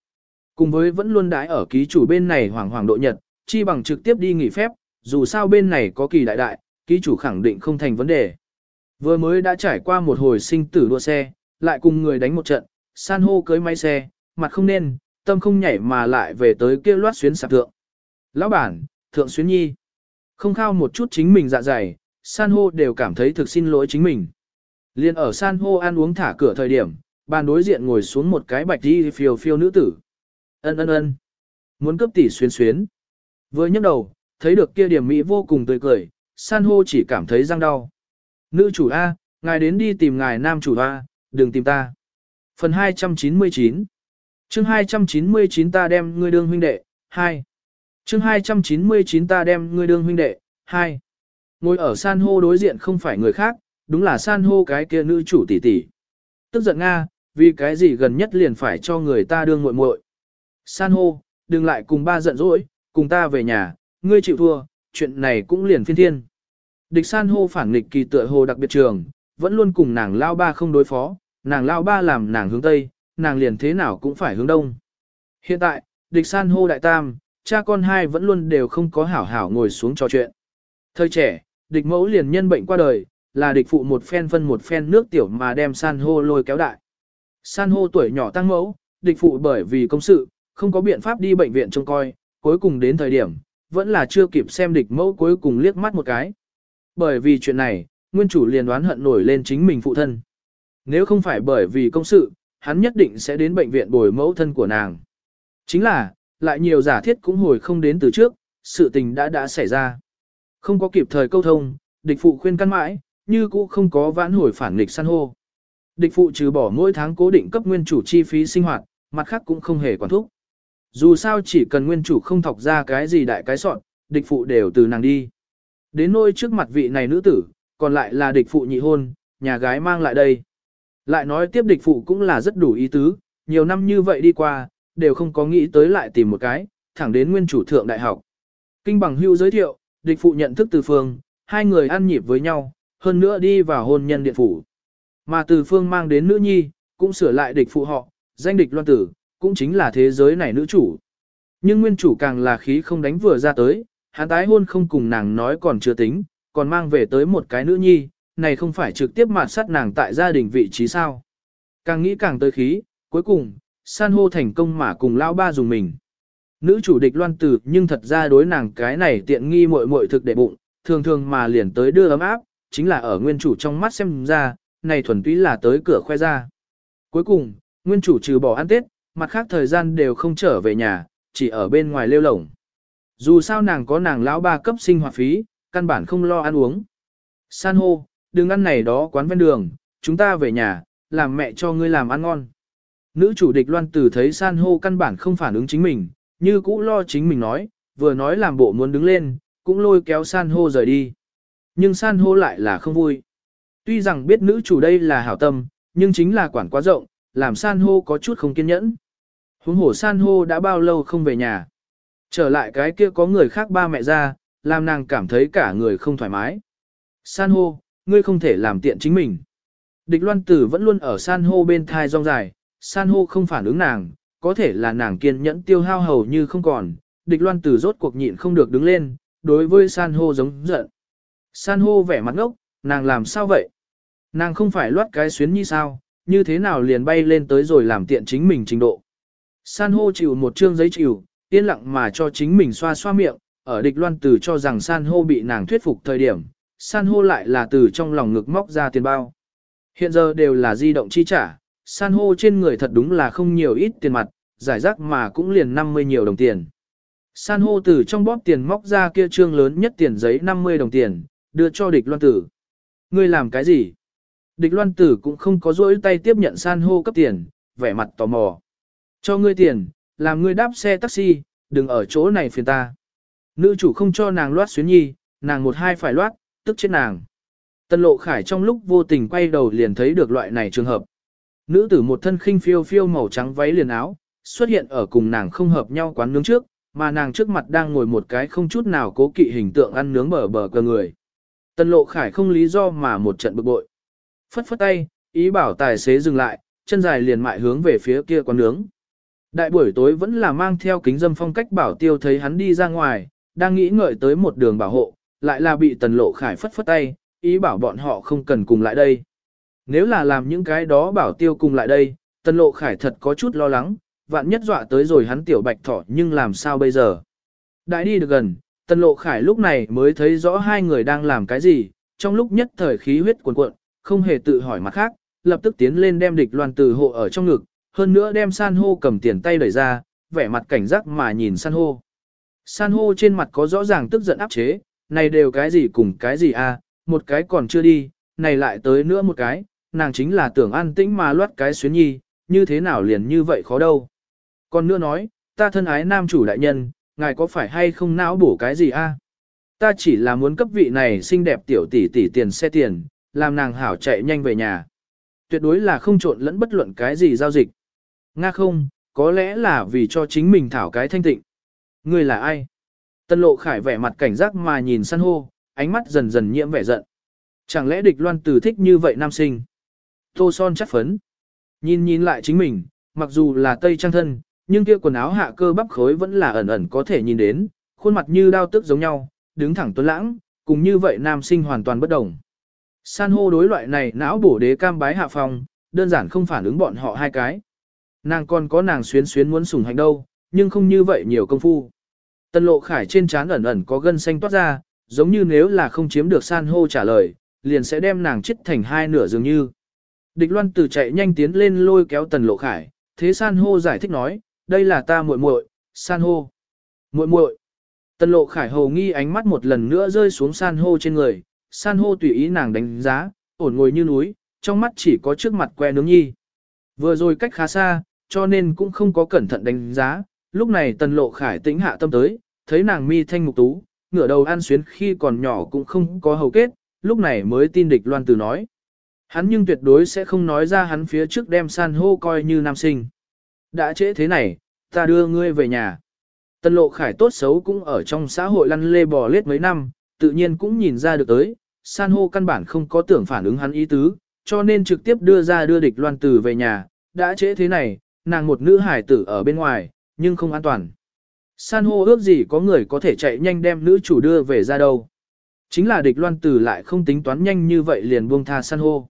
Cùng với vẫn luôn đãi ở ký chủ bên này hoàng hoàng độ nhật, chi bằng trực tiếp đi nghỉ phép, dù sao bên này có kỳ đại đại, ký chủ khẳng định không thành vấn đề. Vừa mới đã trải qua một hồi sinh tử đua xe, lại cùng người đánh một trận, san hô cưới máy xe, mặt không nên, tâm không nhảy mà lại về tới kia loát xuyến sạp thượng. Lão bản, thượng xuyến nhi. Không khao một chút chính mình dạ dày, san hô đều cảm thấy thực xin lỗi chính mình. Liên ở san hô ăn uống thả cửa thời điểm, bàn đối diện ngồi xuống một cái bạch đi phiêu phiêu nữ tử. Ân ân ân. Muốn cấp tỷ xuyến xuyến. Vừa nhấc đầu, thấy được kia điểm mỹ vô cùng tươi cười, san hô chỉ cảm thấy răng đau. Nữ chủ A, ngài đến đi tìm ngài nam chủ A, đừng tìm ta. Phần 299 chương 299 ta đem ngươi đương huynh đệ, 2. chương 299 ta đem ngươi đương huynh đệ, 2. Ngồi ở san hô đối diện không phải người khác, đúng là san hô cái kia nữ chủ tỷ tỷ. Tức giận Nga, vì cái gì gần nhất liền phải cho người ta đương muội muội. San hô, đừng lại cùng ba giận dỗi, cùng ta về nhà, ngươi chịu thua, chuyện này cũng liền phiên thiên. Địch san hô phản nghịch kỳ tựa hồ đặc biệt trường, vẫn luôn cùng nàng lao ba không đối phó, nàng lao ba làm nàng hướng tây, nàng liền thế nào cũng phải hướng đông. Hiện tại, địch san hô đại tam, cha con hai vẫn luôn đều không có hảo hảo ngồi xuống trò chuyện. Thời trẻ, địch mẫu liền nhân bệnh qua đời, là địch phụ một phen phân một phen nước tiểu mà đem san hô lôi kéo đại. San hô tuổi nhỏ tăng mẫu, địch phụ bởi vì công sự, không có biện pháp đi bệnh viện trông coi, cuối cùng đến thời điểm, vẫn là chưa kịp xem địch mẫu cuối cùng liếc mắt một cái. Bởi vì chuyện này, nguyên chủ liền đoán hận nổi lên chính mình phụ thân. Nếu không phải bởi vì công sự, hắn nhất định sẽ đến bệnh viện bồi mẫu thân của nàng. Chính là, lại nhiều giả thiết cũng hồi không đến từ trước, sự tình đã đã xảy ra. Không có kịp thời câu thông, địch phụ khuyên căn mãi, như cũ không có vãn hồi phản nghịch san hô. Địch phụ trừ bỏ mỗi tháng cố định cấp nguyên chủ chi phí sinh hoạt, mặt khác cũng không hề quản thúc. Dù sao chỉ cần nguyên chủ không thọc ra cái gì đại cái soạn, địch phụ đều từ nàng đi. Đến nôi trước mặt vị này nữ tử, còn lại là địch phụ nhị hôn, nhà gái mang lại đây. Lại nói tiếp địch phụ cũng là rất đủ ý tứ, nhiều năm như vậy đi qua, đều không có nghĩ tới lại tìm một cái, thẳng đến nguyên chủ thượng đại học. Kinh bằng hưu giới thiệu, địch phụ nhận thức từ phương, hai người ăn nhịp với nhau, hơn nữa đi vào hôn nhân điện phủ. Mà từ phương mang đến nữ nhi, cũng sửa lại địch phụ họ, danh địch loan tử, cũng chính là thế giới này nữ chủ. Nhưng nguyên chủ càng là khí không đánh vừa ra tới, hắn tái hôn không cùng nàng nói còn chưa tính, còn mang về tới một cái nữ nhi, này không phải trực tiếp mạt sát nàng tại gia đình vị trí sao. Càng nghĩ càng tới khí, cuối cùng, san hô thành công mà cùng lão ba dùng mình. Nữ chủ địch loan tử nhưng thật ra đối nàng cái này tiện nghi muội muội thực để bụng, thường thường mà liền tới đưa ấm áp, chính là ở nguyên chủ trong mắt xem ra, này thuần túy là tới cửa khoe ra. Cuối cùng, nguyên chủ trừ bỏ ăn tết, mặt khác thời gian đều không trở về nhà, chỉ ở bên ngoài lêu lổng. Dù sao nàng có nàng lão ba cấp sinh hoạt phí, căn bản không lo ăn uống. San hô, đừng ăn này đó quán ven đường, chúng ta về nhà, làm mẹ cho ngươi làm ăn ngon. Nữ chủ địch loan tử thấy san hô căn bản không phản ứng chính mình, như cũ lo chính mình nói, vừa nói làm bộ muốn đứng lên, cũng lôi kéo san hô rời đi. Nhưng san hô lại là không vui. Tuy rằng biết nữ chủ đây là hảo tâm, nhưng chính là quản quá rộng, làm san hô có chút không kiên nhẫn. Huống hổ san hô đã bao lâu không về nhà. Trở lại cái kia có người khác ba mẹ ra, làm nàng cảm thấy cả người không thoải mái. San hô, ngươi không thể làm tiện chính mình. Địch loan tử vẫn luôn ở san hô bên thai rong dài, san hô không phản ứng nàng, có thể là nàng kiên nhẫn tiêu hao hầu như không còn. Địch loan tử rốt cuộc nhịn không được đứng lên, đối với san hô giống giận. San hô vẻ mặt ngốc, nàng làm sao vậy? Nàng không phải loát cái xuyến như sao, như thế nào liền bay lên tới rồi làm tiện chính mình trình độ. San hô chịu một trương giấy chịu, yên lặng mà cho chính mình xoa xoa miệng, ở địch loan tử cho rằng san hô bị nàng thuyết phục thời điểm, san hô lại là từ trong lòng ngực móc ra tiền bao. Hiện giờ đều là di động chi trả, san hô trên người thật đúng là không nhiều ít tiền mặt, giải rác mà cũng liền 50 nhiều đồng tiền. San hô từ trong bóp tiền móc ra kia trương lớn nhất tiền giấy 50 đồng tiền, đưa cho địch loan tử. Ngươi làm cái gì? Địch loan tử cũng không có rỗi tay tiếp nhận san hô cấp tiền, vẻ mặt tò mò. Cho ngươi tiền, làm ngươi đáp xe taxi, đừng ở chỗ này phiền ta. Nữ chủ không cho nàng loát xuyến nhi, nàng một hai phải loát, tức chết nàng. Tân lộ khải trong lúc vô tình quay đầu liền thấy được loại này trường hợp. Nữ tử một thân khinh phiêu phiêu màu trắng váy liền áo, xuất hiện ở cùng nàng không hợp nhau quán nướng trước, mà nàng trước mặt đang ngồi một cái không chút nào cố kỵ hình tượng ăn nướng bờ bờ cờ người. Tân lộ khải không lý do mà một trận bực bội. Phất phất tay, ý bảo tài xế dừng lại, chân dài liền mại hướng về phía kia quán nướng. Đại buổi tối vẫn là mang theo kính dâm phong cách bảo tiêu thấy hắn đi ra ngoài, đang nghĩ ngợi tới một đường bảo hộ, lại là bị tần lộ khải phất phất tay, ý bảo bọn họ không cần cùng lại đây. Nếu là làm những cái đó bảo tiêu cùng lại đây, tần lộ khải thật có chút lo lắng, vạn nhất dọa tới rồi hắn tiểu bạch thỏ nhưng làm sao bây giờ. Đại đi được gần, tần lộ khải lúc này mới thấy rõ hai người đang làm cái gì, trong lúc nhất thời khí huyết cuồn cuộn, không hề tự hỏi mặt khác, lập tức tiến lên đem địch loan từ hộ ở trong ngực, hơn nữa đem san hô cầm tiền tay đẩy ra, vẻ mặt cảnh giác mà nhìn san hô. San hô trên mặt có rõ ràng tức giận áp chế, này đều cái gì cùng cái gì à, một cái còn chưa đi, này lại tới nữa một cái, nàng chính là tưởng an tĩnh mà loát cái xuyến nhi, như thế nào liền như vậy khó đâu. Còn nữa nói, ta thân ái nam chủ đại nhân, ngài có phải hay không não bổ cái gì a? À? Ta chỉ là muốn cấp vị này xinh đẹp tiểu tỷ tỷ tiền xe tiền, làm nàng hảo chạy nhanh về nhà. Tuyệt đối là không trộn lẫn bất luận cái gì giao dịch. Nga không, có lẽ là vì cho chính mình thảo cái thanh tịnh. Ngươi là ai? Tân lộ khải vẻ mặt cảnh giác mà nhìn san hô, ánh mắt dần dần nhiễm vẻ giận. Chẳng lẽ địch loan tử thích như vậy nam sinh? Tô son chắc phấn. Nhìn nhìn lại chính mình, mặc dù là tây trang thân, nhưng kia quần áo hạ cơ bắp khối vẫn là ẩn ẩn có thể nhìn đến, khuôn mặt như đao tức giống nhau, đứng thẳng tuấn lãng, cùng như vậy nam sinh hoàn toàn bất đồng. San hô đối loại này não bổ đế cam bái hạ phòng, đơn giản không phản ứng bọn họ hai cái. Nàng còn có nàng xuyến xuyến muốn sủng hành đâu, nhưng không như vậy nhiều công phu. Tân lộ khải trên trán ẩn ẩn có gân xanh toát ra, giống như nếu là không chiếm được san hô trả lời, liền sẽ đem nàng chết thành hai nửa dường như. Địch loan từ chạy nhanh tiến lên lôi kéo tần lộ khải, thế san hô giải thích nói, đây là ta muội muội, san hô. muội muội. Tần lộ khải hầu nghi ánh mắt một lần nữa rơi xuống san hô trên người, san hô tùy ý nàng đánh giá, ổn ngồi như núi, trong mắt chỉ có trước mặt que nướng nhi. Vừa rồi cách khá xa, cho nên cũng không có cẩn thận đánh giá, lúc này tần lộ khải tĩnh hạ tâm tới, thấy nàng mi thanh mục tú, ngửa đầu an xuyến khi còn nhỏ cũng không có hầu kết, lúc này mới tin địch loan từ nói. Hắn nhưng tuyệt đối sẽ không nói ra hắn phía trước đem san hô coi như nam sinh. Đã trễ thế này, ta đưa ngươi về nhà. Tân lộ khải tốt xấu cũng ở trong xã hội lăn lê bò lết mấy năm, tự nhiên cũng nhìn ra được tới, san hô căn bản không có tưởng phản ứng hắn ý tứ, cho nên trực tiếp đưa ra đưa địch loan tử về nhà, đã trễ thế này, nàng một nữ hải tử ở bên ngoài, nhưng không an toàn. San hô ước gì có người có thể chạy nhanh đem nữ chủ đưa về ra đâu. Chính là địch loan tử lại không tính toán nhanh như vậy liền buông tha san hô.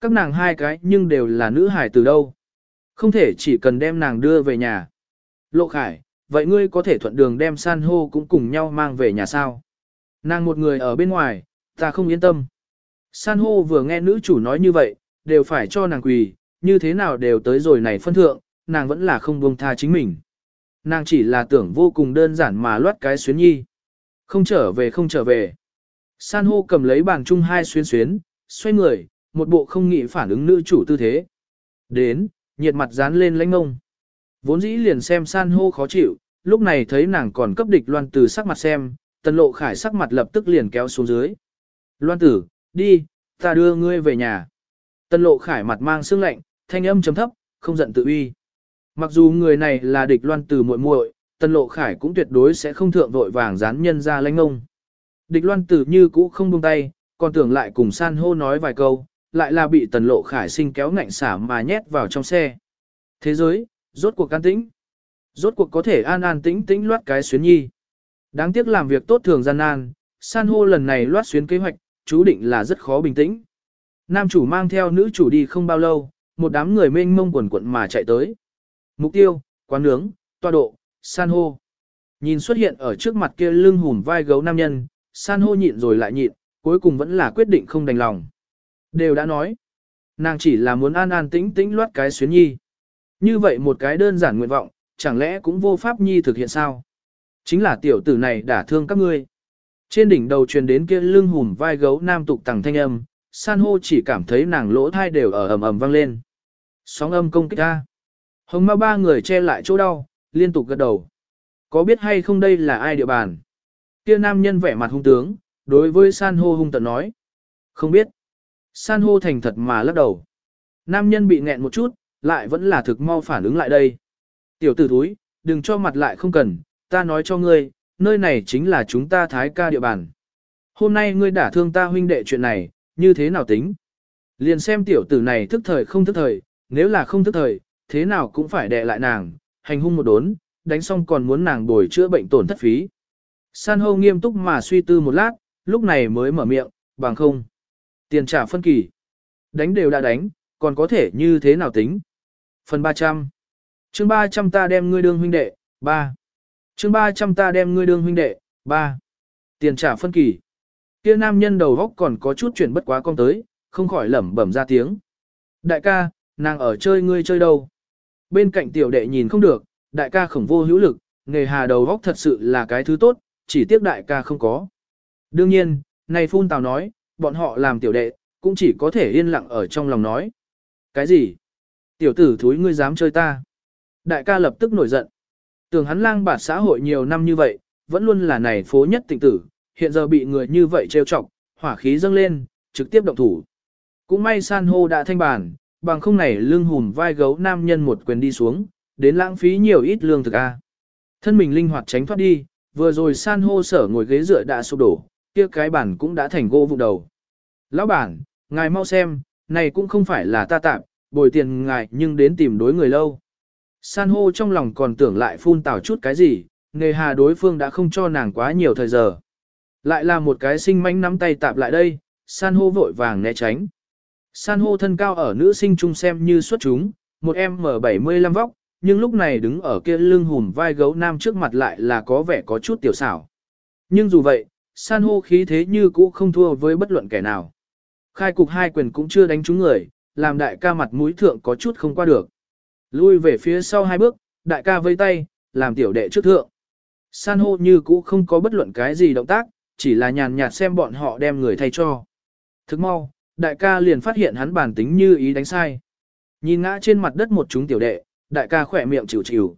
Các nàng hai cái nhưng đều là nữ hải tử đâu. Không thể chỉ cần đem nàng đưa về nhà. Lộ khải, vậy ngươi có thể thuận đường đem san hô cũng cùng nhau mang về nhà sao? Nàng một người ở bên ngoài, ta không yên tâm. San hô vừa nghe nữ chủ nói như vậy, đều phải cho nàng quỳ, như thế nào đều tới rồi này phân thượng, nàng vẫn là không buông tha chính mình. Nàng chỉ là tưởng vô cùng đơn giản mà loát cái xuyến nhi. Không trở về không trở về. San hô cầm lấy bàn chung hai xuyến xuyến, xoay người, một bộ không nghĩ phản ứng nữ chủ tư thế. Đến, nhiệt mặt dán lên lãnh ngông. Vốn dĩ liền xem san hô khó chịu, lúc này thấy nàng còn cấp địch loan Tử sắc mặt xem, tần lộ khải sắc mặt lập tức liền kéo xuống dưới. Loan tử, đi, ta đưa ngươi về nhà. Tần lộ khải mặt mang sương lạnh, thanh âm chấm thấp, không giận tự uy. Mặc dù người này là địch loan tử muội muội, tần lộ khải cũng tuyệt đối sẽ không thượng vội vàng dán nhân ra lãnh ngông. Địch loan tử như cũ không buông tay, còn tưởng lại cùng san hô nói vài câu, lại là bị tần lộ khải sinh kéo ngạnh xả mà nhét vào trong xe. Thế giới, rốt cuộc can tĩnh. Rốt cuộc có thể an an tĩnh tĩnh loát cái xuyến nhi. Đáng tiếc làm việc tốt thường gian nan, san hô lần này loát xuyến kế hoạch, chú định là rất khó bình tĩnh. Nam chủ mang theo nữ chủ đi không bao lâu, một đám người mênh mông quần quận mà chạy tới. Mục tiêu, quán nướng, toa độ, san hô. Nhìn xuất hiện ở trước mặt kia lưng hùm vai gấu nam nhân, san hô nhịn rồi lại nhịn, cuối cùng vẫn là quyết định không đành lòng. Đều đã nói, nàng chỉ là muốn an an tĩnh tĩnh loát cái xuyến nhi. Như vậy một cái đơn giản nguyện vọng, chẳng lẽ cũng vô pháp nhi thực hiện sao? Chính là tiểu tử này đã thương các ngươi. Trên đỉnh đầu truyền đến kia lưng hùm vai gấu nam tục tằng thanh âm, san hô chỉ cảm thấy nàng lỗ thai đều ở ầm ầm vang lên. Sóng âm công kích ra. Hồng ma ba người che lại chỗ đau, liên tục gật đầu. Có biết hay không đây là ai địa bàn? Kia nam nhân vẻ mặt hung tướng, đối với san hô hung tận nói. Không biết. San hô thành thật mà lắc đầu. Nam nhân bị nghẹn một chút, lại vẫn là thực mau phản ứng lại đây. Tiểu tử thúi, đừng cho mặt lại không cần, ta nói cho ngươi, nơi này chính là chúng ta thái ca địa bàn. Hôm nay ngươi đã thương ta huynh đệ chuyện này, như thế nào tính? Liền xem tiểu tử này thức thời không thức thời, nếu là không thức thời, thế nào cũng phải đè lại nàng, hành hung một đốn, đánh xong còn muốn nàng bồi chữa bệnh tổn thất phí. San hô nghiêm túc mà suy tư một lát, lúc này mới mở miệng, bằng không. Tiền trả phân kỳ. Đánh đều đã đánh, còn có thể như thế nào tính? Phần 300. chương 300 ta đem ngươi đương huynh đệ, 3. chương 300 ta đem ngươi đương huynh đệ, 3. Tiền trả phân kỳ. Kia nam nhân đầu góc còn có chút chuyển bất quá con tới, không khỏi lẩm bẩm ra tiếng. Đại ca, nàng ở chơi ngươi chơi đâu? Bên cạnh tiểu đệ nhìn không được, đại ca khổng vô hữu lực, nghề hà đầu góc thật sự là cái thứ tốt, chỉ tiếc đại ca không có. Đương nhiên, này phun tào nói, bọn họ làm tiểu đệ, cũng chỉ có thể yên lặng ở trong lòng nói. Cái gì? Tiểu tử thúi ngươi dám chơi ta? Đại ca lập tức nổi giận. Tưởng hắn lang bạt xã hội nhiều năm như vậy, vẫn luôn là này phố nhất tịnh tử, hiện giờ bị người như vậy trêu chọc, hỏa khí dâng lên, trực tiếp động thủ. Cũng may san hô đã thanh bản, bằng không này lưng hùn vai gấu nam nhân một quyền đi xuống, đến lãng phí nhiều ít lương thực a. Thân mình linh hoạt tránh thoát đi, vừa rồi san hô sở ngồi ghế dựa đã sụp đổ, kia cái bản cũng đã thành gỗ vụ đầu. Lão bản, ngài mau xem, này cũng không phải là ta tạm, bồi tiền ngài nhưng đến tìm đối người lâu. San hô trong lòng còn tưởng lại phun tào chút cái gì, nghề hà đối phương đã không cho nàng quá nhiều thời giờ. Lại là một cái sinh manh nắm tay tạp lại đây, san hô vội vàng né tránh. San hô thân cao ở nữ sinh trung xem như xuất chúng, một em M75 vóc, nhưng lúc này đứng ở kia lưng hùm vai gấu nam trước mặt lại là có vẻ có chút tiểu xảo. Nhưng dù vậy, san hô khí thế như cũ không thua với bất luận kẻ nào. Khai cục hai quyền cũng chưa đánh trúng người, làm đại ca mặt mũi thượng có chút không qua được. Lui về phía sau hai bước, đại ca vây tay, làm tiểu đệ trước thượng. San hô như cũ không có bất luận cái gì động tác, chỉ là nhàn nhạt xem bọn họ đem người thay cho. Thức mau, đại ca liền phát hiện hắn bản tính như ý đánh sai. Nhìn ngã trên mặt đất một chúng tiểu đệ, đại ca khỏe miệng chịu chịu.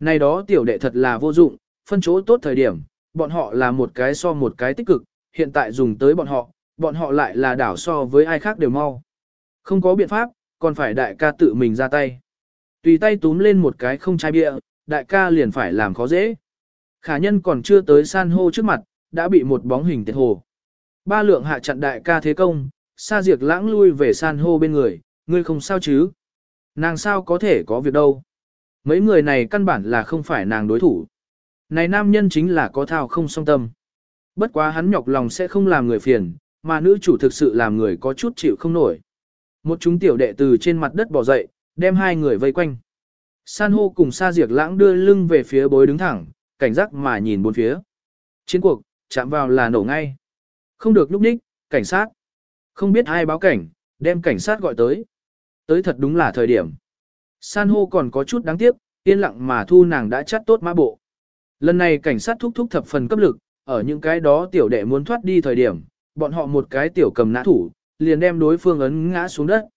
Này đó tiểu đệ thật là vô dụng, phân chỗ tốt thời điểm, bọn họ là một cái so một cái tích cực, hiện tại dùng tới bọn họ, bọn họ lại là đảo so với ai khác đều mau. Không có biện pháp, còn phải đại ca tự mình ra tay. Tùy tay túm lên một cái không chai bia, đại ca liền phải làm khó dễ. Khả nhân còn chưa tới san hô trước mặt, đã bị một bóng hình tiệt hồ. Ba lượng hạ chặn đại ca thế công, xa diệt lãng lui về san hô bên người, ngươi không sao chứ. Nàng sao có thể có việc đâu. Mấy người này căn bản là không phải nàng đối thủ. Này nam nhân chính là có thao không song tâm. Bất quá hắn nhọc lòng sẽ không làm người phiền, mà nữ chủ thực sự làm người có chút chịu không nổi. Một chúng tiểu đệ từ trên mặt đất bò dậy, đem hai người vây quanh. San hô cùng sa diệt lãng đưa lưng về phía bối đứng thẳng, cảnh giác mà nhìn bốn phía. Chiến cuộc, chạm vào là nổ ngay. Không được lúc đích, cảnh sát. Không biết ai báo cảnh, đem cảnh sát gọi tới. Tới thật đúng là thời điểm. San hô còn có chút đáng tiếc, yên lặng mà thu nàng đã chắt tốt mã bộ. Lần này cảnh sát thúc thúc thập phần cấp lực, ở những cái đó tiểu đệ muốn thoát đi thời điểm, bọn họ một cái tiểu cầm nã thủ, liền đem đối phương ấn ngã xuống đất.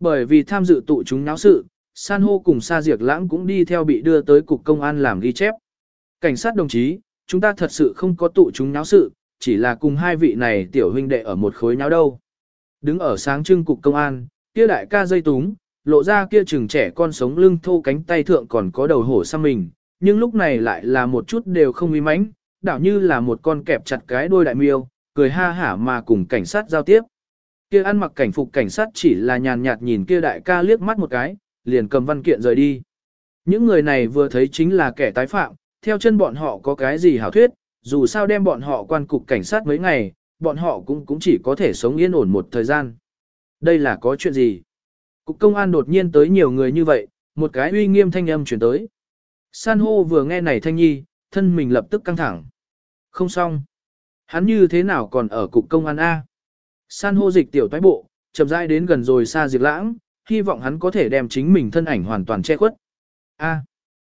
Bởi vì tham dự tụ chúng náo sự, San hô cùng Sa Diệc Lãng cũng đi theo bị đưa tới cục công an làm ghi chép. Cảnh sát đồng chí, chúng ta thật sự không có tụ chúng náo sự, chỉ là cùng hai vị này tiểu huynh đệ ở một khối nháo đâu. Đứng ở sáng trưng cục công an, kia đại ca dây túng, lộ ra kia chừng trẻ con sống lưng thô cánh tay thượng còn có đầu hổ xăm mình, nhưng lúc này lại là một chút đều không uy mãnh, đảo như là một con kẹp chặt cái đôi đại miêu, cười ha hả mà cùng cảnh sát giao tiếp. Kia ăn mặc cảnh phục cảnh sát chỉ là nhàn nhạt nhìn kia đại ca liếc mắt một cái, liền cầm văn kiện rời đi. Những người này vừa thấy chính là kẻ tái phạm, theo chân bọn họ có cái gì hảo thuyết, dù sao đem bọn họ quan cục cảnh sát mấy ngày, bọn họ cũng cũng chỉ có thể sống yên ổn một thời gian. Đây là có chuyện gì? Cục công an đột nhiên tới nhiều người như vậy, một cái uy nghiêm thanh âm chuyển tới. San hô vừa nghe này thanh nhi, thân mình lập tức căng thẳng. Không xong. Hắn như thế nào còn ở cục công an A? San hô dịch tiểu toái bộ, chậm rãi đến gần rồi xa diệt lãng, hy vọng hắn có thể đem chính mình thân ảnh hoàn toàn che khuất. A.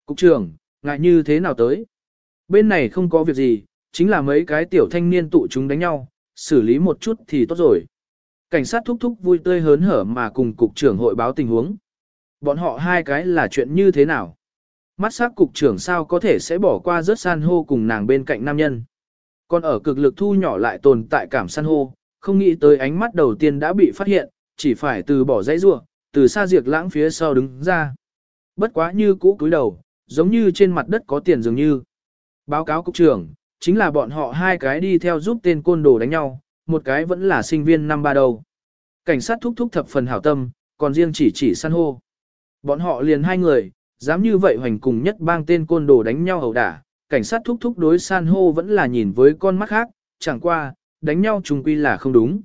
Cục trưởng, ngại như thế nào tới? Bên này không có việc gì, chính là mấy cái tiểu thanh niên tụ chúng đánh nhau, xử lý một chút thì tốt rồi. Cảnh sát thúc thúc vui tươi hớn hở mà cùng cục trưởng hội báo tình huống. Bọn họ hai cái là chuyện như thế nào? Mắt sắc cục trưởng sao có thể sẽ bỏ qua rớt san hô cùng nàng bên cạnh nam nhân. Còn ở cực lực thu nhỏ lại tồn tại cảm san hô, không nghĩ tới ánh mắt đầu tiên đã bị phát hiện, chỉ phải từ bỏ dãy rua, từ xa diệt lãng phía sau đứng ra. Bất quá như cũ cúi đầu, giống như trên mặt đất có tiền dường như. Báo cáo cục trưởng, chính là bọn họ hai cái đi theo giúp tên côn đồ đánh nhau, một cái vẫn là sinh viên năm ba đầu. Cảnh sát thúc thúc thập phần hảo tâm, còn riêng chỉ chỉ san hô. Bọn họ liền hai người, dám như vậy hoành cùng nhất bang tên côn đồ đánh nhau ẩu đả, cảnh sát thúc thúc đối san hô vẫn là nhìn với con mắt khác, chẳng qua, đánh nhau trùng quy là không đúng.